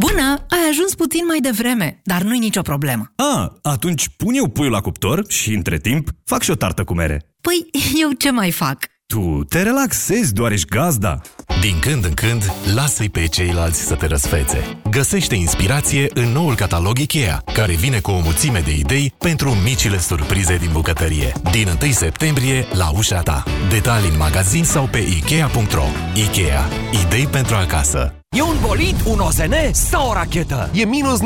Bună! Ai ajuns puțin mai devreme, dar nu-i nicio problemă. Ah, atunci pun eu puiul la cuptor și, între timp, fac și o tartă cu mere. Păi, eu ce mai fac? Tu te relaxezi, doar ești gazda. Din când în când, lasă-i pe ceilalți să te răsfețe. Găsește inspirație în noul catalog IKEA, care vine cu o mulțime de idei pentru micile surprize din bucătărie. Din 1 septembrie, la ușa ta. Detalii în magazin sau pe Ikea.ro. Ikea. Idei pentru acasă. E un bolid, un OZN sau o rachetă? E minus 90%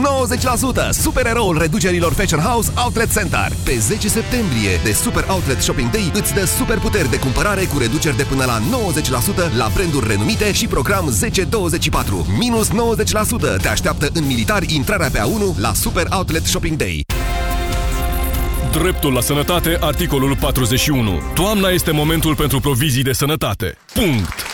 Supereroul reducerilor Fashion House Outlet Center. Pe 10 septembrie de Super Outlet Shopping Day îți dă super puteri de cumpărare cu reduceri de până la 90% la branduri renumite și program 1024. Minus 90% te așteaptă în militari intrarea pe A1 la Super Outlet Shopping Day. Dreptul la sănătate, articolul 41. Toamna este momentul pentru provizii de sănătate. Punct!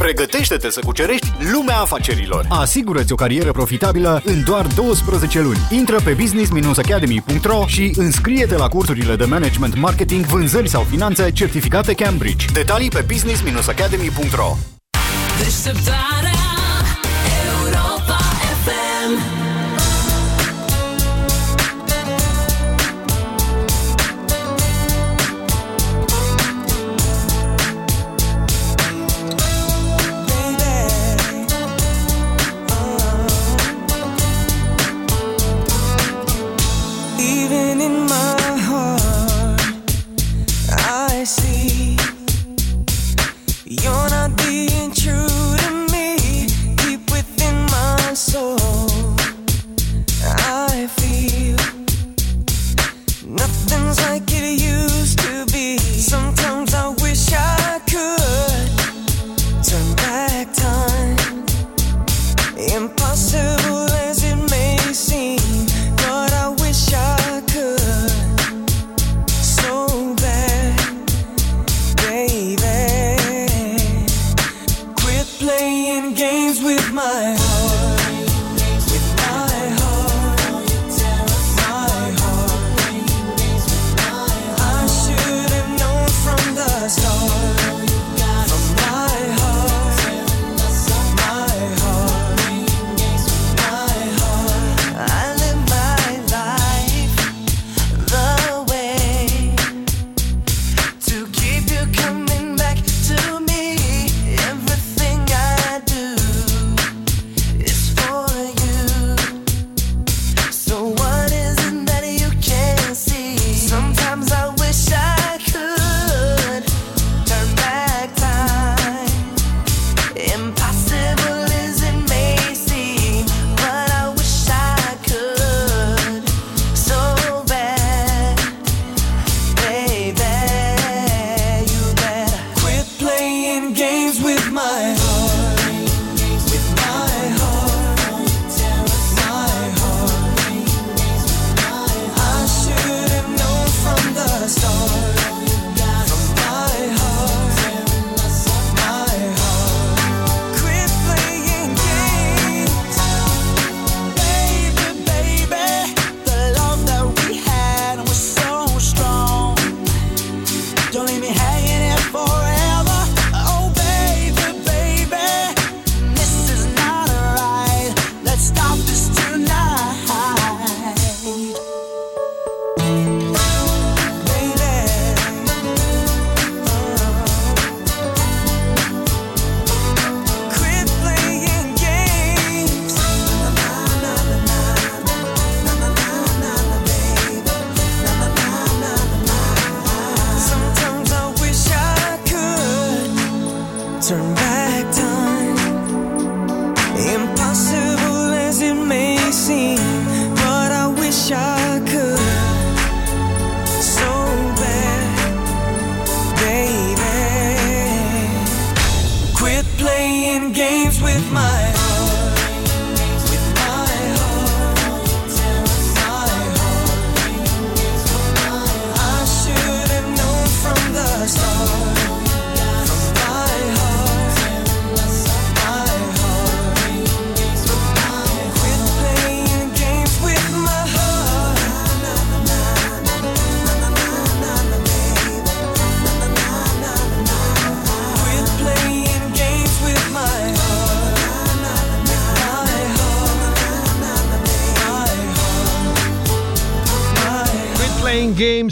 Pregătește-te să cucerești lumea afacerilor. Asigură-ți o carieră profitabilă în doar 12 luni. Intră pe business-academy.ro și înscrie-te la cursurile de management, marketing, vânzări sau finanțe certificate Cambridge. Detalii pe business-academy.ro Deșteptarea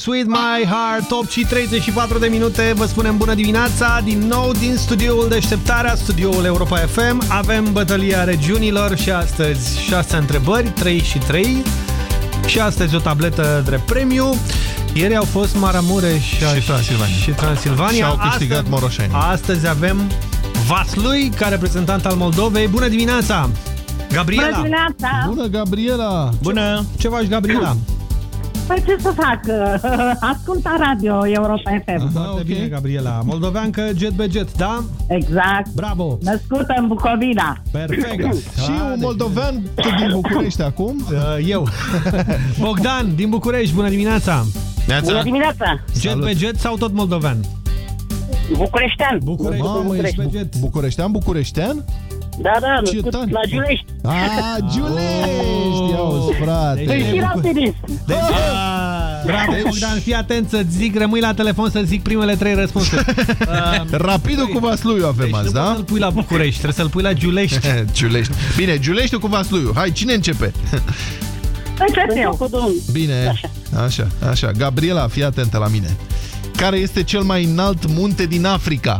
Games with My Heart 8 și 34 de minute Vă spunem bună dimineața Din nou din studioul Deșteptarea Studioul Europa FM Avem bătălia regiunilor Și astăzi 6 întrebări 3 și 3 Și astăzi o tabletă drept premiu Ieri au fost Maramureș și, Și Transilvania. și Transilvania Și au câștigat astăzi, Moroșeni. Astăzi avem Vaslui Ca reprezentant al Moldovei Bună dimineața Gabriela Bună dimineața! Bună, Gabriela! Bună! Ce faci, Gabriela? Păi ce să fac? Ascultă radio Europa FM. Foarte bine, Gabriela. Moldoveancă jet be jet, da? Exact. Bravo. Născută în Bucovina. Perfect. Și un moldovean tot din București acum? Uh, eu. Bogdan, din București, bună dimineața. Bună dimineața! Jet be jet sau tot moldovean? Bucureștean. București, Mamă, București. ești bu- bucureștean, bucureștean? Da, da, Ce născut tare. la Giulești. A, Giulești, iauzi, frate. Sunt și rapidist. Deci, bravo, Bogdan, fii atent să zic, rămâi la telefon să zic primele trei răspunsuri. Uh, Rapidul cu Vasluiu avem deci azi, nu da? poți să-l pui la București, trebuie să-l pui la Giulești. Giulești. Bine, Giuleștiul cu Vasluiu. Hai, cine începe? Încep eu. Bine, așa, așa. Gabriela, fii atentă la mine. Care este cel mai înalt munte din Africa?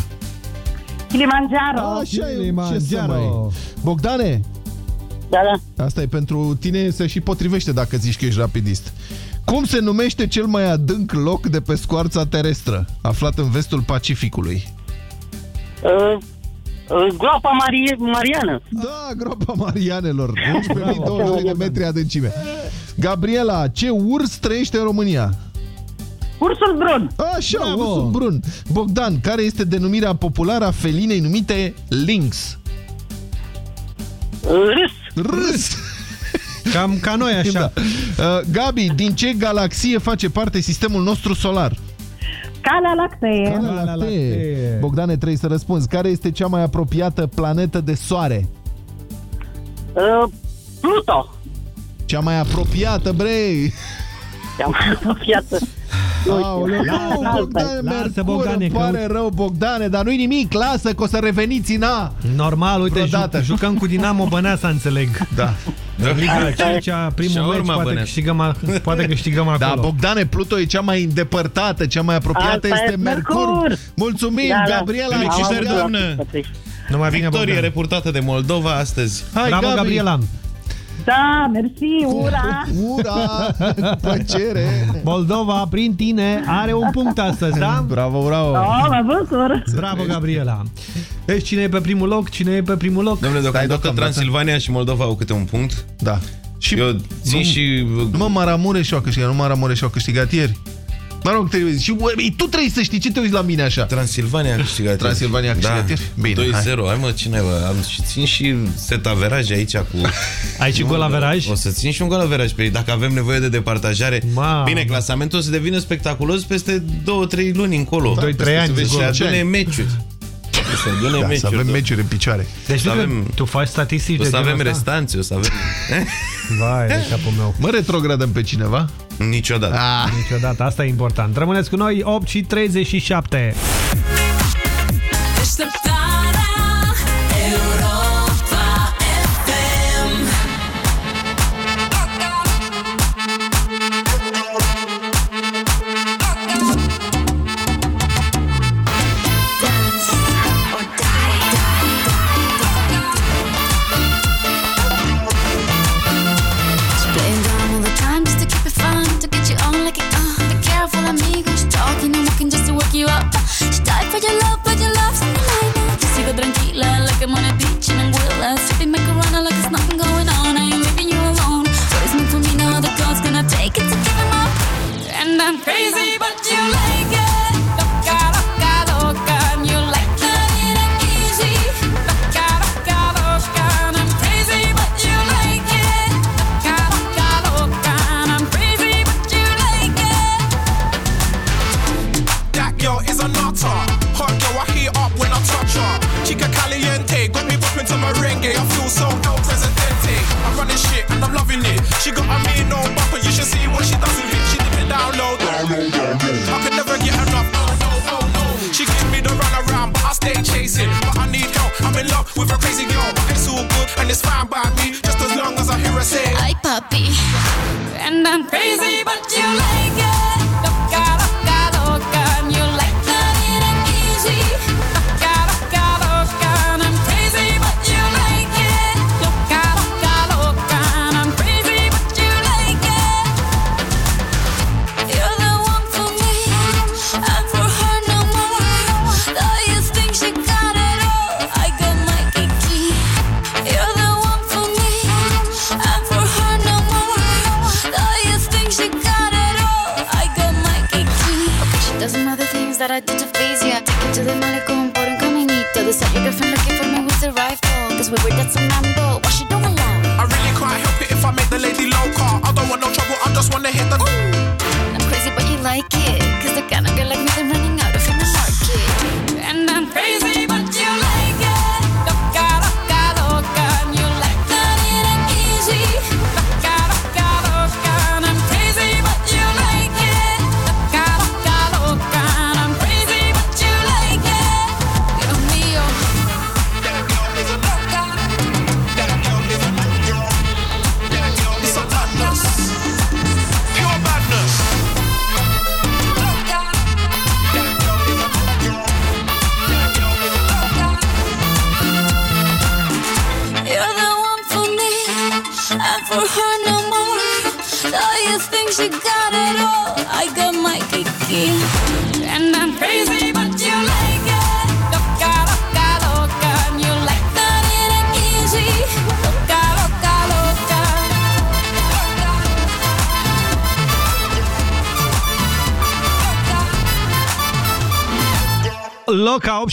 Kilimanjaro. Așa e, ce să mai... Bogdane? Da, da. Asta e pentru tine să și potrivește dacă zici că ești rapidist. Cum se numește cel mai adânc loc de pe scoarța terestră, aflat în vestul Pacificului? Uh, uh, groapa Marie, Mariană. Da, groapa Marianelor, 11.020 de metri adâncime. Gabriela, ce urs trăiește în România? Ursul brun. Așa, Bravo. ursul brun. Bogdan, care este denumirea populară a felinei numite lynx? Râs. Râs. Cam ca noi așa. Da. Uh, Gabi, din ce galaxie face parte sistemul nostru solar? Calea lactee. Calea lactee. Bogdane, trebuie să răspunzi. Care este cea mai apropiată planetă de Soare? Uh, Pluto. Cea mai apropiată, brei! Cea mai apropiată. Aoleu, nu, Bogdane, Mercur, Bogdane, îmi că pare rău, Bogdane, dar nu-i nimic, lasă că o să reveniți în A. Normal, uite, Vreodată. ju jucăm cu Dinamo Băneasa, înțeleg. Da. În Liga 5 primul Și meci, urma poate Băneasa. câștigăm, a- poate câștigăm Da, acolo. Bogdane, Pluto e cea mai îndepărtată, cea mai apropiată Asta este e Mercur. Mercur. Mulțumim, Da, da. Gabriela. Felicitări, Gabriela. doamnă! Numai bine, Victorie Bogdan. reportată de Moldova astăzi. Hai, Bravo, Gabi. Gabriela. Da, mersi, ura! Ura! Cu plăcere! Moldova, prin tine, are un punct astăzi, da? Bravo, bravo! Oh, mă bucur! Bravo, Gabriela. Deci cine e pe primul loc? Cine e pe primul loc? Domnule, deocamdată deocamdată. Transilvania și Moldova au câte un punct. Da. Și eu țin nu- și... Nu mă, Maramureș a câștigat, nu Maramureș a câștigat ieri. Mă rog, trebuie, și ui, tu trebuie să știi ce te uiți la mine așa. Transilvania a câștigat. Transilvania a câștigat ieri? Bine, 2-0. hai. Hai. mă, cine bă? Am și țin și setaveraj aici cu... Ai și golaveraj? O să țin și un golaveraj pe ei, dacă avem nevoie de departajare. Mamă. Bine, clasamentul o să devină spectaculos peste 2-3 luni încolo. 2-3 ani, Să zic. se adune meciuri. Să se adune Da, meciuri. să avem da. meciuri în picioare. Deci să tu, avem- tu faci statistici O de să genul avem ăsta? restanțe, o să avem... Vai de capul meu. Mă retrogradăm pe cineva? Niciodată. Ah. Niciodată, asta e important. Rămâneți cu noi 8 și 37.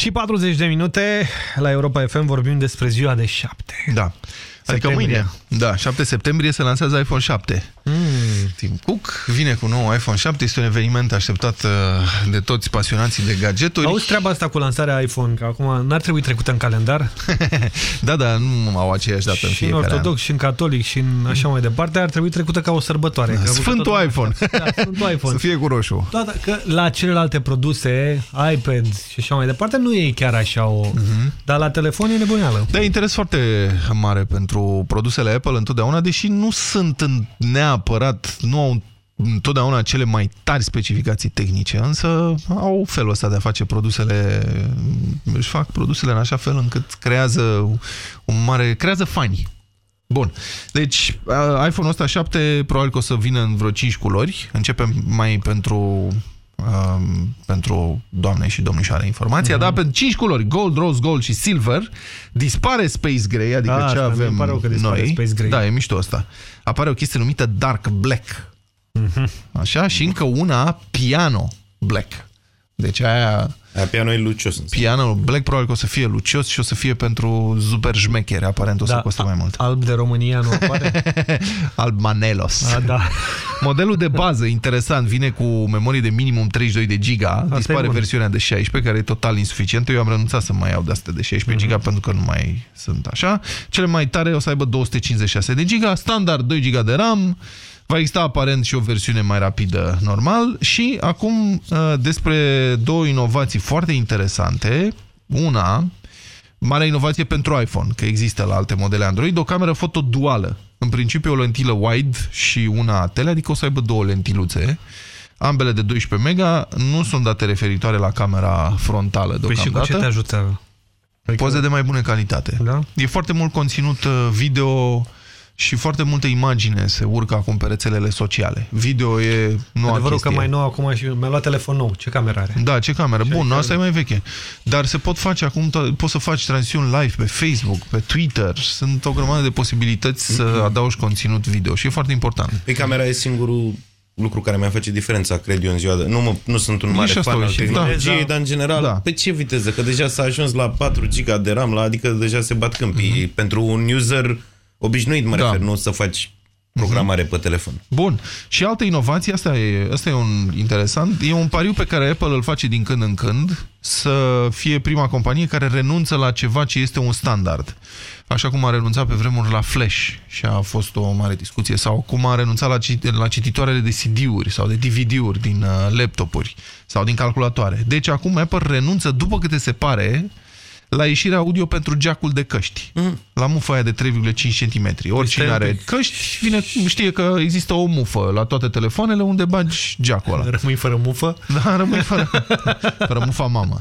Și 40 de minute la Europa FM vorbim despre ziua de 7. Da. Adică mâine, da, 7 septembrie se lansează iPhone 7. Mm. Tim Cook vine cu nou iPhone 7, este un eveniment așteptat uh, de toți pasionații de gadgeturi. Auzi treaba asta cu lansarea iPhone, că acum n-ar trebui trecută în calendar? da, da, nu au aceeași dată în și în fiecare ortodox, și în catolic, și în așa mai departe, ar trebui trecută ca o sărbătoare. Că Sfântul tot- iPhone. Da, Sfântul iPhone. Să fie cu roșu. Da, da, că la celelalte produse, iPad și așa mai departe, nu e chiar așa o... Mhm. Dar la telefon e nebuneală. Da, interes foarte mare pentru produsele Apple întotdeauna, deși nu sunt în neapărat, nu au întotdeauna cele mai tari specificații tehnice, însă au felul ăsta de a face produsele, își fac produsele în așa fel încât creează un mare, creează fani. Bun, deci uh, iPhone-ul ăsta 7 probabil că o să vină în vreo 5 culori, începem mai pentru um, pentru doamne și domnișoare informația, Mhm. mm -hmm. dar pe 5 culori, gold, rose, gold și silver, dispare Space Gray, adică Ah, ce asta, avem mi-e pare rău că dispare noi. Space Gray. Da, e mișto asta. Apare o chestie numită Dark Black. Mhm. Așa, și încă una Piano Black. Deci aia... Aia piano e lucios. Piano Black probabil că o să fie lucios și o să fie pentru super șmecheri, aparent o să Da, coste mai mult. Alb de România nu apare? Alb Manelos. A, da. Modelul de bază, interesant, vine cu memorie de minimum 32 de giga, e dispare bun. versiunea de 16, care e total insuficientă. Eu am renunțat să mai iau de astea de 16 Mhm. giga pentru că nu mai sunt așa. Cele mai tare o să aibă 256 de giga, standard 2 giga de RAM, Va exista aparent și o versiune mai rapidă normal și acum uh, despre două inovații foarte interesante. Una, mare inovație pentru iPhone, că există la alte modele Android, o cameră foto duală. În principiu o lentilă wide și una tele, adică o să aibă două lentiluțe. Ambele de 12 mega nu sunt date referitoare la camera frontală Păi și cu deocamdată. ce te ajută? Poze de mai bună calitate. Da? E foarte mult conținut uh, video și foarte multă imagine se urcă acum pe rețelele sociale. Video e noua Adevărul chestie. că mai nou acum și mi-a luat telefon nou. Ce cameră are? Da, ce cameră? Bun, adică- asta e mai veche. Dar se pot face acum, to- poți să faci transmisiuni live pe Facebook, pe Twitter. Sunt o grămadă de posibilități să adaugi conținut video și e foarte important. Pe camera e singurul lucru care mi-a face diferența, cred eu, în ziua de... Nu, mă, nu sunt un E mare și asta fan o al ieșire, tehnologiei, da. dar în general, Da. pe ce viteză? Că deja s-a ajuns la 4 GB de RAM, la, adică deja se bat câmpii. Pentru un user obișnuit, mă Mhm. Da. refer, nu să faci programare pe telefon. Bun. Și altă inovație, asta e, asta e un interesant, e un pariu pe care Apple îl face din când în când să fie prima companie care renunță la ceva ce este un standard. Așa cum a renunțat pe vremuri la Flash și a fost o mare discuție, sau cum a renunțat la, cit la cititoarele de CD-uri sau de DVD-uri din uh, laptopuri sau din calculatoare. Deci acum Apple renunță, după câte se pare, la ieșirea audio pentru jackul de căști. Mm. La mufa aia de 3,5 cm. Oricine stai un are pic. căști vine, știe că există o mufă la toate telefoanele unde bagi jackul ăla. Rămâi fără mufă? Da, rămâi fără, fără mufa mamă.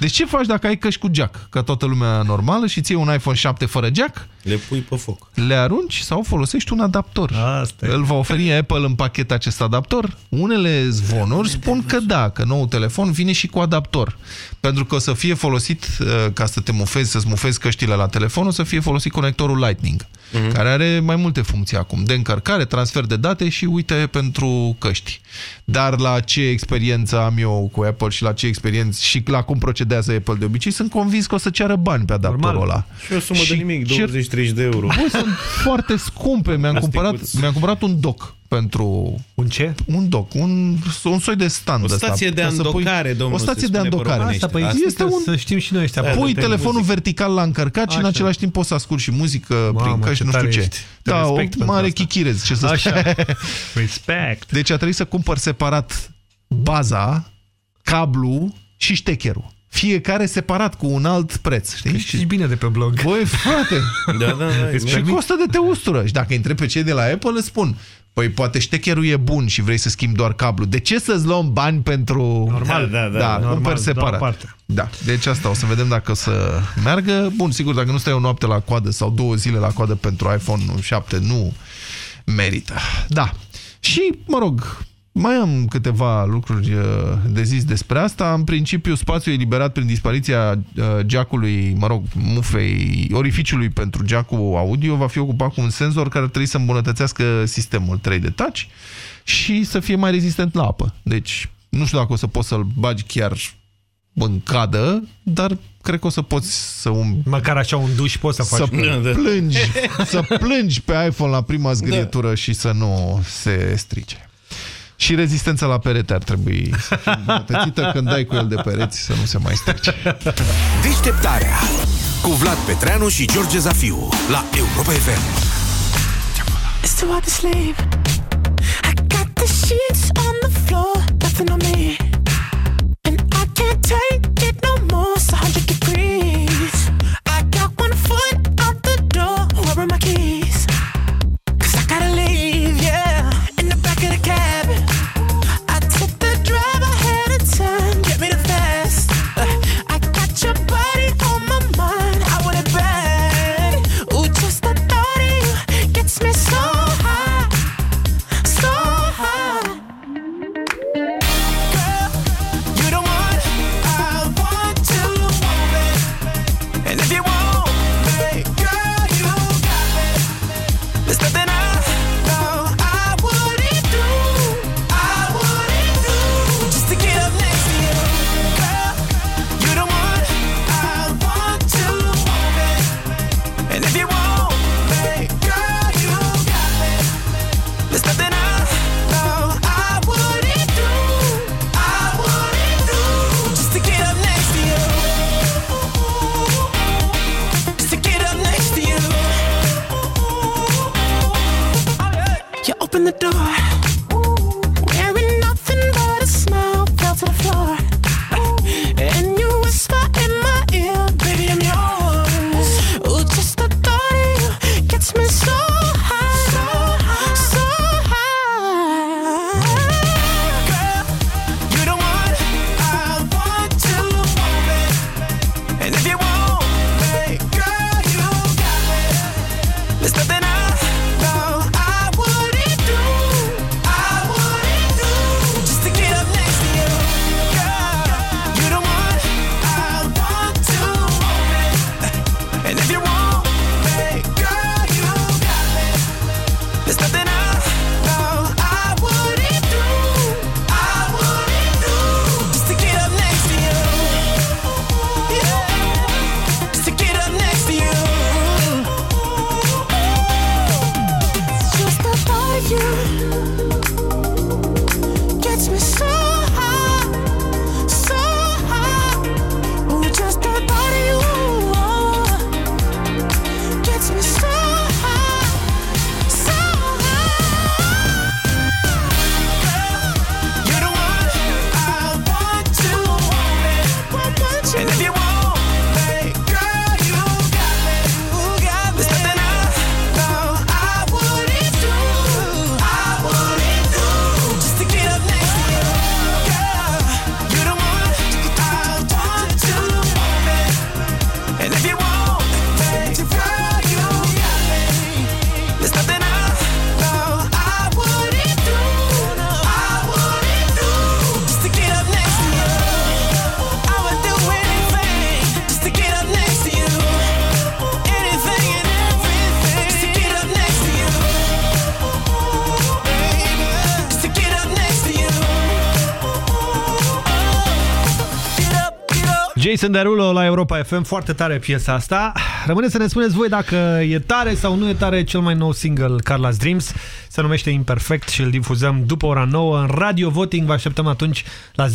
Deci ce faci dacă ai căști cu jack? Ca toată lumea normală și ții un iPhone 7 fără jack? Le pui pe foc. Le arunci sau folosești un adaptor. Asta Îl va oferi Apple în pachet acest adaptor? Unele zvonuri spun că da, că nou telefon vine și cu adaptor. Pentru că o să fie folosit, uh, ca să te mufezi, să-ți mufezi căștile la telefon, o să fie folosit conectorul Lightning. Mm -hmm. care are mai multe funcții acum, de încărcare, transfer de date și uite pentru căști. Dar la ce experiență am eu cu Apple și la ce experiență și la cum procedează Apple de obicei, sunt convins că o să ceară bani pe adaptorul ăla. Și o sumă de nimic, 20-30 de euro. Bă, sunt foarte scumpe. Mi-am cumpărat, mi cumpărat un doc pentru... Un ce? Un doc, un, un soi de stand O stație ăsta, de ca să îndocare, pui, domnul, O stație se de spune pe îndocare. românește. Asta, păi, Asta este un... să știm și noi ăștia. Pui produse telefonul muzică. vertical la încărcat și în Așa. același timp poți să asculti și muzică prin Mamă, căști, ce nu știu tare ce. ești. Te Da, o respect pentru mare asta. chichirez, ce să Așa. spun. Respect. Deci a trebuit să cumpăr separat baza, cablu și ștecherul. Fiecare separat cu un alt preț. Știi? Câștigi bine de pe blog. Băi, frate! Da, da, da. și costă de te ustură. Și dacă îi întrebi pe cei de la Apple, îți spun Păi poate ștecherul e bun și vrei să schimbi doar cablu. De ce să-ți luăm bani pentru... Normal, Da, da, da. Da, Normal, cumperi doar separat. parte. Da, deci asta o să vedem dacă o să meargă. Bun, sigur, dacă nu stai o noapte la coadă sau două zile la coadă pentru iPhone 7, nu merită. Da. Și, mă rog, mai am câteva lucruri uh, de zis despre asta. În principiu, spațiul eliberat prin dispariția uh, jackului, mă rog, mufei, orificiului pentru jackul audio va fi ocupat cu un senzor care trebuie să îmbunătățească sistemul 3 de touch și să fie mai rezistent la apă. Deci, nu știu dacă o să poți să-l bagi chiar în cadă, dar cred că o să poți să um... Măcar așa un duș poți să faci. să cu- plângi, să plângi pe iPhone la prima zgârietură Da. și să nu se strice. Și rezistența la perete ar trebui să fie îmbunătățită când dai cu el de pereți să nu se mai strice. Deșteptarea cu Vlad Petreanu și George Zafiu la Europa FM. It's too hard to sleep. I got the sheets on the floor, nothing on me. Jason Derulo la Europa FM, foarte tare piesa asta. Rămâne să ne spuneți voi dacă e tare sau nu e tare cel mai nou single Carla's Dreams. Se numește Imperfect și îl difuzăm după ora 9 în Radio Voting. Vă așteptăm atunci la 0372069599.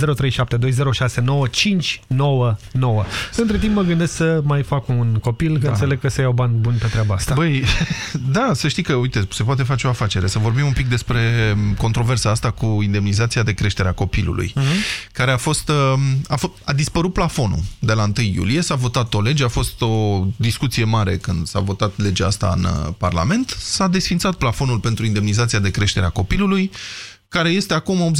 Între timp mă gândesc să mai fac un copil, că Da. înțeleg că se iau bani buni pe treaba asta. Băi, da, să știi că, uite, se poate face o afacere. Să vorbim un pic despre controversa asta cu indemnizația de creștere a copilului, Mhm. care a fost, uh, a, fost, a dispărut plafonul de la 1 iulie, s-a votat o lege, a fost o discuție mare când s-a votat legea asta în uh, Parlament, s-a desfințat plafonul pentru indemnizația de creștere a copilului, care este acum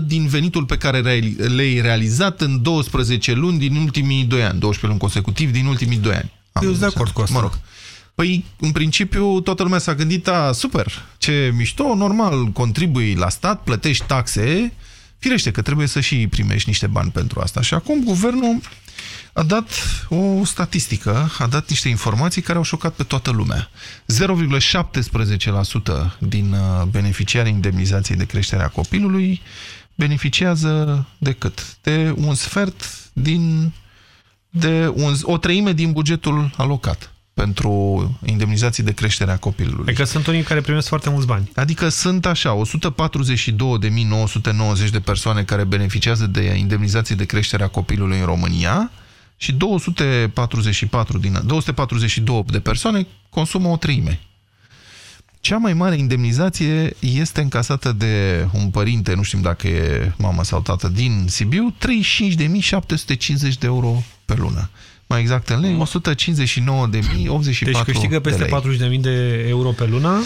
85% din venitul pe care reali- le-ai realizat în 12 luni din ultimii 2 ani, 12 luni consecutiv din ultimii 2 ani. Eu sunt de acord cu asta. Mă rog. Păi, în principiu, toată lumea s-a gândit, a, super, ce mișto, normal, contribui la stat, plătești taxe, firește că trebuie să și primești niște bani pentru asta. Și acum guvernul a dat o statistică, a dat niște informații care au șocat pe toată lumea. 0,17% din uh, beneficiarii indemnizației de creștere a copilului beneficiază de cât? De un sfert din de un, o treime din bugetul alocat pentru indemnizații de creștere a copilului. Adică sunt unii care primesc foarte mulți bani. Adică sunt așa, 142.990 de persoane care beneficiază de indemnizații de creștere a copilului în România și 244 din, 242 de persoane consumă o treime. Cea mai mare indemnizație este încasată de un părinte, nu știm dacă e mamă sau tată, din Sibiu, 35.750 de euro pe lună. Mai exact în lei, 159.084 Deci câștigă de peste lei. 40.000 de euro pe lună.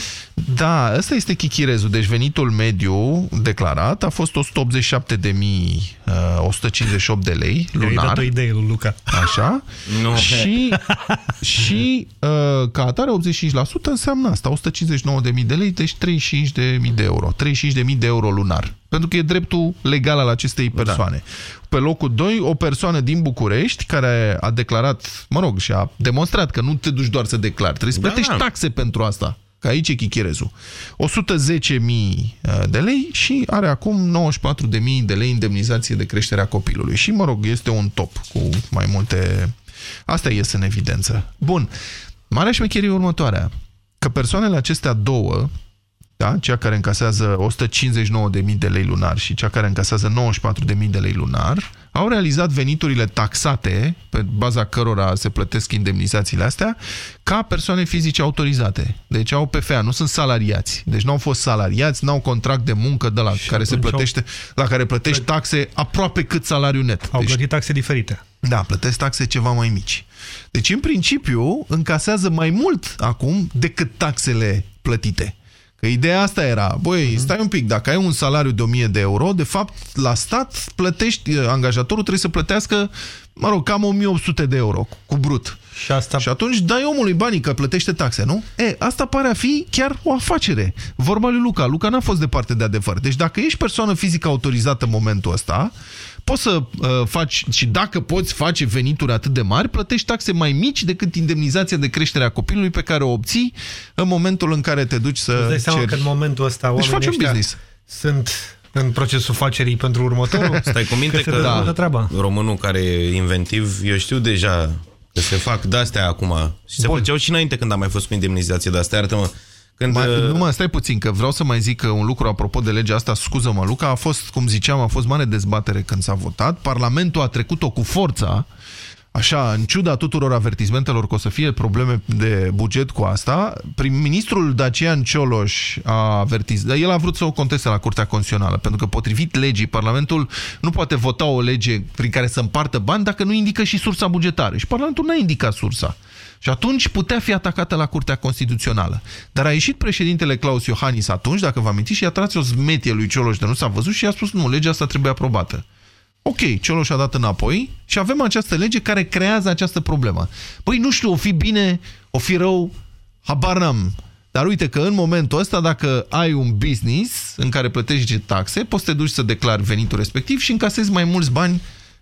Da, ăsta este chichirezul. Deci venitul mediu declarat a fost 187.158 de lei I-ai lunar. dat o idee lui Luca. Așa. Nu. Și, și uh, ca atare 85% înseamnă asta, 159.000 de lei, deci 35.000 de euro. 35.000 de euro lunar. Pentru că e dreptul legal al acestei persoane. Da. Pe locul 2, o persoană din București care a declarat, mă rog, și a demonstrat că nu te duci doar să declari, trebuie să Da, plătești da. taxe pentru asta. Că aici e chichirezul. 110.000 de lei și are acum 94.000 de lei indemnizație de creștere a copilului. Și, mă rog, este un top cu mai multe... Asta ies în evidență. Bun. Marea șmecherie e următoarea. Că persoanele acestea două, da? cea care încasează 159.000 de lei lunar și cea care încasează 94.000 de lei lunar, au realizat veniturile taxate, pe baza cărora se plătesc indemnizațiile astea, ca persoane fizice autorizate. Deci au PFA, nu sunt salariați. Deci nu au fost salariați, nu au contract de muncă de la care se atunci plătește, la care plătești taxe aproape cât salariu net. Au Deci plătit taxe diferite. da, plătesc taxe ceva mai mici. Deci, în principiu, încasează mai mult acum decât taxele plătite. Că ideea asta era, băi, Mhm. stai un pic, dacă ai un salariu de 1000 de euro, de fapt, la stat plătești, angajatorul trebuie să plătească, mă rog, cam 1800 de euro cu- cu brut. Și, asta... și atunci dai omului banii că plătește taxe, nu? E, asta pare a fi chiar o afacere. Vorba lui Luca. Luca n-a fost departe de adevăr. Deci dacă ești persoană fizică autorizată în momentul ăsta, poți să uh, faci, și dacă poți face venituri atât de mari, plătești taxe mai mici decât indemnizația de creștere a copilului pe care o obții în momentul în care te duci să Îți dai seama ceri. că în momentul ăsta Deci oamenii faci un ăștia business. sunt în procesul facerii pentru următorul. Stai cu minte se că, dezvoltă treaba. românul care e inventiv, eu știu deja că se fac de-astea acum. Și se făceau și înainte când am mai fost cu indemnizație de-astea, iartă-mă. Când, Mai, uh, nu mă, stai puțin, că vreau să mai zic că un lucru apropo de legea asta, scuză-mă, Luca, a fost, cum ziceam, a fost mare dezbatere când s-a votat, Parlamentul a trecut-o cu forța, așa, în ciuda tuturor avertizmentelor că o să fie probleme de buget cu asta, prim-ministrul Dacian Cioloș a avertizat, el a vrut să o conteste la Curtea Constituțională, pentru că potrivit legii, Parlamentul nu poate vota o lege prin care să împartă bani dacă nu indică și sursa bugetară. Și Parlamentul n-a indicat sursa. Și atunci putea fi atacată la Curtea Constituțională. Dar a ieșit președintele Claus Iohannis atunci, dacă vă amintiți, și a tras o zmetie lui Cioloș de nu s-a văzut și a spus, nu, legea asta trebuie aprobată. Ok, Cioloș a dat înapoi și avem această lege care creează această problemă. Păi nu știu, o fi bine, o fi rău, habar n-am. Dar uite că în momentul ăsta, dacă ai un business în care plătești taxe, poți să te duci să declari venitul respectiv și încasezi mai mulți bani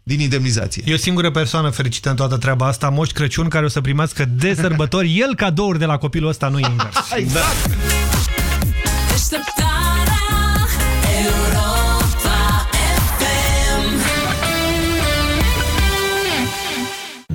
din indemnizație. E o singură persoană fericită în toată treaba asta, Moș Crăciun, care o să primească de sărbători el cadouri de la copilul ăsta, nu invers. exact.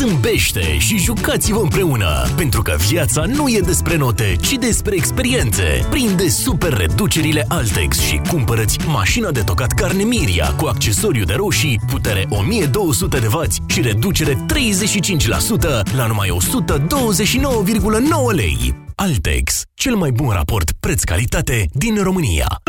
Zâmbește și jucați-vă împreună, pentru că viața nu e despre note, ci despre experiențe. Prinde super reducerile Altex și cumpărăți mașina de tocat carne Miria cu accesoriu de roșii, putere 1200 de W și reducere 35% la numai 129,9 lei. Altex, cel mai bun raport preț-calitate din România.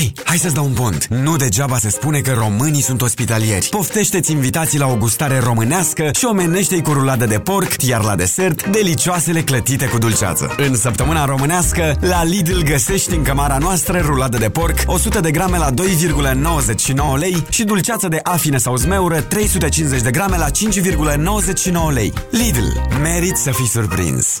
Hei, hai să-ți dau un pont. Nu degeaba se spune că românii sunt ospitalieri. Poftește-ți invitații la o gustare românească și omenește-i cu ruladă de porc, iar la desert, delicioasele clătite cu dulceață. În săptămâna românească, la Lidl găsești în cămara noastră ruladă de porc 100 de grame la 2,99 lei și dulceață de afine sau zmeură 350 de grame la 5,99 lei. Lidl, merit să fii surprins.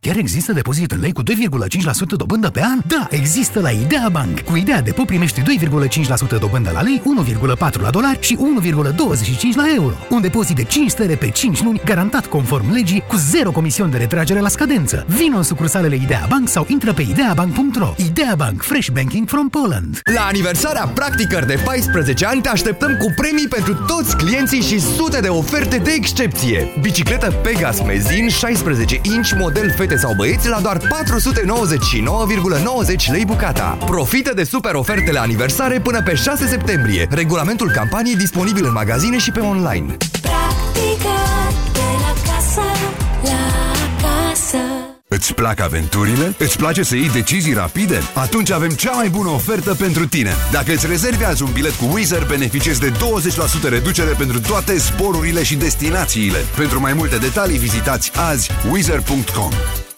Chiar există depozit în lei cu 2,5% dobândă pe an? Da, există la Idea Bank. Cu Idea Depo primești 2,5% dobândă la lei, 1,4 la dolari și 1,25 la euro. Un depozit de 5 stele pe 5 luni, garantat conform legii, cu zero comision de retragere la scadență. Vino în sucursalele Idea Bank sau intră pe ideabank.ro. Idea Bank. Fresh Banking from Poland. La aniversarea Practicăr de 14 ani te așteptăm cu premii pentru toți clienții și sute de oferte de excepție. Bicicletă Pegas Mezin 16 inch model fete sau băieți la doar 499,90 lei bucata. Profită de super ofertele aniversare până pe 6 septembrie. Regulamentul campaniei disponibil în magazine și pe online. Practică de la casă la casă Îți plac aventurile? Îți place să iei decizii rapide? Atunci avem cea mai bună ofertă pentru tine. Dacă îți rezervi azi un bilet cu Wizz beneficiezi de 20% reducere pentru toate zborurile și destinațiile. Pentru mai multe detalii vizitați azi wizz.com.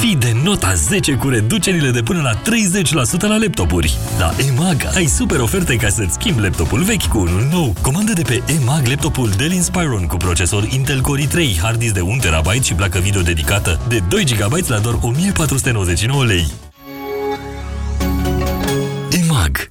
Fii de nota 10 cu reducerile de până la 30% la laptopuri. La EMAG ai super oferte ca să-ți schimbi laptopul vechi cu unul nou. Comandă de pe EMAG laptopul Dell Inspiron cu procesor Intel Core i3, hard disk de 1 TB și placă video dedicată de 2 GB la doar 1499 lei. EMAG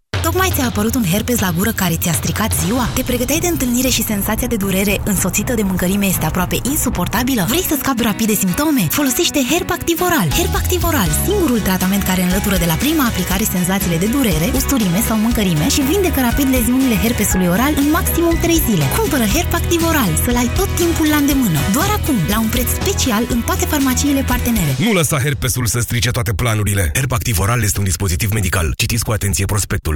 Tocmai ți-a apărut un herpes la gură care ți-a stricat ziua? Te pregăteai de întâlnire și senzația de durere însoțită de mâncărime este aproape insuportabilă? Vrei să scapi rapid de simptome? Folosește Herp Activ Oral. Herp Activ Oral, singurul tratament care înlătură de la prima aplicare senzațiile de durere, usturime sau mâncărime și vindecă rapid leziunile herpesului oral în maximum 3 zile. Cumpără Herp Activ Oral să-l ai tot timpul la îndemână. Doar acum, la un preț special în toate farmaciile partenere. Nu lăsa herpesul să strice toate planurile. Herb Activ Oral este un dispozitiv medical. Citiți cu atenție prospectul.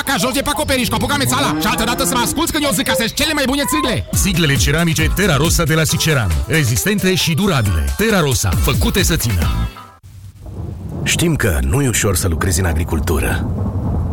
vaca jos de pe acoperiș, cu apucame țala și altă dată să mă asculți când eu zic că sunt cele mai bune țigle! Siglele ceramice Terra Rosa de la Siceran. Rezistente și durabile. Terra Rosa, făcute să țină. Știm că nu e ușor să lucrezi în agricultură.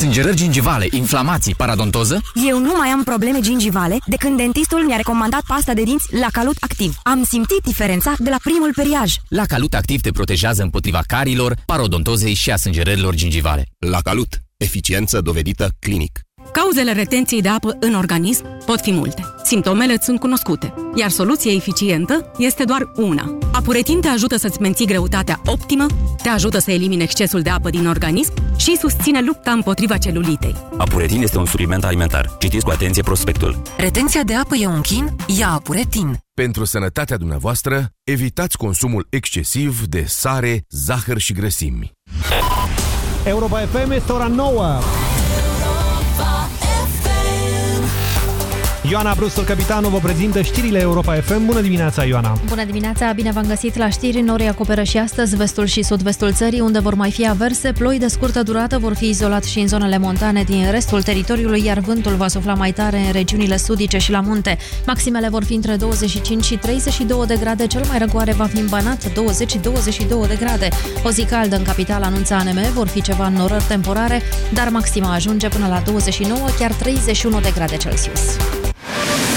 Sângerări gingivale, inflamații, paradontoză? Eu nu mai am probleme gingivale de când dentistul mi-a recomandat pasta de dinți la Calut Activ. Am simțit diferența de la primul periaj. La Calut Activ te protejează împotriva carilor, parodontozei și a sângerărilor gingivale. La Calut. Eficiență dovedită clinic. Cauzele retenției de apă în organism pot fi multe. Simptomele sunt cunoscute, iar soluția eficientă este doar una. Apuretin te ajută să-ți menții greutatea optimă, te ajută să elimine excesul de apă din organism și susține lupta împotriva celulitei. Apuretin este un supliment alimentar. Citiți cu atenție prospectul. Retenția de apă e un chin? Ia Apuretin. Pentru sănătatea dumneavoastră, evitați consumul excesiv de sare, zahăr și grăsimi. Europa FM este ora 9. Ioana Brustur, capitanul, vă prezintă știrile Europa FM. Bună dimineața, Ioana! Bună dimineața, bine v-am găsit la știri. Norii acoperă și astăzi vestul și sud-vestul țării, unde vor mai fi averse. Ploi de scurtă durată vor fi izolat și în zonele montane din restul teritoriului, iar vântul va sufla mai tare în regiunile sudice și la munte. Maximele vor fi între 25 și 32 de grade, cel mai răgoare va fi în Banat, 20-22 de grade. O zi caldă în capital anunța ANM, vor fi ceva norări temporare, dar maxima ajunge până la 29, chiar 31 de grade Celsius. Bye.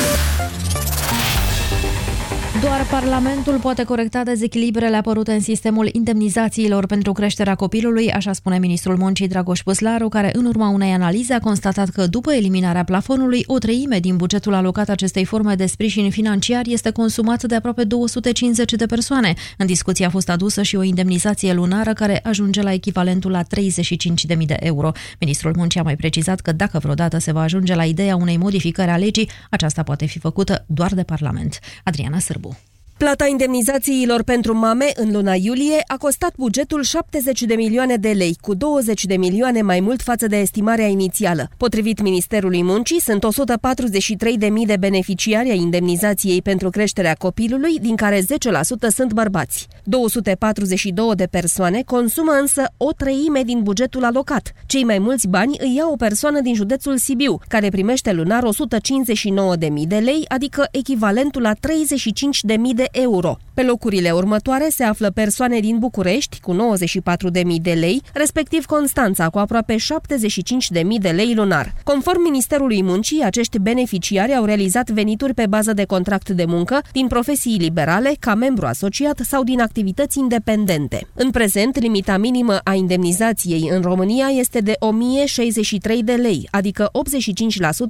Doar Parlamentul poate corecta dezechilibrele apărute în sistemul indemnizațiilor pentru creșterea copilului, așa spune ministrul muncii Dragoș Păslaru, care în urma unei analize a constatat că după eliminarea plafonului, o treime din bugetul alocat acestei forme de sprijin financiar este consumat de aproape 250 de persoane. În discuție a fost adusă și o indemnizație lunară care ajunge la echivalentul la 35.000 de euro. Ministrul muncii a mai precizat că dacă vreodată se va ajunge la ideea unei modificări a legii, aceasta poate fi făcută doar de Parlament. Adriana Sârbu. Plata indemnizațiilor pentru mame în luna iulie a costat bugetul 70 de milioane de lei, cu 20 de milioane mai mult față de estimarea inițială. Potrivit Ministerului Muncii, sunt 143 de mii de beneficiari ai indemnizației pentru creșterea copilului, din care 10% sunt bărbați. 242 de persoane consumă însă o treime din bugetul alocat. Cei mai mulți bani îi ia o persoană din județul Sibiu, care primește lunar 159 de mii de lei, adică echivalentul la 35 de mii de euro. Pe locurile următoare se află persoane din București cu 94.000 de lei, respectiv Constanța cu aproape 75.000 de lei lunar. Conform Ministerului Muncii, acești beneficiari au realizat venituri pe bază de contract de muncă, din profesii liberale, ca membru asociat sau din activități independente. În prezent, limita minimă a indemnizației în România este de 1063 de lei, adică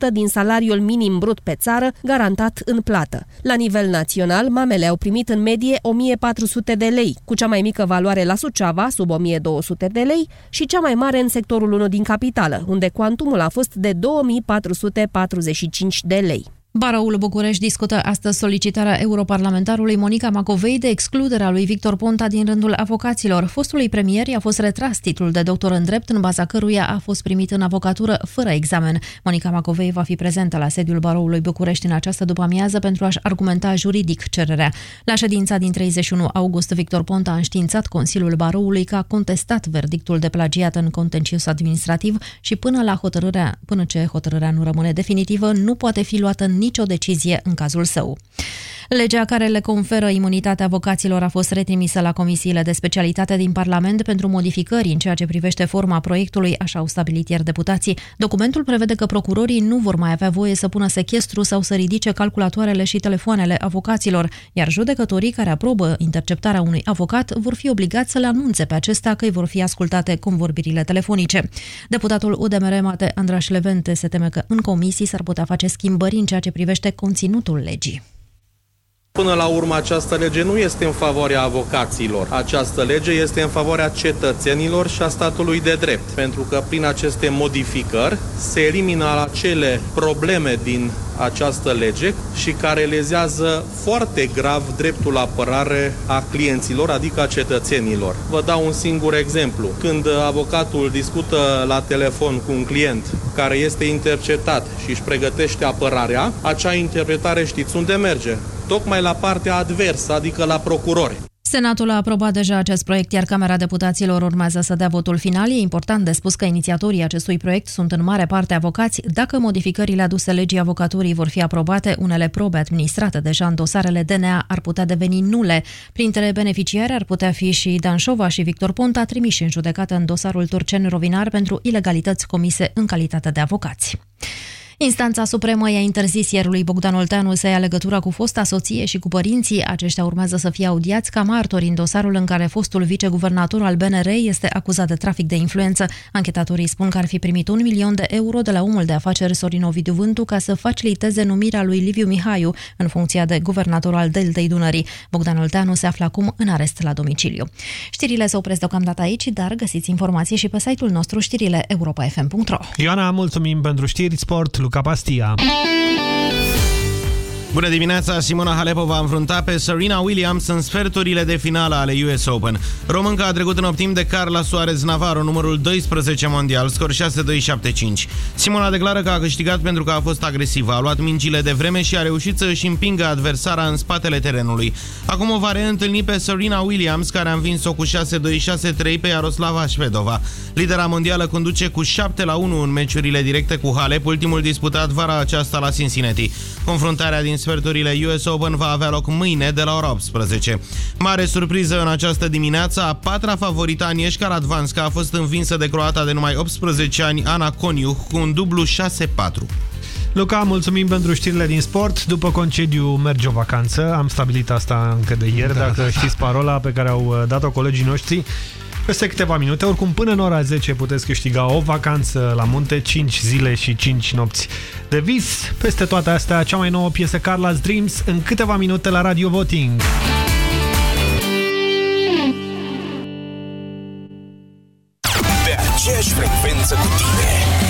85% din salariul minim brut pe țară garantat în plată. La nivel național, mamele au primit în medie 1400 de lei, cu cea mai mică valoare la Suceava, sub 1200 de lei, și cea mai mare în sectorul 1 din capitală, unde cuantumul a fost de 2445 de lei. Baroul București discută astăzi solicitarea europarlamentarului Monica Macovei de excluderea lui Victor Ponta din rândul avocaților. Fostului premier i-a fost retras titlul de doctor în drept, în baza căruia a fost primit în avocatură fără examen. Monica Macovei va fi prezentă la sediul Baroului București în această după-amiază pentru a-și argumenta juridic cererea. La ședința din 31 august, Victor Ponta a înștiințat Consiliul Baroului că a contestat verdictul de plagiat în contencios administrativ și până la hotărârea, până ce hotărârea nu rămâne definitivă, nu poate fi luată nicio decizie în cazul său. Legea care le conferă imunitatea avocaților a fost retrimisă la comisiile de specialitate din Parlament pentru modificări în ceea ce privește forma proiectului, așa au stabilit ieri deputații. Documentul prevede că procurorii nu vor mai avea voie să pună sechestru sau să ridice calculatoarele și telefoanele avocaților, iar judecătorii care aprobă interceptarea unui avocat vor fi obligați să le anunțe pe acesta că îi vor fi ascultate convorbirile telefonice. Deputatul UDMR Mate Andraș Levente se teme că în comisii s-ar putea face schimbări în ceea ce privește conținutul legii. Până la urmă, această lege nu este în favoarea avocaților. Această lege este în favoarea cetățenilor și a statului de drept, pentru că prin aceste modificări se elimină acele probleme din această lege și care lezează foarte grav dreptul la apărare a clienților, adică a cetățenilor. Vă dau un singur exemplu. Când avocatul discută la telefon cu un client care este interceptat și își pregătește apărarea, acea interpretare știți unde merge? Tocmai la partea adversă, adică la procurori. Senatul a aprobat deja acest proiect, iar Camera Deputaților urmează să dea votul final. E important de spus că inițiatorii acestui proiect sunt în mare parte avocați. Dacă modificările aduse legii avocaturii vor fi aprobate, unele probe administrate deja în dosarele DNA ar putea deveni nule. Printre beneficiari ar putea fi și Dan Șova și Victor Ponta, trimiși în judecată în dosarul Turcen Rovinar pentru ilegalități comise în calitate de avocați. Instanța Supremă i-a interzis ieri lui Bogdan Olteanu să ia legătura cu fosta soție și cu părinții. Aceștia urmează să fie audiați ca martori în dosarul în care fostul viceguvernator al BNR este acuzat de trafic de influență. Anchetatorii spun că ar fi primit un milion de euro de la omul de afaceri Sorin Ovidiu Vântu ca să faciliteze numirea lui Liviu Mihaiu în funcția de guvernator al Deltei Dunării. Bogdan Olteanu se află acum în arest la domiciliu. Știrile se opresc deocamdată aici, dar găsiți informații și pe site-ul nostru știrile europa.fm.ro Ioana, mulțumim pentru știri, sport, Luca Pastia. Bună dimineața! Simona Halep va înfrunta pe Serena Williams în sferturile de finală ale US Open. Românca a trecut în optim de Carla Suarez Navarro, numărul 12 mondial, scor 6-2-7-5. Simona declară că a câștigat pentru că a fost agresivă, a luat mingile de vreme și a reușit să își împingă adversara în spatele terenului. Acum o va reîntâlni pe Serena Williams, care a învins-o cu 6-2-6-3 pe Jaroslava Shvedova. Lidera mondială conduce cu 7-1 în meciurile directe cu Halep, ultimul disputat vara aceasta la Cincinnati. Confruntarea din sferturile US Open va avea loc mâine de la ora 18. Mare surpriză în această dimineață, a patra favorită Agnieszka Radvanska a fost învinsă de croata de numai 18 ani Ana Coniuch cu un dublu 6-4. Luca, mulțumim pentru știrile din sport. După concediu merge o vacanță. Am stabilit asta încă de ieri, da. dacă știți parola pe care au uh, dat-o colegii noștri. Peste câteva minute, oricum până în ora 10 puteți câștiga o vacanță la munte, 5 zile și 5 nopți de vis. Peste toate astea, cea mai nouă piesă Carla's Dreams în câteva minute la Radio Voting. Pe aceeași frecvență cu tine.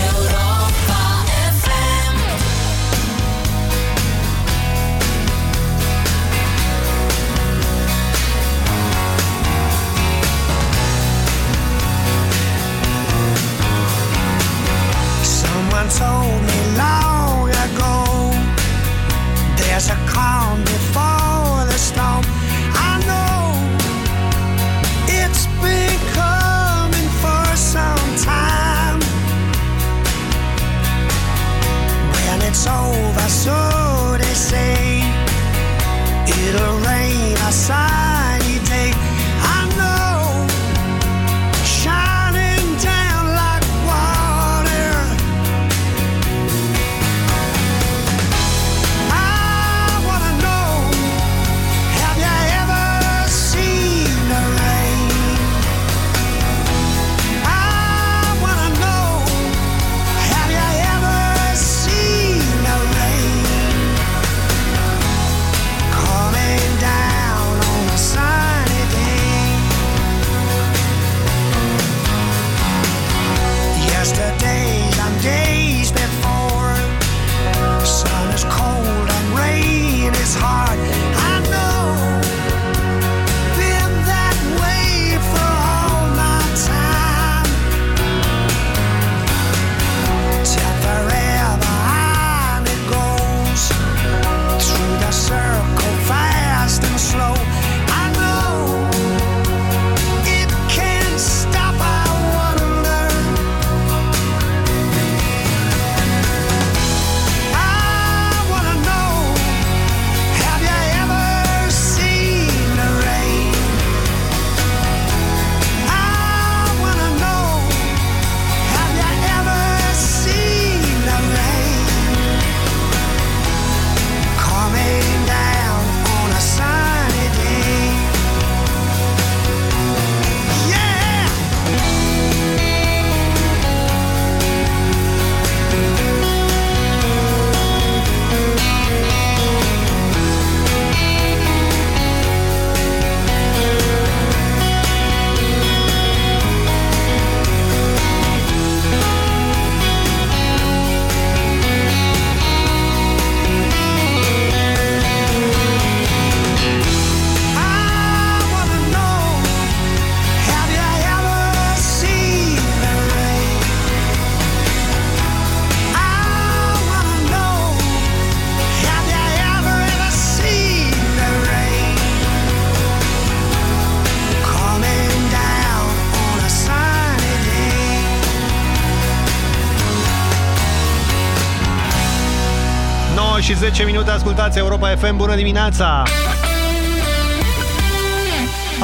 Ascultați Europa FM, bună dimineața!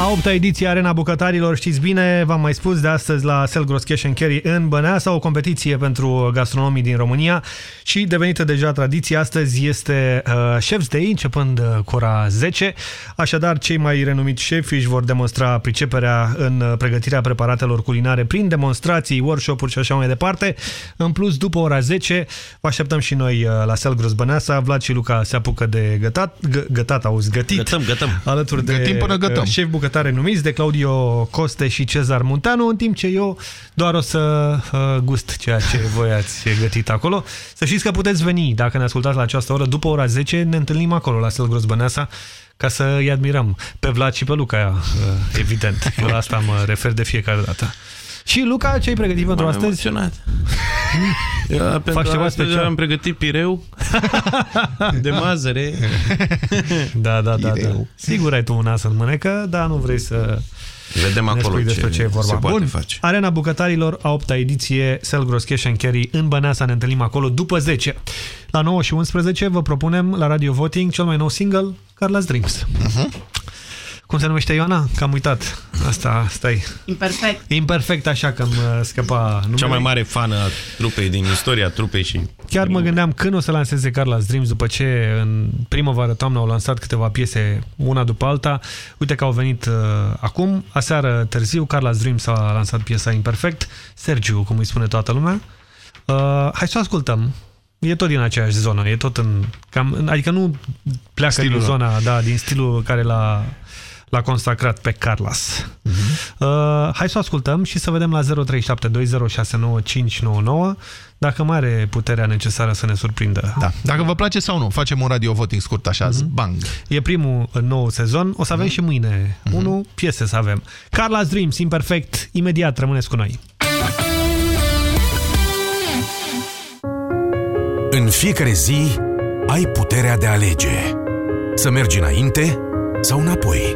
A opta ediție Arena Bucătarilor, știți bine, v-am mai spus de astăzi la Selgros Cash and Carry în Băneasa, o competiție pentru gastronomii din România și devenită deja tradiție, astăzi este uh, Chef's Day, începând uh, cu ora 10, așadar cei mai renumiți șefi își vor demonstra priceperea în uh, pregătirea preparatelor culinare prin demonstrații, workshop-uri și așa mai departe. În plus, după ora 10, vă așteptăm și noi uh, la Selgros Băneasa, Vlad și Luca se apucă de gătat, gă, gătat, auzi, gătit. Gătăm, gătăm. Alături de Gătim până gătăm. uh, șef bucătare numiți de Claudio Coste și Cezar Muntanu, în timp ce eu doar o să uh, gust ceea ce voi ați gătit acolo. Să știți că puteți veni, dacă ne ascultați la această oră, după ora 10, ne întâlnim acolo la Selgros Băneasa, ca să îi admirăm pe Vlad și pe Luca, uh, evident. La asta mă refer de fiecare dată. Și Luca, ce ai pregătit pentru M-am astăzi? emoționat. Eu, pentru Faci ceva astăzi special? am pregătit pireu de mazăre. Da, da, da, da. Sigur ai tu un as în mânecă, dar nu vrei să Vedem ne acolo spui despre ce ce e vorba. se poate Bun. face. Arena Bucătarilor, a 8 ediție, Selgros Cash and Carry în Băneasa, ne întâlnim acolo după 10. La 9 și 11 vă propunem la Radio Voting cel mai nou single, Carla's Dreams. Uh-huh. Cum se numește Ioana? Că am uitat. Asta, stai. Imperfect. Imperfect așa că îmi scăpa numele. Cea mai mare fană a trupei din istoria trupei și... Chiar mă gândeam când o să lanseze Carla's Dreams după ce în primăvară-toamnă au lansat câteva piese una după alta. Uite că au venit uh, acum. Aseară târziu Carla's Dreams a lansat piesa Imperfect. Sergiu, cum îi spune toată lumea. Uh, hai să o ascultăm. E tot din aceeași zonă, e tot în... Cam, adică nu pleacă Stilul din lor. zona, da, din stilul care l-a l-a consacrat pe Carlas. Uh, hai să o ascultăm și să vedem la 0372069599 dacă mai are puterea necesară să ne surprindă. Da. Dacă vă place sau nu, facem un radio voting scurt așa, Mhm. bang. E primul în nou sezon. O să avem și mâine unul, piese să avem. Carla's Dreams, imperfect. Imediat rămâneți cu noi. În fiecare zi ai puterea de a alege. Să mergi înainte sau înapoi.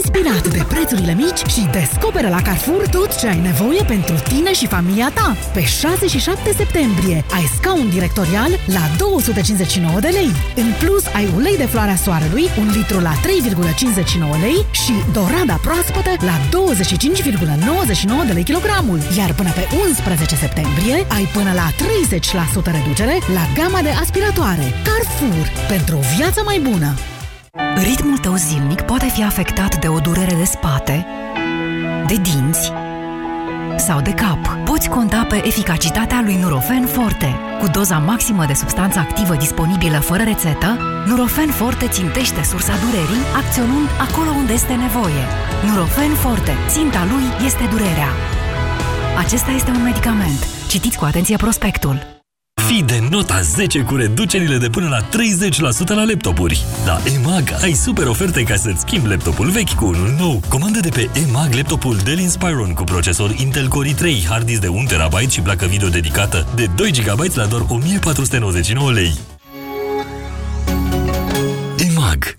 Lasă-te inspirat de prețurile mici și descoperă la Carrefour tot ce ai nevoie pentru tine și familia ta. Pe 6 și 7 septembrie ai scaun directorial la 259 de lei. În plus, ai ulei de floarea soarelui, un litru la 3,59 lei și dorada proaspătă la 25,99 de lei kilogramul. Iar până pe 11 septembrie ai până la 30% reducere la gama de aspiratoare. Carrefour. Pentru o viață mai bună. Ritmul tău zilnic poate fi afectat de o durere de spate, de dinți sau de cap. Poți conta pe eficacitatea lui Nurofen Forte. Cu doza maximă de substanță activă disponibilă fără rețetă, Nurofen Forte țintește sursa durerii, acționând acolo unde este nevoie. Nurofen Forte. Ținta lui este durerea. Acesta este un medicament. Citiți cu atenție prospectul. Fii de nota 10 cu reducerile de până la 30% la laptopuri. La EMAG ai super oferte ca să-ți schimbi laptopul vechi cu unul nou. Comandă de pe EMAG laptopul Dell Inspiron cu procesor Intel Core i3, hard disk de 1 TB și placă video dedicată de 2 GB la doar 1499 lei. EMAG.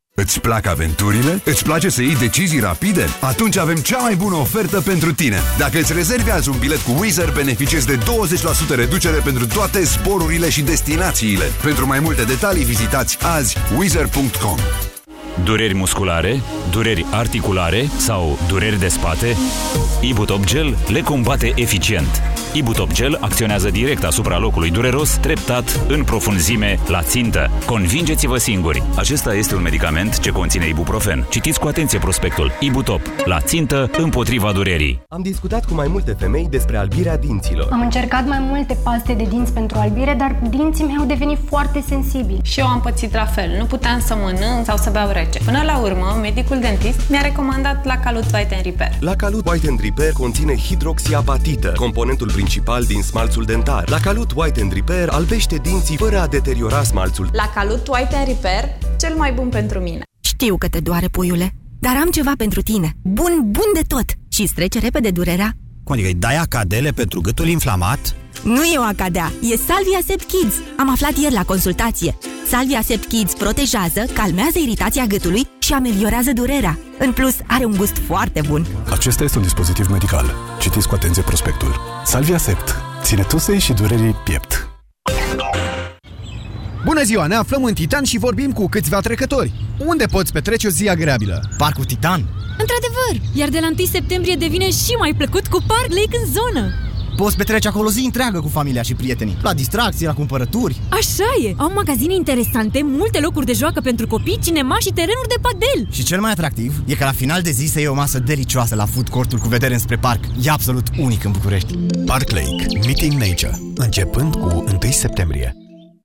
Îți plac aventurile? Îți place să iei decizii rapide? Atunci avem cea mai bună ofertă pentru tine. Dacă îți rezervi azi un bilet cu Wizz beneficiezi de 20% reducere pentru toate sporurile și destinațiile. Pentru mai multe detalii vizitați azi wizz.com. Dureri musculare, dureri articulare sau dureri de spate? Ibutop Gel le combate eficient. Ibutop Gel acționează direct asupra locului dureros, treptat, în profunzime, la țintă. Convingeți-vă singuri! Acesta este un medicament ce conține ibuprofen. Citiți cu atenție prospectul. Ibutop. La țintă, împotriva durerii. Am discutat cu mai multe femei despre albirea dinților. Am încercat mai multe paste de dinți pentru albire, dar dinții mei au devenit foarte sensibili. Și eu am pățit la fel. Nu puteam să mănânc sau să beau rece. Până la urmă, medicul dentist mi-a recomandat la Calut White and Repair. La Calut White and Repair conține hidroxiapatită, componentul principal din smalțul dentar. La Calut White and Repair albește dinții fără a deteriora smalțul. La Calut White and Repair, cel mai bun pentru mine. Știu că te doare, puiule, dar am ceva pentru tine. Bun, bun de tot! Și îți trece repede durerea. Cum adică îi dai acadele pentru gâtul inflamat? Nu e o acadea, e Salvia Sept Kids. Am aflat ieri la consultație. Salvia Sept Kids protejează, calmează iritația gâtului și ameliorează durerea. În plus, are un gust foarte bun. Acesta este un dispozitiv medical. Citiți cu atenție prospectul. Salvia Sept. Ține tusei și durerii piept. Bună ziua, ne aflăm în Titan și vorbim cu câțiva trecători. Unde poți petrece o zi agreabilă? Parcul Titan? Într-adevăr, iar de la 1 septembrie devine și mai plăcut cu Park Lake în zonă. Poți petrece acolo zi întreagă cu familia și prietenii, la distracții, la cumpărături. Așa e! Au magazine interesante, multe locuri de joacă pentru copii, cinema și terenuri de padel. Și cel mai atractiv e că la final de zi se iei o masă delicioasă la food court cu vedere înspre parc. E absolut unic în București. Park Lake. Meeting Nature. Începând cu 1 septembrie.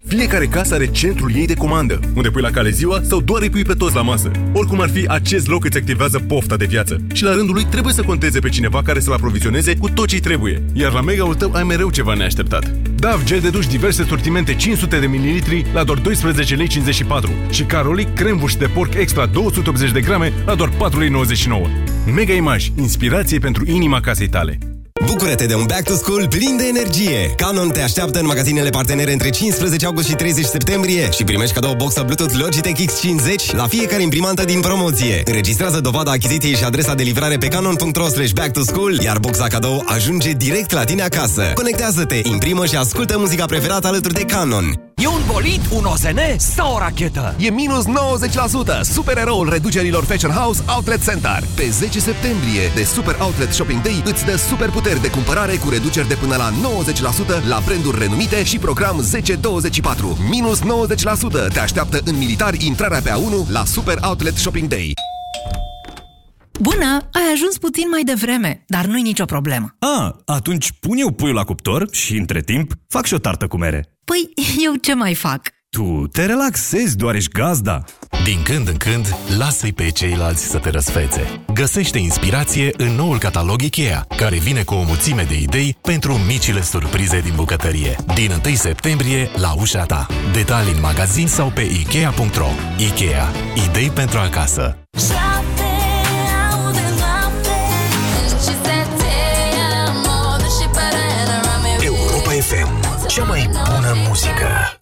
Fiecare casă are centrul ei de comandă, unde pui la cale ziua sau doar îi pui pe toți la masă. Oricum ar fi, acest loc îți activează pofta de viață și la rândul lui trebuie să conteze pe cineva care să-l aprovizioneze cu tot ce trebuie. Iar la mega-ul tău ai mereu ceva neașteptat. Dav gel de duș diverse sortimente 500 de ml la doar 12 lei 54 și Carolic cremvuș de porc extra 280 de grame la doar 4 lei 99. Mega Image, inspirație pentru inima casei tale. Bucură-te de un back to school plin de energie! Canon te așteaptă în magazinele partenere între 15 august și 30 septembrie și primești cadou boxa Bluetooth Logitech X50 la fiecare imprimantă din promoție. Înregistrează dovada achiziției și adresa de livrare pe canon.ro slash back to school, iar boxa cadou ajunge direct la tine acasă. Conectează-te, imprimă și ascultă muzica preferată alături de Canon. E un bolid, un OZN sau o rachetă? E minus 90%! Supereroul reducerilor Fashion House Outlet Center. Pe 10 septembrie, de Super Outlet Shopping Day, îți dă super puteri de cumpărare cu reduceri de până la 90% la branduri renumite și program 1024. Minus 90% te așteaptă în militari intrarea pe A1 la Super Outlet Shopping Day. Bună! Ai ajuns puțin mai devreme, dar nu-i nicio problemă. Ah, atunci pun eu puiul la cuptor și, între timp, fac și o tartă cu mere. Păi, eu ce mai fac? Tu te relaxezi, doar ești gazda. Din când în când, lasă-i pe ceilalți să te răsfețe. Găsește inspirație în noul catalog IKEA, care vine cu o mulțime de idei pentru micile surprize din bucătărie. Din 1 septembrie, la ușa ta. Detalii în magazin sau pe Ikea.ro. Ikea. Idei pentru acasă. Europa FM. Cea mai bună muzică.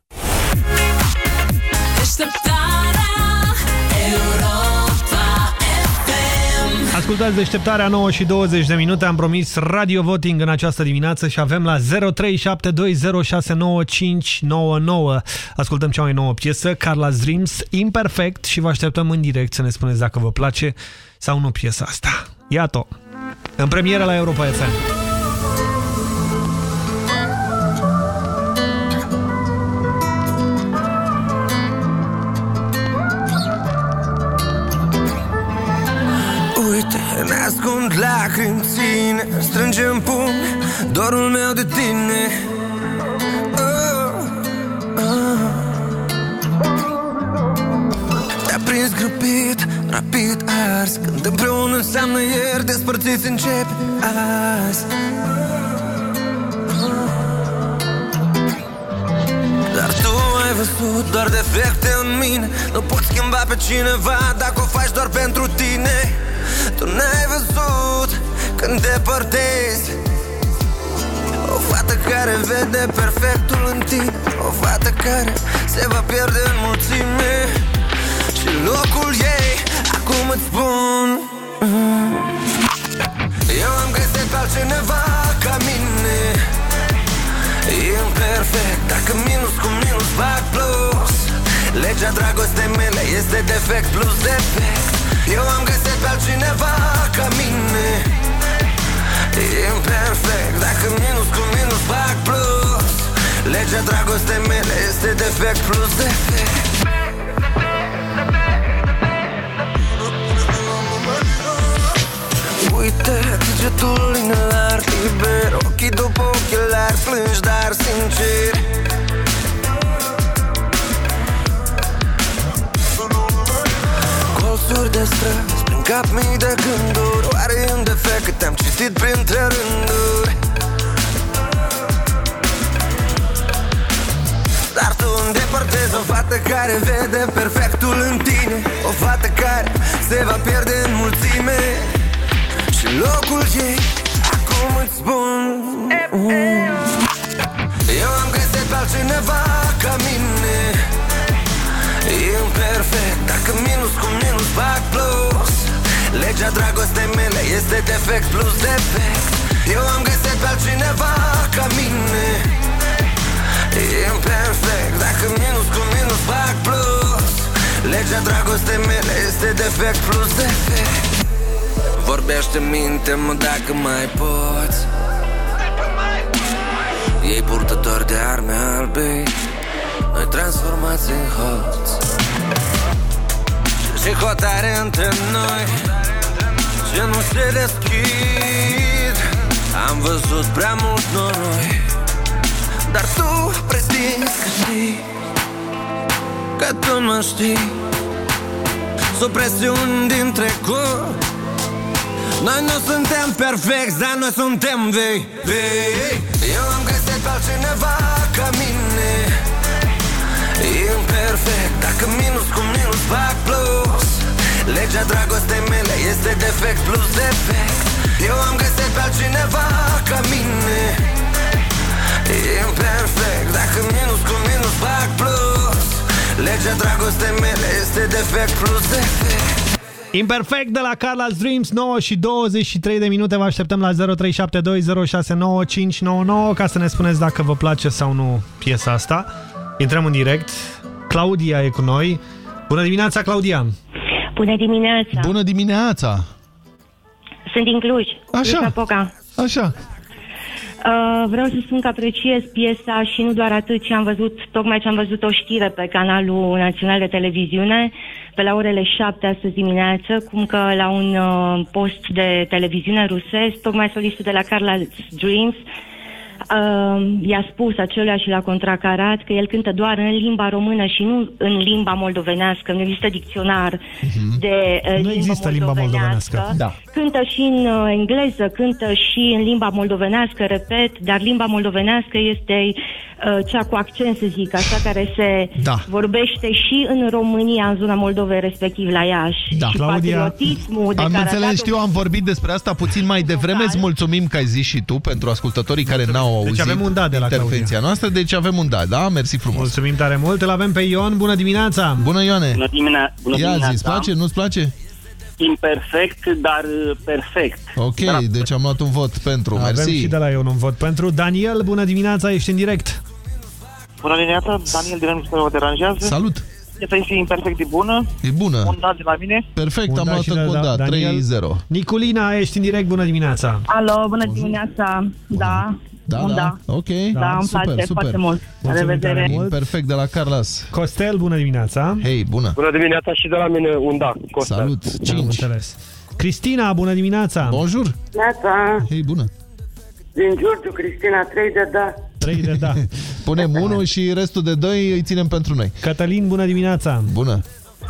ascultați deșteptarea 9 și 20 de minute. Am promis radio voting în această dimineață și avem la 0372069599. Ascultăm cea mai nouă piesă, Carla's Dreams, Imperfect și vă așteptăm în direct să ne spuneți dacă vă place sau nu piesa asta. Iată, în premieră la Europa FM. Ne ascund lacrimi ține Strângem pumn Dorul meu de tine. Oh, oh. Te-a prins grăbit, rapid ars Când împreună înseamnă ieri Despărțiți încep azi. Dar tu ai văzut doar defecte în mine Nu poți schimba pe cineva Dacă o faci doar pentru tine tu n-ai văzut când te părtezi O fată care vede perfectul în tine O fată care se va pierde în mulțime. Și locul ei, acum îți spun Eu am găsit pe altcineva ca mine. Imperfect, dacă minus cu minus fac plus. Legea dragostei mele este defect plus defect eu am găsit pe altcineva ca mine. Imperfect, dacă minus cu minus fac plus. Legea dragostei mele este defect plus defect Uite, degetul inelar liber. Ochii după ochelari plângi, dar sincer colțuri de străzi. Prin cap mii de gânduri Oare e un defect că te-am citit printre rânduri? Dar tu îndepărtezi o fată care vede perfectul în tine. O fată care se va pierde în mulțime. Și locul ei acum îți spun Eu am găsit pe altcineva ca mine Imperfect Dacă minus cu minus fac plus Legea dragostei mele este defect plus defect. Eu am găsit pe altcineva ca mine. Imperfect Dacă minus cu minus fac plus Legea dragostei mele este defect plus defect. Vorbește minte-mă dacă mai poți. Ei purtători de arme albe noi transformați în hoți. Și hotare între noi Ce nu se deschid. Am văzut prea mult noroi Dar tu prezinți că știi Că tu mă știi. Supresiuni din trecut Noi nu suntem perfecti, dar noi suntem vei, vei. Eu am găsit pe altcineva ca mine Imperfect Dacă minus cu minus fac plus. Legea dragostei mele este defect plus defect. Eu am găsit pe altcineva ca mine. Imperfect. Dacă minus cu minus fac plus. Legea dragostei mele este defect plus defect. Imperfect de la Carla's Dreams 9 și 23 de minute. Vă așteptăm la 0372069599 Ca să ne spuneți dacă vă place sau nu piesa asta. Intrăm în direct. Claudia e cu noi. Bună dimineața, Claudia! Bună dimineața! Bună dimineața! Sunt din Cluj. Așa. Cluj Poca. Așa. Uh, vreau să spun că apreciez piesa și nu doar atât ce am văzut, tocmai ce am văzut o știre pe canalul național de televiziune pe la orele 7 astăzi dimineață, cum că la un uh, post de televiziune rusesc, tocmai solistul de la Carla Dreams uh, i-a spus acelea și l-a contracarat că el cântă doar în limba română și nu în limba moldovenească. Nu există dicționar uh-huh. de uh, Nu limba există limba moldovenească. Da. Cântă și în uh, engleză, cântă și în limba moldovenească, repet, dar limba moldovenească este uh, cea cu accent, să zic, așa, care se Da. vorbește și în România, în zona Moldovei, respectiv la Iași. Da. Și patriotismul de am care a înțeles, dat știu, am vorbit despre asta puțin mai devreme. Îți mulțumim că ai zis și tu pentru ascultătorii care n-au auzit avem un da de la intervenția Claudia. noastră. Deci avem un da, da? Mersi frumos. Mulțumim tare mult. Îl avem pe Ion. Bună dimineața! Bună, Ioane! Bună dimineața! Bună Ia dimineața. zi, îți place? Nu-ți place? Imperfect, dar uh, perfect. Ok, deci am luat un vot pentru. Avem Mersi. și de la eu un vot pentru. Daniel, bună dimineața, ești în direct. Bună dimineața, Daniel din Râmnicu vă deranjează. Salut! Piesa este imperfect de bună. E bună. Un dat de la mine. Perfect, Un am da luat și în de cont, la da, Daniel. 3-0. Niculina, ești în direct, bună dimineața. Alo, bună dimineața. Da, Da, un da, da. ok. Da, îmi super, place super. foarte mult. La Mulțumim revedere. tare mult. Perfect de la Carlos. Costel, bună dimineața. Hei, bună. Bună dimineața și de la mine un da. Costel. Salut, Am 5. înțeles. Cristina, bună dimineața. Bonjour. Neața, Hei, bună. din Giurgiu, Cristina, 3 de da. 3 de da. Punem 1 și restul de 2 îi ținem pentru noi. Cătălin, bună dimineața. Bună.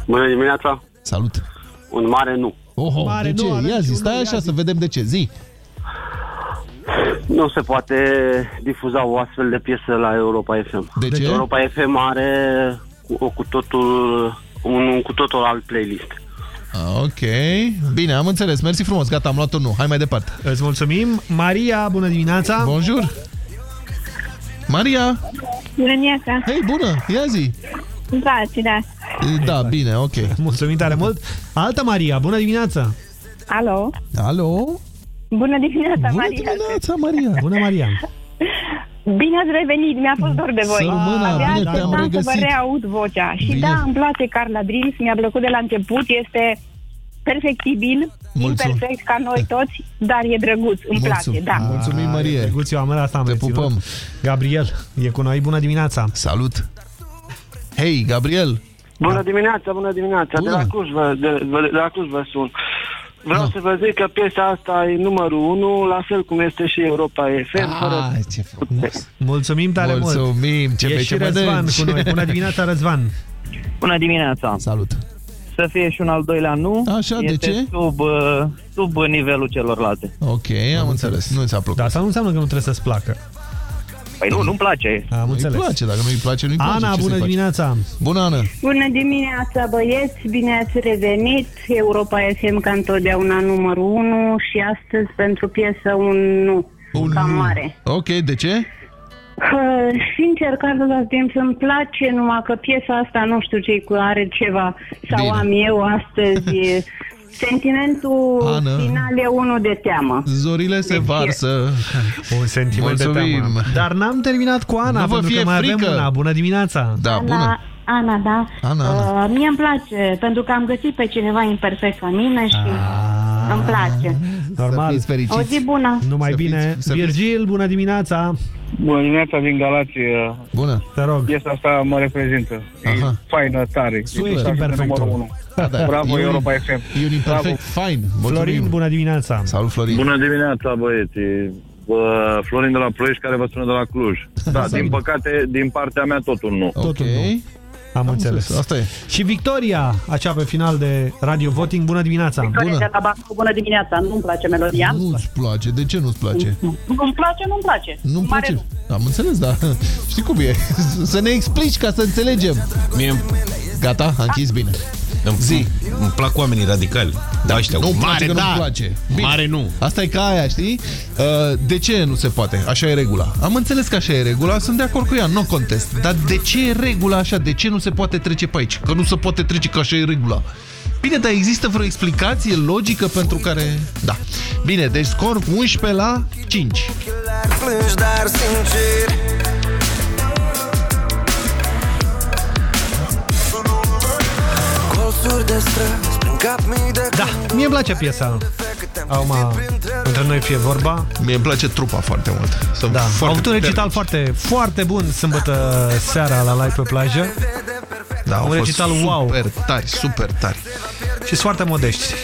Bună dimineața. Salut. Un mare nu. Oho, Mare de nu, ce? avem Ia și zi, un stai nu, ia așa zi. să vedem de ce. Zi. Nu se poate difuza o astfel de piesă la Europa FM. De ce? Europa FM are cu, o, cu totul un, un cu totul alt playlist. Ah, Ok, bine, am înțeles. Mersi frumos, gata, am luat un nu. Hai mai departe. Îți mulțumim. Maria, bună dimineața. Bonjour. Maria, Bună dimineața. hei, bună, ia zi. Îmi place, da. Da, bine, ok. Mulțumim tare mult. Alta Maria, bună dimineața. Alo. Alo? Bună dimineața, Bună Maria. dimineața, Maria. Bună, Maria. Bine ați revenit, mi-a fost dor de voi. Să rămână, Abia bine te-am așteptam să vă regăsit. reaud vocea. Și Bine. da, îmi place Carla Dreams, mi-a plăcut de la început, este perfectibil, Mulțumim. imperfect ca noi toți, dar e drăguț, îmi place, Mulțumim. da. Mulțumim, Marie. Drăguț, eu am asta am Te reținut. pupăm. Gabriel, e cu noi, bună dimineața. Salut. Hei, Gabriel. Bună dimineața, bună dimineața. Bună. De la Cluj vă, de, de, de la Cluj vă sun. Vreau Da. să vă zic că piesa asta e numărul 1, la fel cum este și Europa FM. fără... Ah, ce frumos. Mulțumim tare mult. Mulțumim, ce e și pe Răzvan cu noi. Bună dimineața, Răzvan. Bună dimineața. Salut. Să fie și un al doilea nu. Așa, de este ce? Sub, uh, sub nivelul celorlalte. Ok, am înțeles. Nu ți-a plăcut. Da, asta nu înseamnă că nu trebuie să-ți placă. Păi nu, nu-mi place. Am Nu-i înțeles. place, dacă nu-i place, nu-i place. Ana, Ce bună să-i faci? dimineața. Bună, Ana. Bună dimineața, băieți, bine ați revenit. Europa FM ca întotdeauna numărul 1 și astăzi pentru piesă un nu, Un cam nu. mare. Ok, de ce? Uh, sincer, Carlos James îmi place, numai că piesa asta nu știu ce cu are ceva sau Bine. am eu astăzi. E- Sentimentul Ana. final e unul de teamă. Zorile se Deci, varsă. Un sentiment de Mulțumim. teamă. Dar n-am terminat cu Ana, Nu vă pentru fie că mai frică. avem una. Bună dimineața. Da, bună. Ana, Ana, da. Ana, Ana. Uh, mie îmi place, pentru că am găsit pe cineva imperfect ca mine și îmi place. Normal. Să fiți fericiți. O zi bună! Numai Să bine. fiți- să fiți- Virgil, bună dimineața. Bună dimineața din Galați. Bună. Te rog. Piesa asta mă reprezintă. Aha. E faină, tare. Tu ești imperfectul. Da, da. Bravo, E un- Europa FM. E un imperfect fine. Florin, Mulțumim. bună dimineața. Salut, Florin. Bună dimineața, băieți. Bă, Florin de la Ploiești care vă sună de la Cluj. Da, din păcate, din partea mea tot un nu. Ok. Totul nu. Am înțeles. Asta e. Și Victoria, acea pe final de Radio Voting, bună dimineața. Victoria de la Bacău, bună dimineața! Nu-mi place melodia. Nu-ți place. De ce nu-ți place? Nu-mi place, nu-mi place. Nu-mi Mare place. Am înțeles, da. Știi cum e? Să ne explici ca să înțelegem. Mie Gata? A închis bine. Îmi, Zi. îmi plac oamenii radicali. Da, ăștia. Nu-mi place mare că da, nu-mi place. Bine. mare nu. Asta e ca aia, știi? Uh, De ce nu se poate? Așa e regula. Am înțeles că așa e regula, sunt de acord cu ea, nu contest. Dar de ce e regula așa? De ce nu se poate trece pe aici? Că nu se poate trece, că așa e regula. Bine, dar există vreo explicație logică pentru care... Da. Bine, deci scor 11 la 5. Plângi, dar sincer Da, mie îmi place piesa. Acum, între noi fie vorba. Mie îmi place trupa foarte mult. Sunt Da, au foarte avut un recital puternici. foarte, foarte bun sâmbătă seara la live pe plajă. Da, au un fost recital wow. super tari, super tari. Și sunt foarte modești.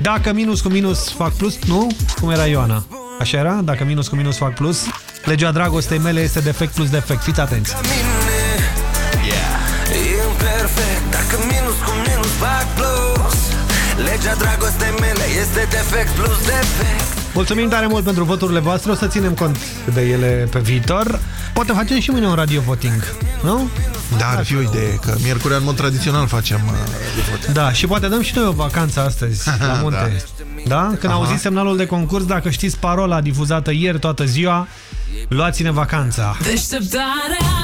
Dacă minus cu minus fac plus, nu? Cum era Ioana? Așa era? Dacă minus cu minus fac plus, legea dragostei mele este defect plus defect. Fiți atenți! Legea dragostei mele Este defect plus defect Mulțumim tare mult pentru voturile voastre, o să ținem cont de ele pe viitor. Poate facem și mâine un radio voting, nu? Da, ar fi o idee, că miercurea în mod tradițional facem uh, vot. Da, și poate dăm și noi o vacanță astăzi la munte. Da? Când Aha. auziți semnalul de concurs, dacă știți parola difuzată ieri toată ziua, luați-ne vacanța. Deșteptarea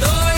Doy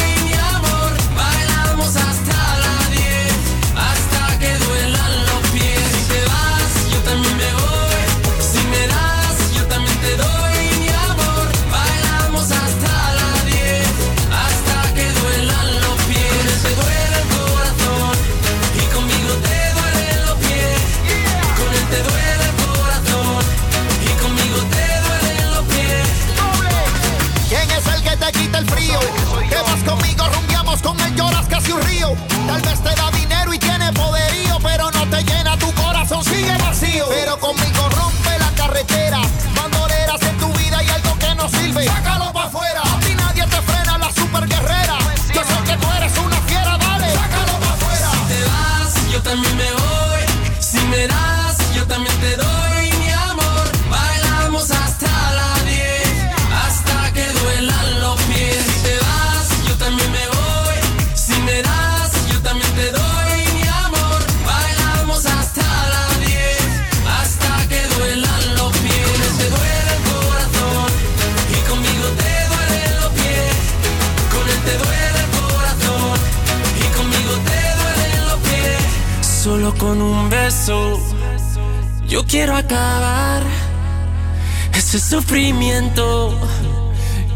beso yo quiero acabar ese sufrimiento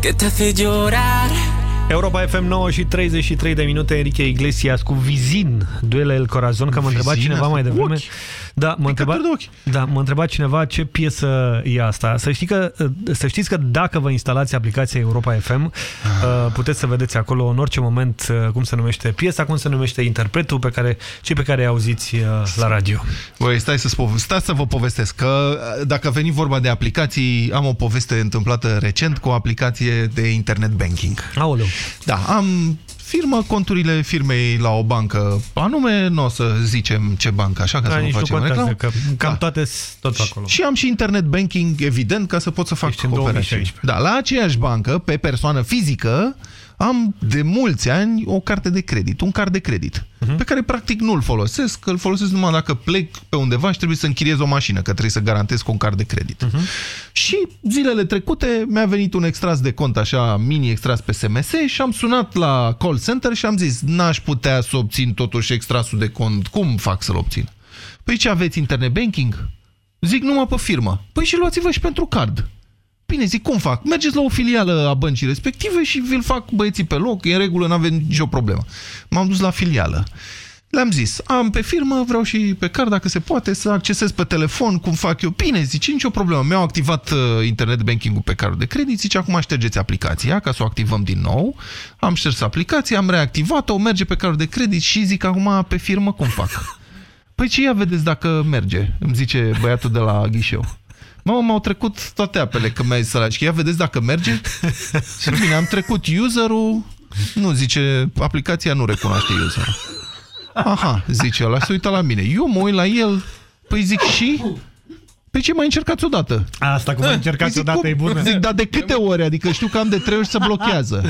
que te hace llorar. Europa FM 9 și 33 de minute, Enrique Iglesias cu Vizin, duele el Corazon, că m-a întrebat Vizin, cineva mai devreme. ochi. Da, m-a întrebat, da, m-a întrebat cineva ce piesă e asta. Să, știi că, să știți că dacă vă instalați aplicația Europa FM, uh, puteți să vedeți acolo în orice moment uh, cum se numește piesa, cum se numește interpretul pe care, cei pe care îi auziți uh, la radio. Băi, stai să, stați să vă povestesc că dacă a venit vorba de aplicații, am o poveste întâmplată recent cu o aplicație de internet banking. Aoleu. Da, am firmă conturile firmei la o bancă anume, nu o să zicem ce bancă, așa, ca Da, să nu nici nu facem contează, reclamă. că cam toate sunt tot acolo. Și am și internet banking, evident, ca să pot să fac în operațiuni. 2016. Da, la aceeași bancă, pe persoană fizică, am de mulți ani o carte de credit, un card de credit, Mhm. pe care practic nu-l folosesc, că îl folosesc numai dacă plec pe undeva și trebuie să închiriez o mașină, că trebuie să garantez cu un card de credit. Mhm. Și zilele trecute mi-a venit un extras de cont, așa, mini extras pe SMS și am sunat la call center și am zis, n-aș putea să obțin totuși extrasul de cont, cum fac să-l obțin? Păi ce aveți internet banking? Zic numai pe firmă. Păi și luați-vă și pentru card. Bine, zic, cum fac? Mergeți la o filială a băncii respective și vi-l fac băieții pe loc, e în regulă, n-avem nicio problemă. M-am dus la filială. Le-am zis, am pe firmă, vreau și pe card, dacă se poate, să accesez pe telefon, cum fac eu. Bine, zice, nicio problemă. Mi-au activat uh, internet banking-ul pe cardul de credit, zice, acum ștergeți aplicația, ca să o activăm din nou. Am șters aplicația, am reactivat-o, merge pe cardul de credit și zic, acum pe firmă, cum fac? Păi ce ia vedeți dacă merge? Îmi zice băiatul de la ghișeu. Mă, m-au trecut toate apele că mi-ai zis ăla. Și ia vedeți dacă merge? Și bine, am trecut userul, nu, zice, aplicația nu recunoaște userul. Aha, zice ăla, se uită la mine. Eu mă uit la el, păi zic și... Păi ce, mai încercați odată? Asta cum ai încercat Zic, odată cum? e bună. Zic, dar de câte ori? Adică știu că am de trei ori să blochează.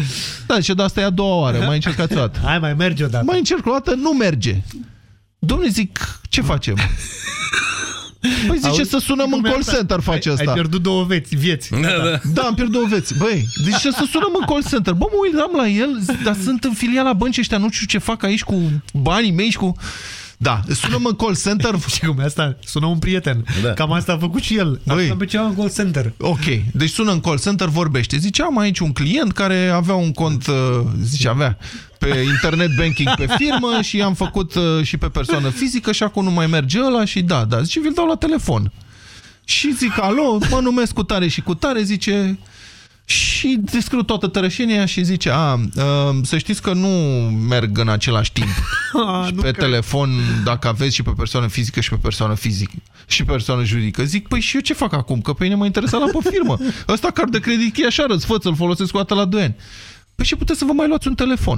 Da, și de asta e a doua oară, mai încercați o dată. Hai, mai merge odată. Mai încerc o dată, nu merge. Domnule, zic, ce facem? Păi zice Auzi? să sunăm în Cum e call asta? center, face ai, asta. Ai pierdut două vieți. vieți. Da, da. Da, am pierdut două veți. Băi, zice să sunăm în call center. Bă, mă uitam la el, zic, dar sunt în filiala băncii ăștia, nu știu ce fac aici cu banii mei și cu... Da, sunăm în call center. Și cum e asta? Sună un prieten. Da. Cam asta a făcut și el. Băi. Băi. pe ceva în call center. Ok, deci sună în call center, vorbește. Zice, am aici un client care avea un cont, uh, zice, avea pe internet banking pe firmă și am făcut uh, și pe persoană fizică și acum nu mai merge ăla și da, da, zice, vi-l dau la telefon. Și zic, alo, mă numesc cu tare și cu tare, zice, și descriu toată tărășenia și zice, a, uh, să știți că nu merg în același timp. A, și nu pe cred. telefon, dacă aveți și pe persoană fizică și pe persoană fizică și pe persoană juridică. Zic, păi și eu ce fac acum? Că pe mine mă interesa la pe firmă. Ăsta card de credit e așa răsfăț, îl folosesc o dată la 2 ani. Păi și puteți să vă mai luați un telefon.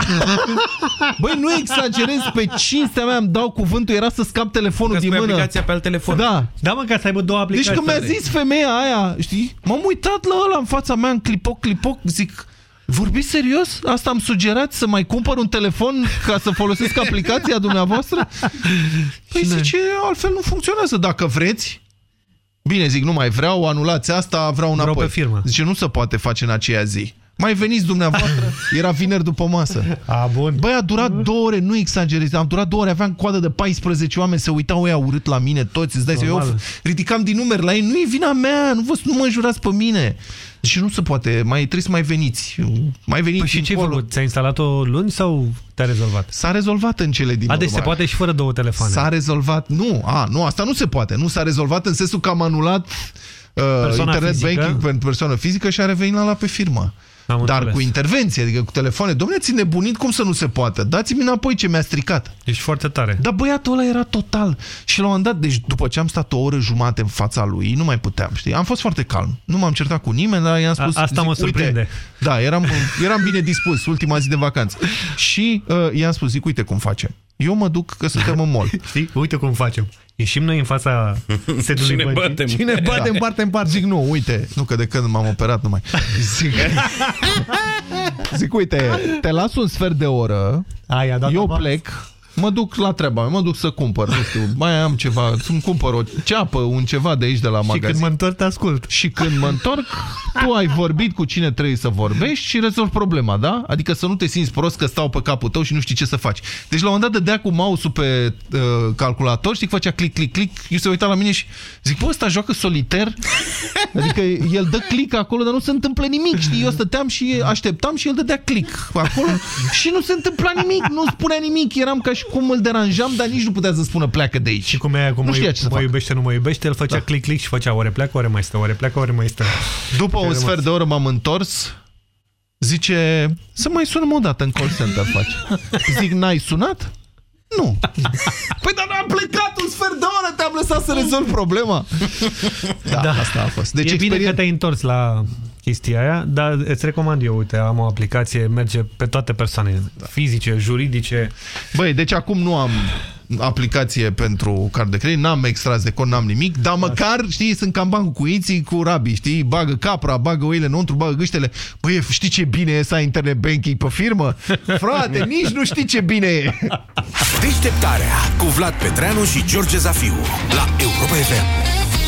Băi, nu exagerez, pe cinstea mea îmi dau cuvântul, era să scap telefonul Că din spui mână. aplicația pe alt telefon. Da. Da, mă, ca să aibă două Deci aplicații. când mi-a zis femeia aia, știi, m-am uitat la ăla în fața mea, în clipoc, clipoc, zic, vorbiți serios? Asta am sugerat să mai cumpăr un telefon ca să folosesc aplicația dumneavoastră? Păi zice, altfel nu funcționează. Dacă vreți, bine zic, nu mai vreau, anulați asta, vreau înapoi. Vreau pe firmă. Zice, nu se poate face în aceea zi. Mai veniți dumneavoastră, era vineri după masă. A, bun. Băi, a durat două ore, nu exagerez, am durat două ore, aveam coadă de 14 oameni, se uitau ăia urât la mine toți, îți dai seama, eu Normal. ridicam din numeri la ei, nu e vina mea, nu, vă, nu mă jurați pe mine. Și nu se poate, mai trebuie să mai veniți. Mai veniți Păi și ce ai încolo. făcut? Ți-ai instalat-o luni sau te-a rezolvat? S-a rezolvat în cele din A, urmă. deci se poate și fără două telefoane. S-a rezolvat, nu, a, nu, asta nu se poate. Nu s-a rezolvat în sensul că am anulat uh, Persoana internet fizică. banking pentru persoană fizică și a revenit la, la pe firmă. Am Dar înțeles. cu intervenție, adică cu telefoane. Dom'le, ți nebunit, cum să nu se poate? Dați-mi înapoi ce mi-a stricat. Ești foarte tare. Dar băiatul ăla era total. Și la un moment dat, deci după ce am stat o oră jumate în fața lui, nu mai puteam, știi? Am fost foarte calm. Nu m-am certat cu nimeni, dar i-am spus... A- asta mă surprinde. Uite, da, eram, eram bine dispus, ultima zi de vacanță. Și uh, i-am spus, zic, uite cum facem. Eu mă duc că suntem în mall. Știi? Uite cum facem. Ieșim noi în fața setului Și ne băncii. batem. Și ne batem Da. parte în parte. Zic, nu, uite, nu că de când m-am operat numai. Zic, zic uite, te las un sfert de oră, Aia, dat eu avans. plec, mă duc la treaba mea, mă duc să cumpăr, nu știu, mai am ceva, să-mi cumpăr o ceapă, un ceva de aici de la Și magazin. când mă întorc, te ascult. Și când mă întorc, tu ai vorbit cu cine trebuie să vorbești și rezolvi problema, da? Adică să nu te simți prost că stau pe capul tău și nu știi ce să faci. Deci la un moment dat dădea cu mouse-ul pe uh, calculator, știi, că făcea click, click, click, eu se uita la mine și zic, bă, ăsta joacă soliter? Adică el dă click acolo, dar nu se întâmplă nimic, știi? Eu stăteam și așteptam și el dădea click acolo și nu se întâmpla nimic, nu spunea nimic, eram ca și cum îl deranjam, dar nici nu putea să spună pleacă de aici. Și cum e aia, cum nu mă, știa ce să mă facă. iubește, nu mă iubește, el făcea click, click și făcea ore pleacă, ore mai stă, ore pleacă, ore mai stă. După un rămas. sfert de oră m-am întors, zice, să mai sunăm o dată în call center faci. Zic, n-ai sunat? Nu. Păi dar am plecat un sfert de oră, te-am lăsat să rezolv problema. Da, da. asta a fost. Deci e bine experien- că te-ai întors la chestia aia, dar îți recomand eu, uite, am o aplicație, merge pe toate persoanele, fizice, juridice. Băi, deci acum nu am aplicație pentru card de credit, n-am extras de cont, n-am nimic, dar măcar, știi, sunt cam bani cu cuiții, cu rabii, știi, bagă capra, bagă oile înăuntru, bagă gâștele. Băi, știi ce bine e să ai internet banking pe firmă? Frate, nici nu știi ce bine e. Deșteptarea cu Vlad Petreanu și George Zafiu la Europa FM.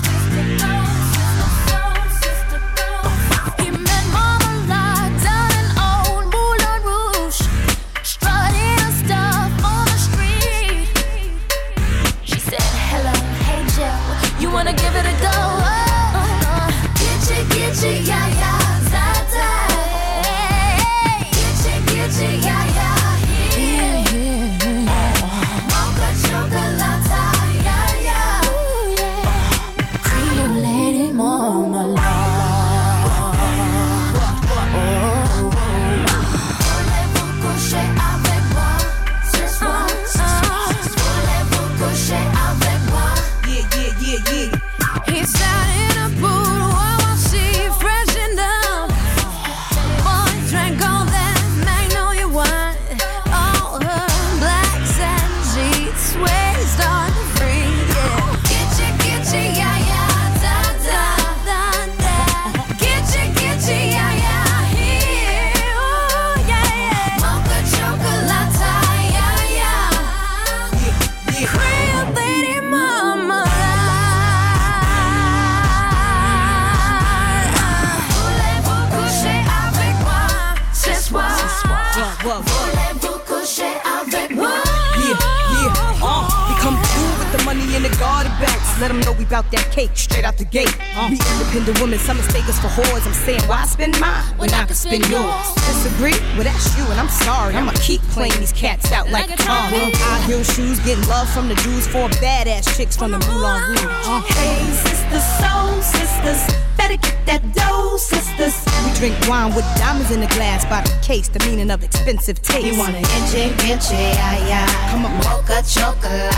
when yours. Disagree? Well, that's you, and I'm sorry. I'ma keep playing these cats out like a car. High heel shoes, getting love from the dudes, four badass chicks from the Moulin Rouge. Uh-huh. Hey, sisters, soul sisters, better get that dough, sisters. We drink wine with diamonds in the glass by the case, the meaning of expensive taste. You want an inche, inche, ay, ay. Come on, Mocha chocolate.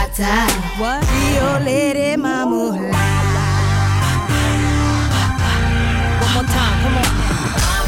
What? Rio Lady Mama. One more time, come on.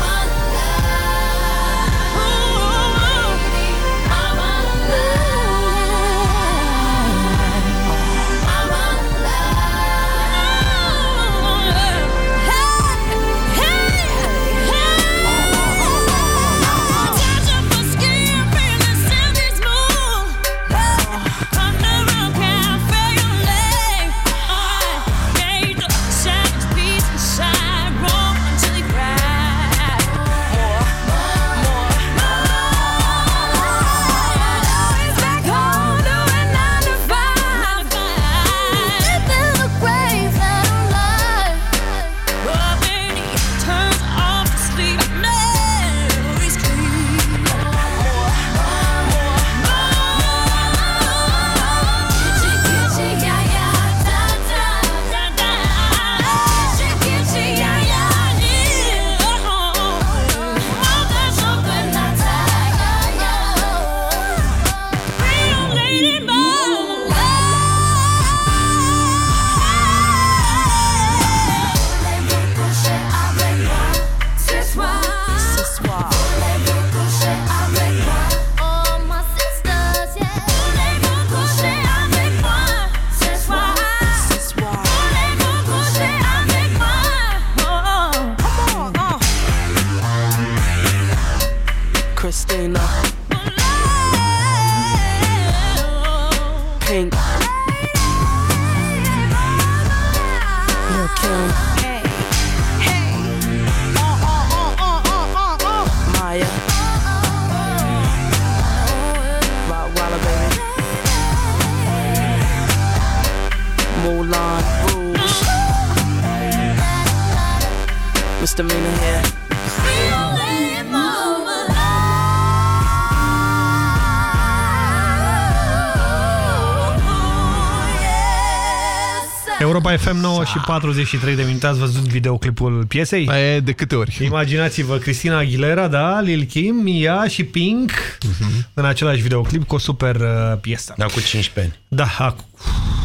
43 de minute. Ați văzut videoclipul piesei? E, de câte ori? Imaginați-vă Cristina Aguilera, da, Lil Kim, Mia și Pink Mhm. în același videoclip cu o super uh, piesă. Da, cu 15 ani. Da, acu,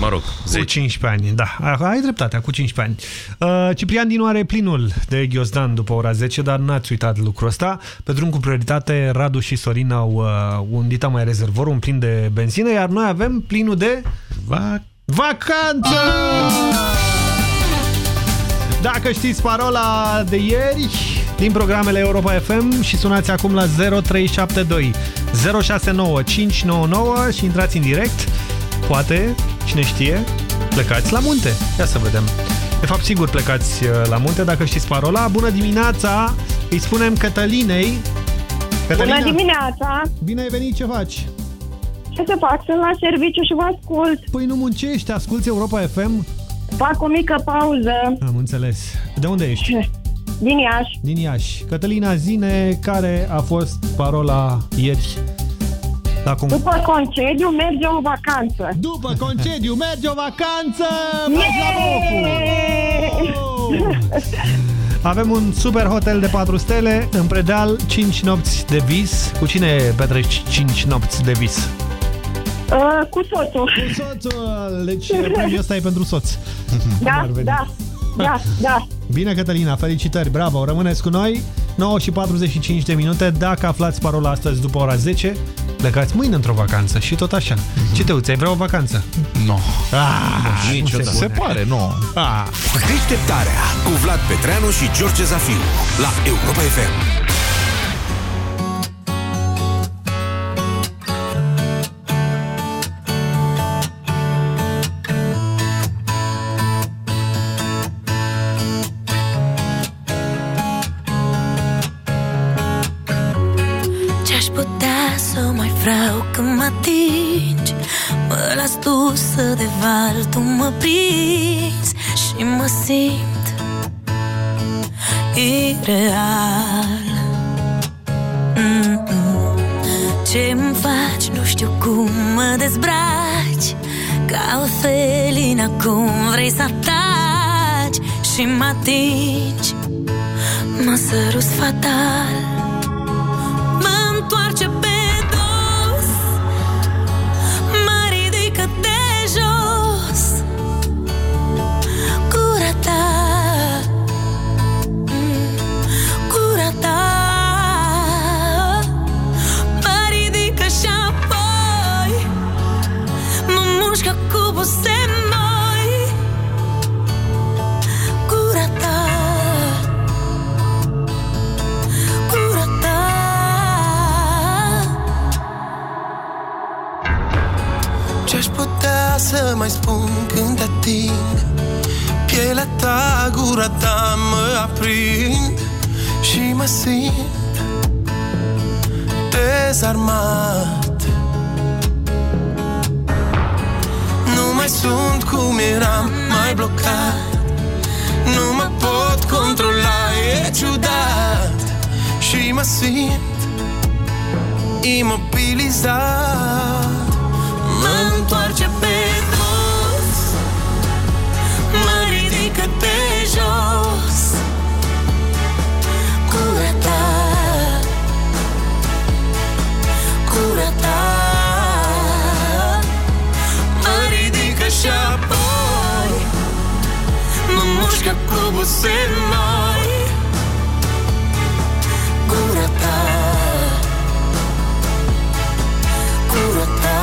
Mă rog, cu 10. 15 ani, da. Ai dreptate, cu 15 ani. Uh, Ciprian Dinu are plinul de ghiozdan după ora 10, dar n-ați uitat lucrul ăsta. Pe drum cu prioritate, Radu și Sorin au uh, undit mai rezervor, un plin de benzină, iar noi avem plinul de... Va... Vacanță! Dacă știți parola de ieri din programele Europa FM și sunați acum la 0372 069 599 și intrați în direct, poate, cine știe, plecați la munte. Ia să vedem. De fapt, sigur plecați uh, la munte dacă știți parola. Bună dimineața! Îi spunem Cătălinei. Cătălina, Bună dimineața! Bine ai venit, ce faci? Ce să fac? Sunt la serviciu și vă ascult. Păi nu muncești, asculti Europa FM? Fac o mică pauză. Am înțeles. De unde ești? Din Iași. Din Iași. Cătălina, zine care a fost parola ieri la cum... După concediu merge o vacanță. După concediu merge o vacanță! Bați la locul! Avem un super hotel de 4 stele, în predeal 5 nopți de vis. Cu cine petreci 5 nopți de vis? Uh, cu soțul. Cu soțul! Deci premiul ăsta e pentru soț. Cum Da, ar veni. da, da, da. Bine, Cătălina, felicitări, bravo, rămâneți cu noi. 9 și 45 de minute. Dacă aflați parola astăzi după ora 10, plecați mâine într-o vacanță și tot așa. Ce te uiți, ai vrea o vacanță? Nu. Ah, Niciodată. Se pare, nu. Ah. Deșteptarea cu Vlad Petreanu și George Zafiu la Europa FM. Mă prinzi Și mă simt ireal. Mm-mm. Ce-mi faci, nu știu cum mă dezbraci Ca o felină cum vrei să ataci Și mă atingi. Mă sărus fatal gura ta mă aprind Și mă simt dezarmat. Nu mai sunt cum eram, mai blocat. Nu mă pot controla, e ciudat. Și mă simt imobilizat. Mă întoarce pe și apoi Mă mușcă cu buze noi. Gura ta Gura ta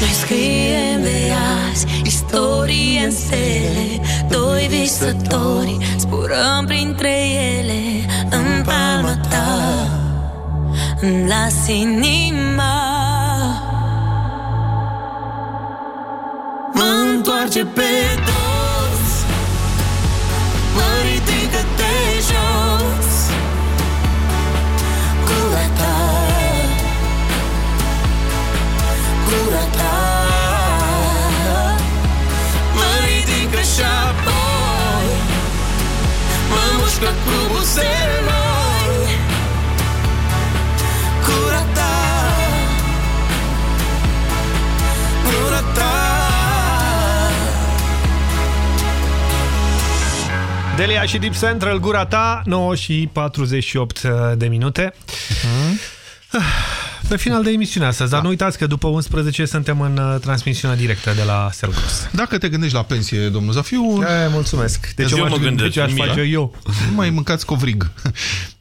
Noi scriem de azi istorie în stele Doi visători zburăm printre ele În palma ta. Îmi las inima întoarce pe dos. Mă ridică de jos. Gura ta. Gura ta. Mă ridică și apoi. Mă mușcă cu buzele Delia și Deep Central, gura ta, 9 și 48 de minute. Pe final de emisiune astăzi, dar nu uitați că după 11 suntem în uh, transmisiunea directă de la Selgros. Dacă te gândești la pensie, domnul Zafiu... E, mulțumesc. De ce eu m-aș mă gândi- gândesc, de ce aș nimic. face eu? Nu mai mâncați covrig.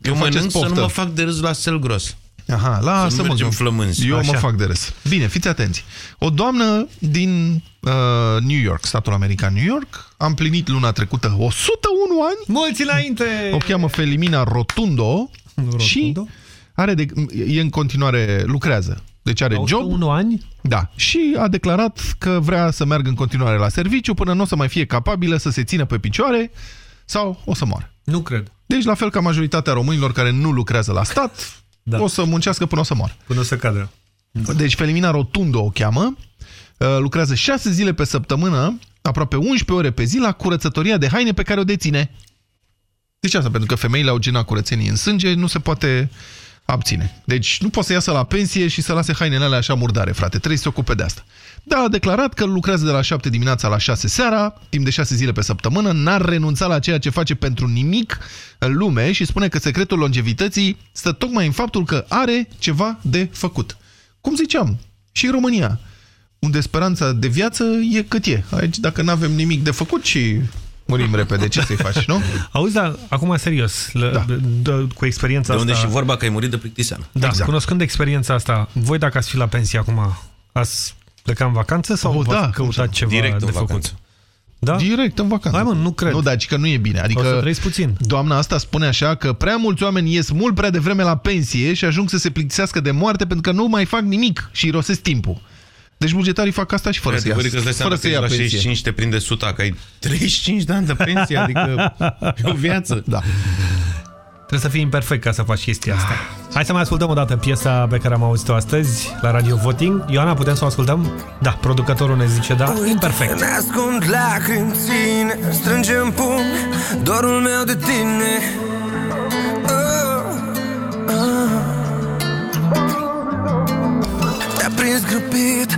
Eu Că faceți mănânc să nu poftă. mă fac de râs la sel gros. Aha, lasă Să nu mă, mergem eu- flămânzi. Eu Așa. mă fac de râs. Bine, fiți atenți. O doamnă din uh, New York, statul american New York, a împlinit luna trecută 101 ani. Mulți înainte! O cheamă Felimina Rotundo, Rotundo? și are de, e în continuare, lucrează. Deci are La job. 101 ani? Da. Și a declarat că vrea să meargă în continuare la serviciu până nu o să mai fie capabilă să se țină pe picioare sau o să moară. Nu cred. Deci, la fel ca majoritatea românilor care nu lucrează la stat, da. o să muncească până o să moară. Până o să cadă. Deci Felimina Rotundo o cheamă, uh, lucrează 6 zile pe săptămână, aproape 11 ore pe zi, la curățătoria de haine pe care o deține. De ce asta? Pentru că femeile au gena curățenii în sânge, nu se poate abține. Deci nu poate să iasă la pensie și să lase hainele alea așa murdare, frate. Trebuie să se ocupe de asta. Da, a declarat că lucrează de la 7 dimineața la 6 seara, timp de 6 zile pe săptămână, n-ar renunța la ceea ce face pentru nimic în lume și spune că secretul longevității stă tocmai în faptul că are ceva de făcut. Cum ziceam, și în România, unde speranța de viață e cât e. Aici, dacă nu avem nimic de făcut și murim repede, ce să-i faci, nu? Auzi, dar acum serios, da. cu experiența De unde asta... și vorba că ai murit de plictiseală. Da, exact. cunoscând experiența asta, voi dacă ați fi la pensie acum, ați pleca în vacanță sau Oh, v-ați da, căutat ceva direct de în făcut? vacanță. Da? Direct în vacanță. Hai mă, nu cred. Nu, dar că nu e bine. Adică O să trăiți puțin. Doamna asta spune așa că prea mulți oameni ies mult prea devreme la pensie și ajung să se plictisească de moarte pentru că nu mai fac nimic și irosesc timpul. Deci bugetarii fac asta și fără să ia, Adevărul că îți dai seama fără să că ia la pensie. 65 te prinde suta, că ai 35 de ani de pensie, adică e o viață. Da. Trebuie să fii imperfect ca să faci chestia asta. Hai să mai ascultăm o dată piesa pe care am auzit-o astăzi la Radio Voting. Ioana, putem să o ascultăm? Da, producătorul ne zice da. Imperfect. Ne ascund lacrimi ține Strângem pumn Dorul meu de tine oh, oh. Te-a prins grăbit,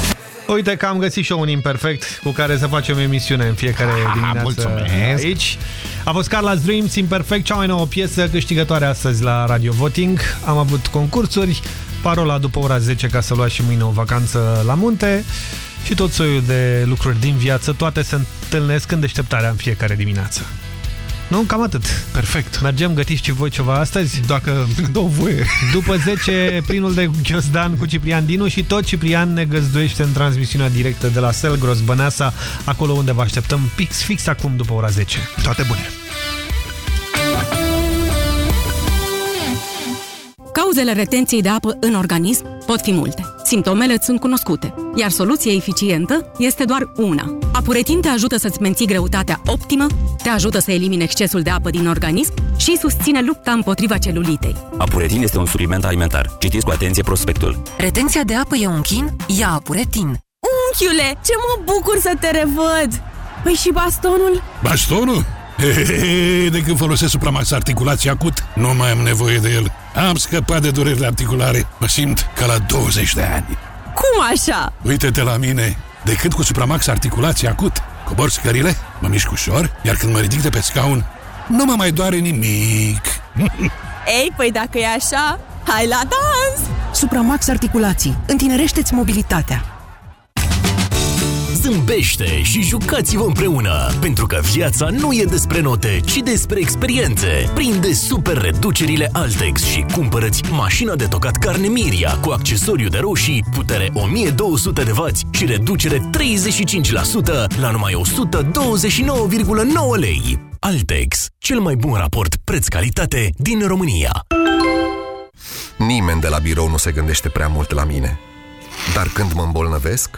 Uite că am găsit și eu un imperfect cu care să facem emisiune în fiecare dimineață mulțumesc. aici. A fost Carla's Dreams, Imperfect, cea mai nouă piesă câștigătoare astăzi la Radio Voting. Am avut concursuri, parola după ora 10 ca să luați și mâine o vacanță la munte și tot soiul de lucruri din viață, toate se întâlnesc în deșteptarea în fiecare dimineață. Nu? Cam atât. Perfect. Mergem, gătiți și voi ceva astăzi? Dacă dau voie. După 10, plinul de ghiozdan cu Ciprian Dinu și tot Ciprian ne găzduiește în transmisiunea directă de la Selgros Băneasa, acolo unde vă așteptăm fix, fix acum după ora 10. Toate bune! Cauzele retenției de apă în organism pot fi multe. Simptomele îți sunt cunoscute, iar soluția eficientă este doar una. Apuretin te ajută să-ți menții greutatea optimă, te ajută să elimine excesul de apă din organism și susține lupta împotriva celulitei. Apuretin este un supliment alimentar. Citiți cu atenție prospectul. Retenția de apă e un chin? Ia apuretin! Unchiule, ce mă bucur să te revăd! Păi și bastonul? Bastonul? Hehehe, de când folosesc Supramax articulație acut, nu mai am nevoie de el. Am scăpat de durerile articulare. Mă simt ca la 20 de ani. Cum așa? Uite-te la mine. Decât cu Supramax articulație acut, cobor scările, mă mișc ușor, iar când mă ridic de pe scaun, nu mă mai doare nimic. Ei, păi dacă e așa, hai la dans! Supramax Articulații. Întinerește-ți mobilitatea. Zâmbește și jucați-vă împreună, pentru că viața nu e despre note, ci despre experiențe. Prinde super reducerile Altex și cumpărăți mașina de tocat carne Miria cu accesoriu de roșii, putere 1200 de W și reducere 35% la numai 129,9 lei. Altex, cel mai bun raport preț-calitate din România. Nimeni de la birou nu se gândește prea mult la mine. Dar când mă îmbolnăvesc,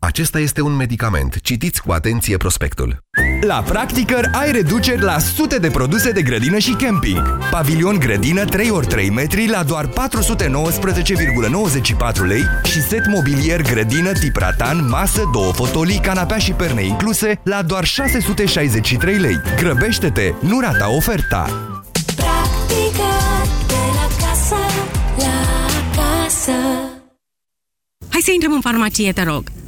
Acesta este un medicament. Citiți cu atenție prospectul. La Practicăr ai reduceri la sute de produse de grădină și camping. Pavilion grădină 3x3 metri la doar 419,94 lei și set mobilier grădină tip ratan, masă, două fotolii, canapea și perne incluse la doar 663 lei. Grăbește-te, nu rata oferta! Practică de la casă la casă. Hai să intrăm în farmacie, te rog.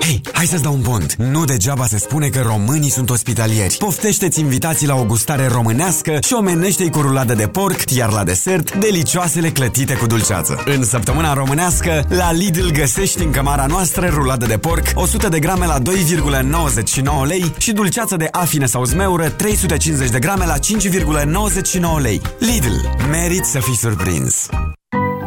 Hei, hai să-ți dau un pont. Nu degeaba se spune că românii sunt ospitalieri. Poftește-ți invitații la o gustare românească și omenește-i cu ruladă de porc, iar la desert, delicioasele clătite cu dulceață. În săptămâna românească, la Lidl găsești în cămara noastră ruladă de porc 100 de grame la 2,99 lei și dulceață de afine sau zmeură 350 de grame la 5,99 lei. Lidl. Merit să fii surprins.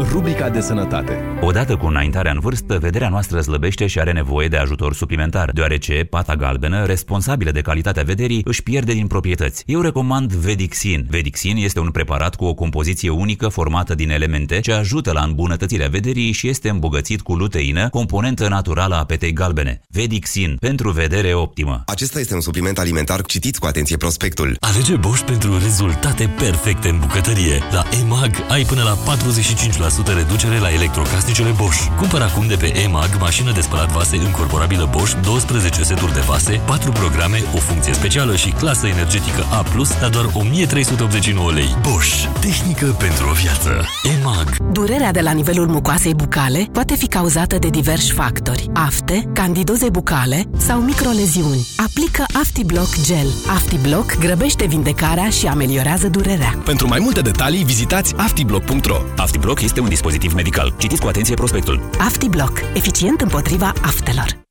Rubrica de sănătate. Odată cu înaintarea în vârstă, vederea noastră slăbește și are nevoie de ajutor suplimentar, deoarece pata galbenă, responsabilă de calitatea vederii, își pierde din proprietăți. Eu recomand Vedixin. Vedixin este un preparat cu o compoziție unică formată din elemente ce ajută la îmbunătățirea vederii și este îmbogățit cu luteină, componentă naturală a petei galbene. Vedixin, pentru vedere optimă. Acesta este un supliment alimentar. Citiți cu atenție prospectul. Alege Bosch pentru rezultate perfecte în bucătărie. La EMAG ai până la 45% reducere la electrocasnicele Bosch. Cumpăr acum de pe EMAG mașină de spălat vase încorporabilă Bosch, 12 seturi de vase, 4 programe, o funcție specială și clasă energetică A+, la doar 1389 lei. Bosch. Tehnică pentru o viață. EMAG. Durerea de la nivelul mucoasei bucale poate fi cauzată de diversi factori. Afte, candidoze bucale sau microleziuni. Aplică AftiBlock Gel. AftiBlock grăbește vindecarea și ameliorează durerea. Pentru mai multe detalii, vizitați aftiblock.ro. AftiBlock este un dispozitiv medical. Citiți cu atenție prospectul. AftiBlock. Eficient împotriva aftelor.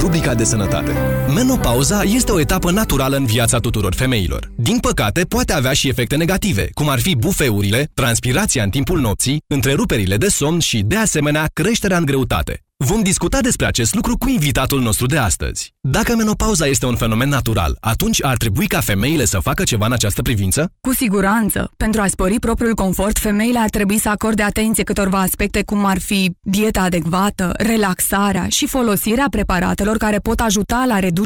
Rubrica de sănătate. Menopauza este o etapă naturală în viața tuturor femeilor. Din păcate, poate avea și efecte negative, cum ar fi bufeurile, transpirația în timpul nopții, întreruperile de somn și, de asemenea, creșterea în greutate. Vom discuta despre acest lucru cu invitatul nostru de astăzi. Dacă menopauza este un fenomen natural, atunci ar trebui ca femeile să facă ceva în această privință? Cu siguranță. Pentru a spori propriul confort, femeile ar trebui să acorde atenție câtorva aspecte cum ar fi dieta adecvată, relaxarea și folosirea preparatelor care pot ajuta la reducerea